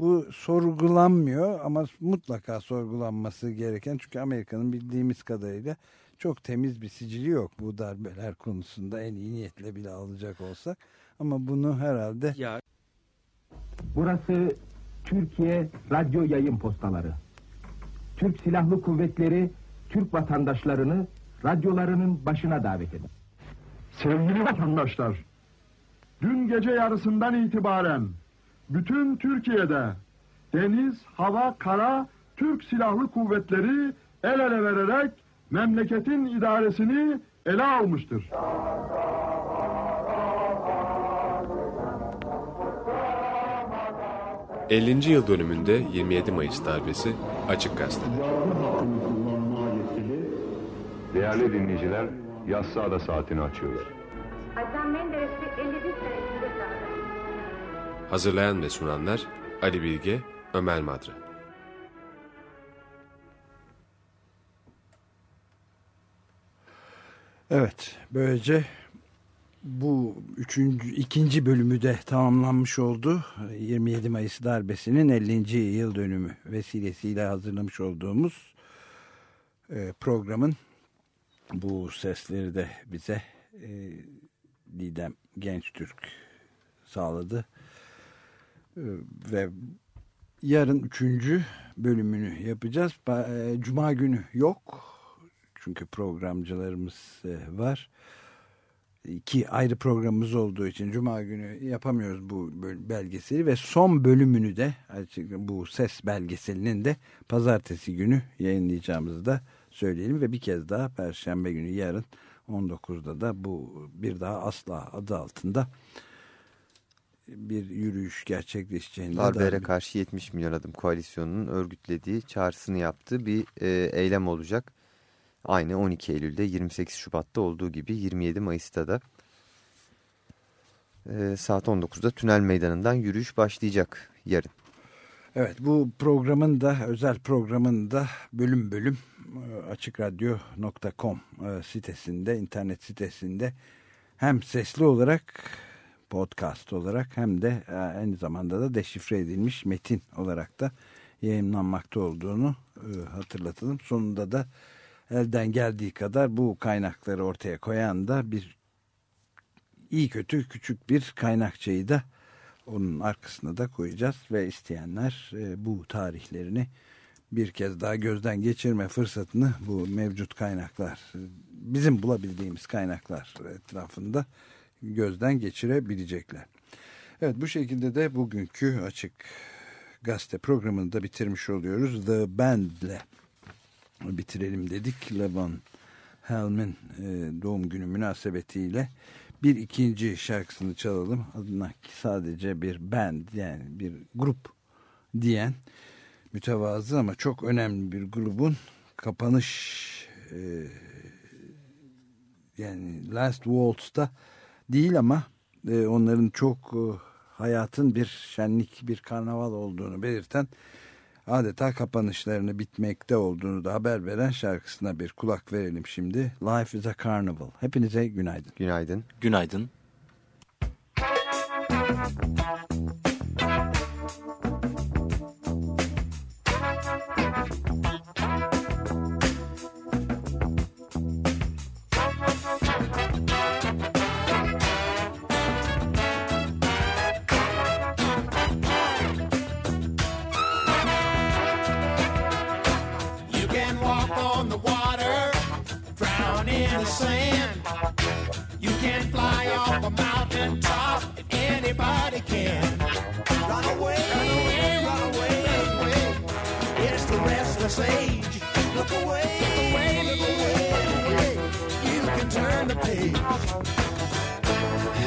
Bu sorgulanmıyor ama mutlaka sorgulanması gereken çünkü Amerika'nın bildiğimiz kadarıyla çok temiz bir sicili yok bu darbeler konusunda en iyi niyetle bile alacak olsak. Ama bunu herhalde Ya Burası Türkiye Radyo Yayın Postaları. Türk Silahlı Kuvvetleri Türk vatandaşlarını radyolarının başına davet eder. Sevgili vatandaşlar, dün gece yarısından itibaren bütün Türkiye'de deniz, hava, kara Türk Silahlı Kuvvetleri el ele vererek memleketin idaresini ele almıştır. Cık. 50. yıl dönümünde 27 Mayıs darbesi Açık Gazete'de. Değerli dinleyiciler, yaz sağda saatini açıyoruz. Adnan Menderes'i 51 senesinde tanıdım. Hazırlayan ve sunanlar Ali Bilge, Ömer Madra. Evet, böylece bu üçüncü, ikinci bölümü de tamamlanmış oldu. 27 Mayıs darbesinin 50. yıl dönümü vesilesiyle hazırlamış olduğumuz e, programın bu sesleri de bize e, Didem Gençtürk sağladı. E, ve yarın üçüncü bölümünü yapacağız. E, Cuma günü yok. Çünkü programcılarımız e, var. İki ayrı programımız olduğu için Cuma günü yapamıyoruz bu belgeseli ve son bölümünü de bu ses belgeselinin de pazartesi günü yayınlayacağımızı da söyleyelim ve bir kez daha Perşembe günü yarın 19'da da bu bir daha asla adı altında bir yürüyüş gerçekleşeceğini Darbelere karşı 70 milyon adım koalisyonunun örgütlediği çağrısını yaptığı bir e, eylem olacak. Aynı 12 Eylül'de 28 Şubat'ta olduğu gibi 27 Mayıs'ta da e, saat 19'da Tünel Meydanı'ndan yürüyüş başlayacak yarın. Evet bu programın da özel programın da bölüm bölüm e, açıkradyo.com e, sitesinde internet sitesinde hem sesli olarak podcast olarak hem de e, aynı zamanda da deşifre edilmiş metin olarak da yayınlanmakta olduğunu e, hatırlatalım. Sonunda da elden geldiği kadar bu kaynakları ortaya koyan da bir iyi kötü küçük bir kaynakçayı da onun arkasına da koyacağız ve isteyenler e, bu tarihlerini bir kez daha gözden geçirme fırsatını bu mevcut kaynaklar bizim bulabildiğimiz kaynaklar etrafında gözden geçirebilecekler. Evet bu şekilde de bugünkü açık gazete programını da bitirmiş oluyoruz. The Band'le bitirelim dedik. Levon Helm'in e, doğum günü münasebetiyle bir ikinci şarkısını çalalım. Adına sadece bir band yani bir grup diyen mütevazı ama çok önemli bir grubun kapanış e, yani Last Waltz'ta değil ama e, onların çok e, hayatın bir şenlik bir karnaval olduğunu belirten adeta kapanışlarını bitmekte olduğunu da haber veren şarkısına bir kulak verelim şimdi. Life is a Carnival. Hepinize günaydın. Günaydın. Günaydın. You sand. You can fly off a mountain top anybody can. Run away, run away, run away, run away. It's the restless age. Look away, look away, look away, look away. You can turn the page.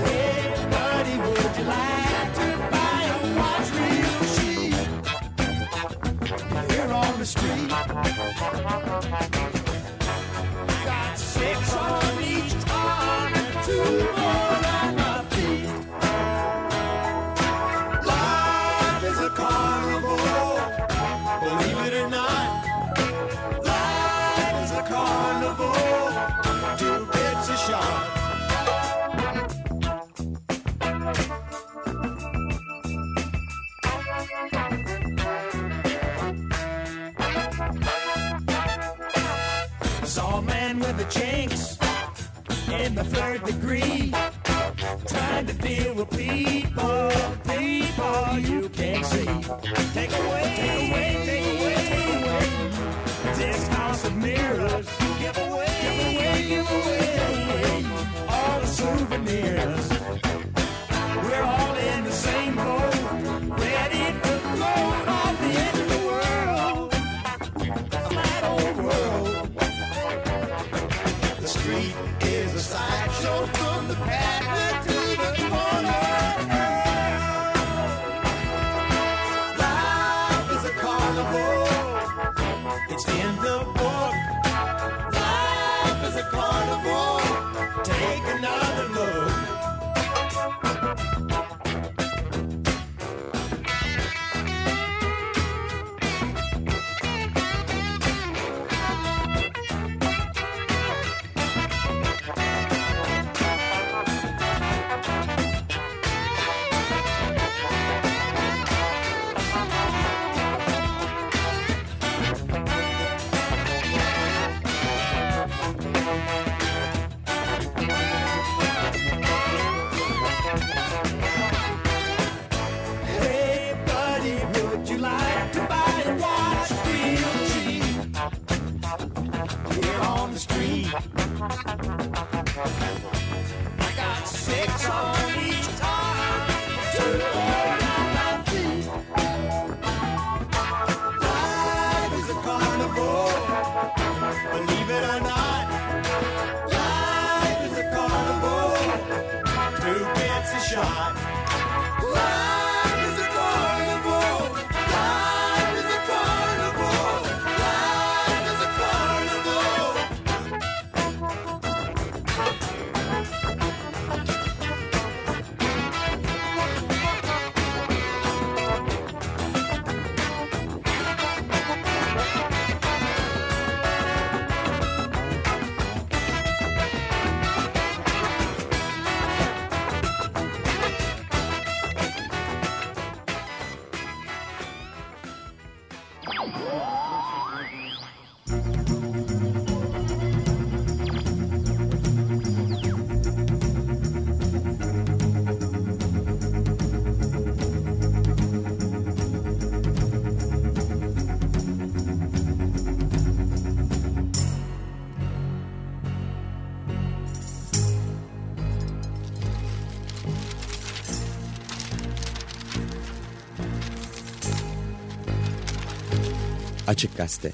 Hey, buddy, would you like to buy a watch real cheap? Here on the street. to the third degree, trying to deal with Açık Gazete.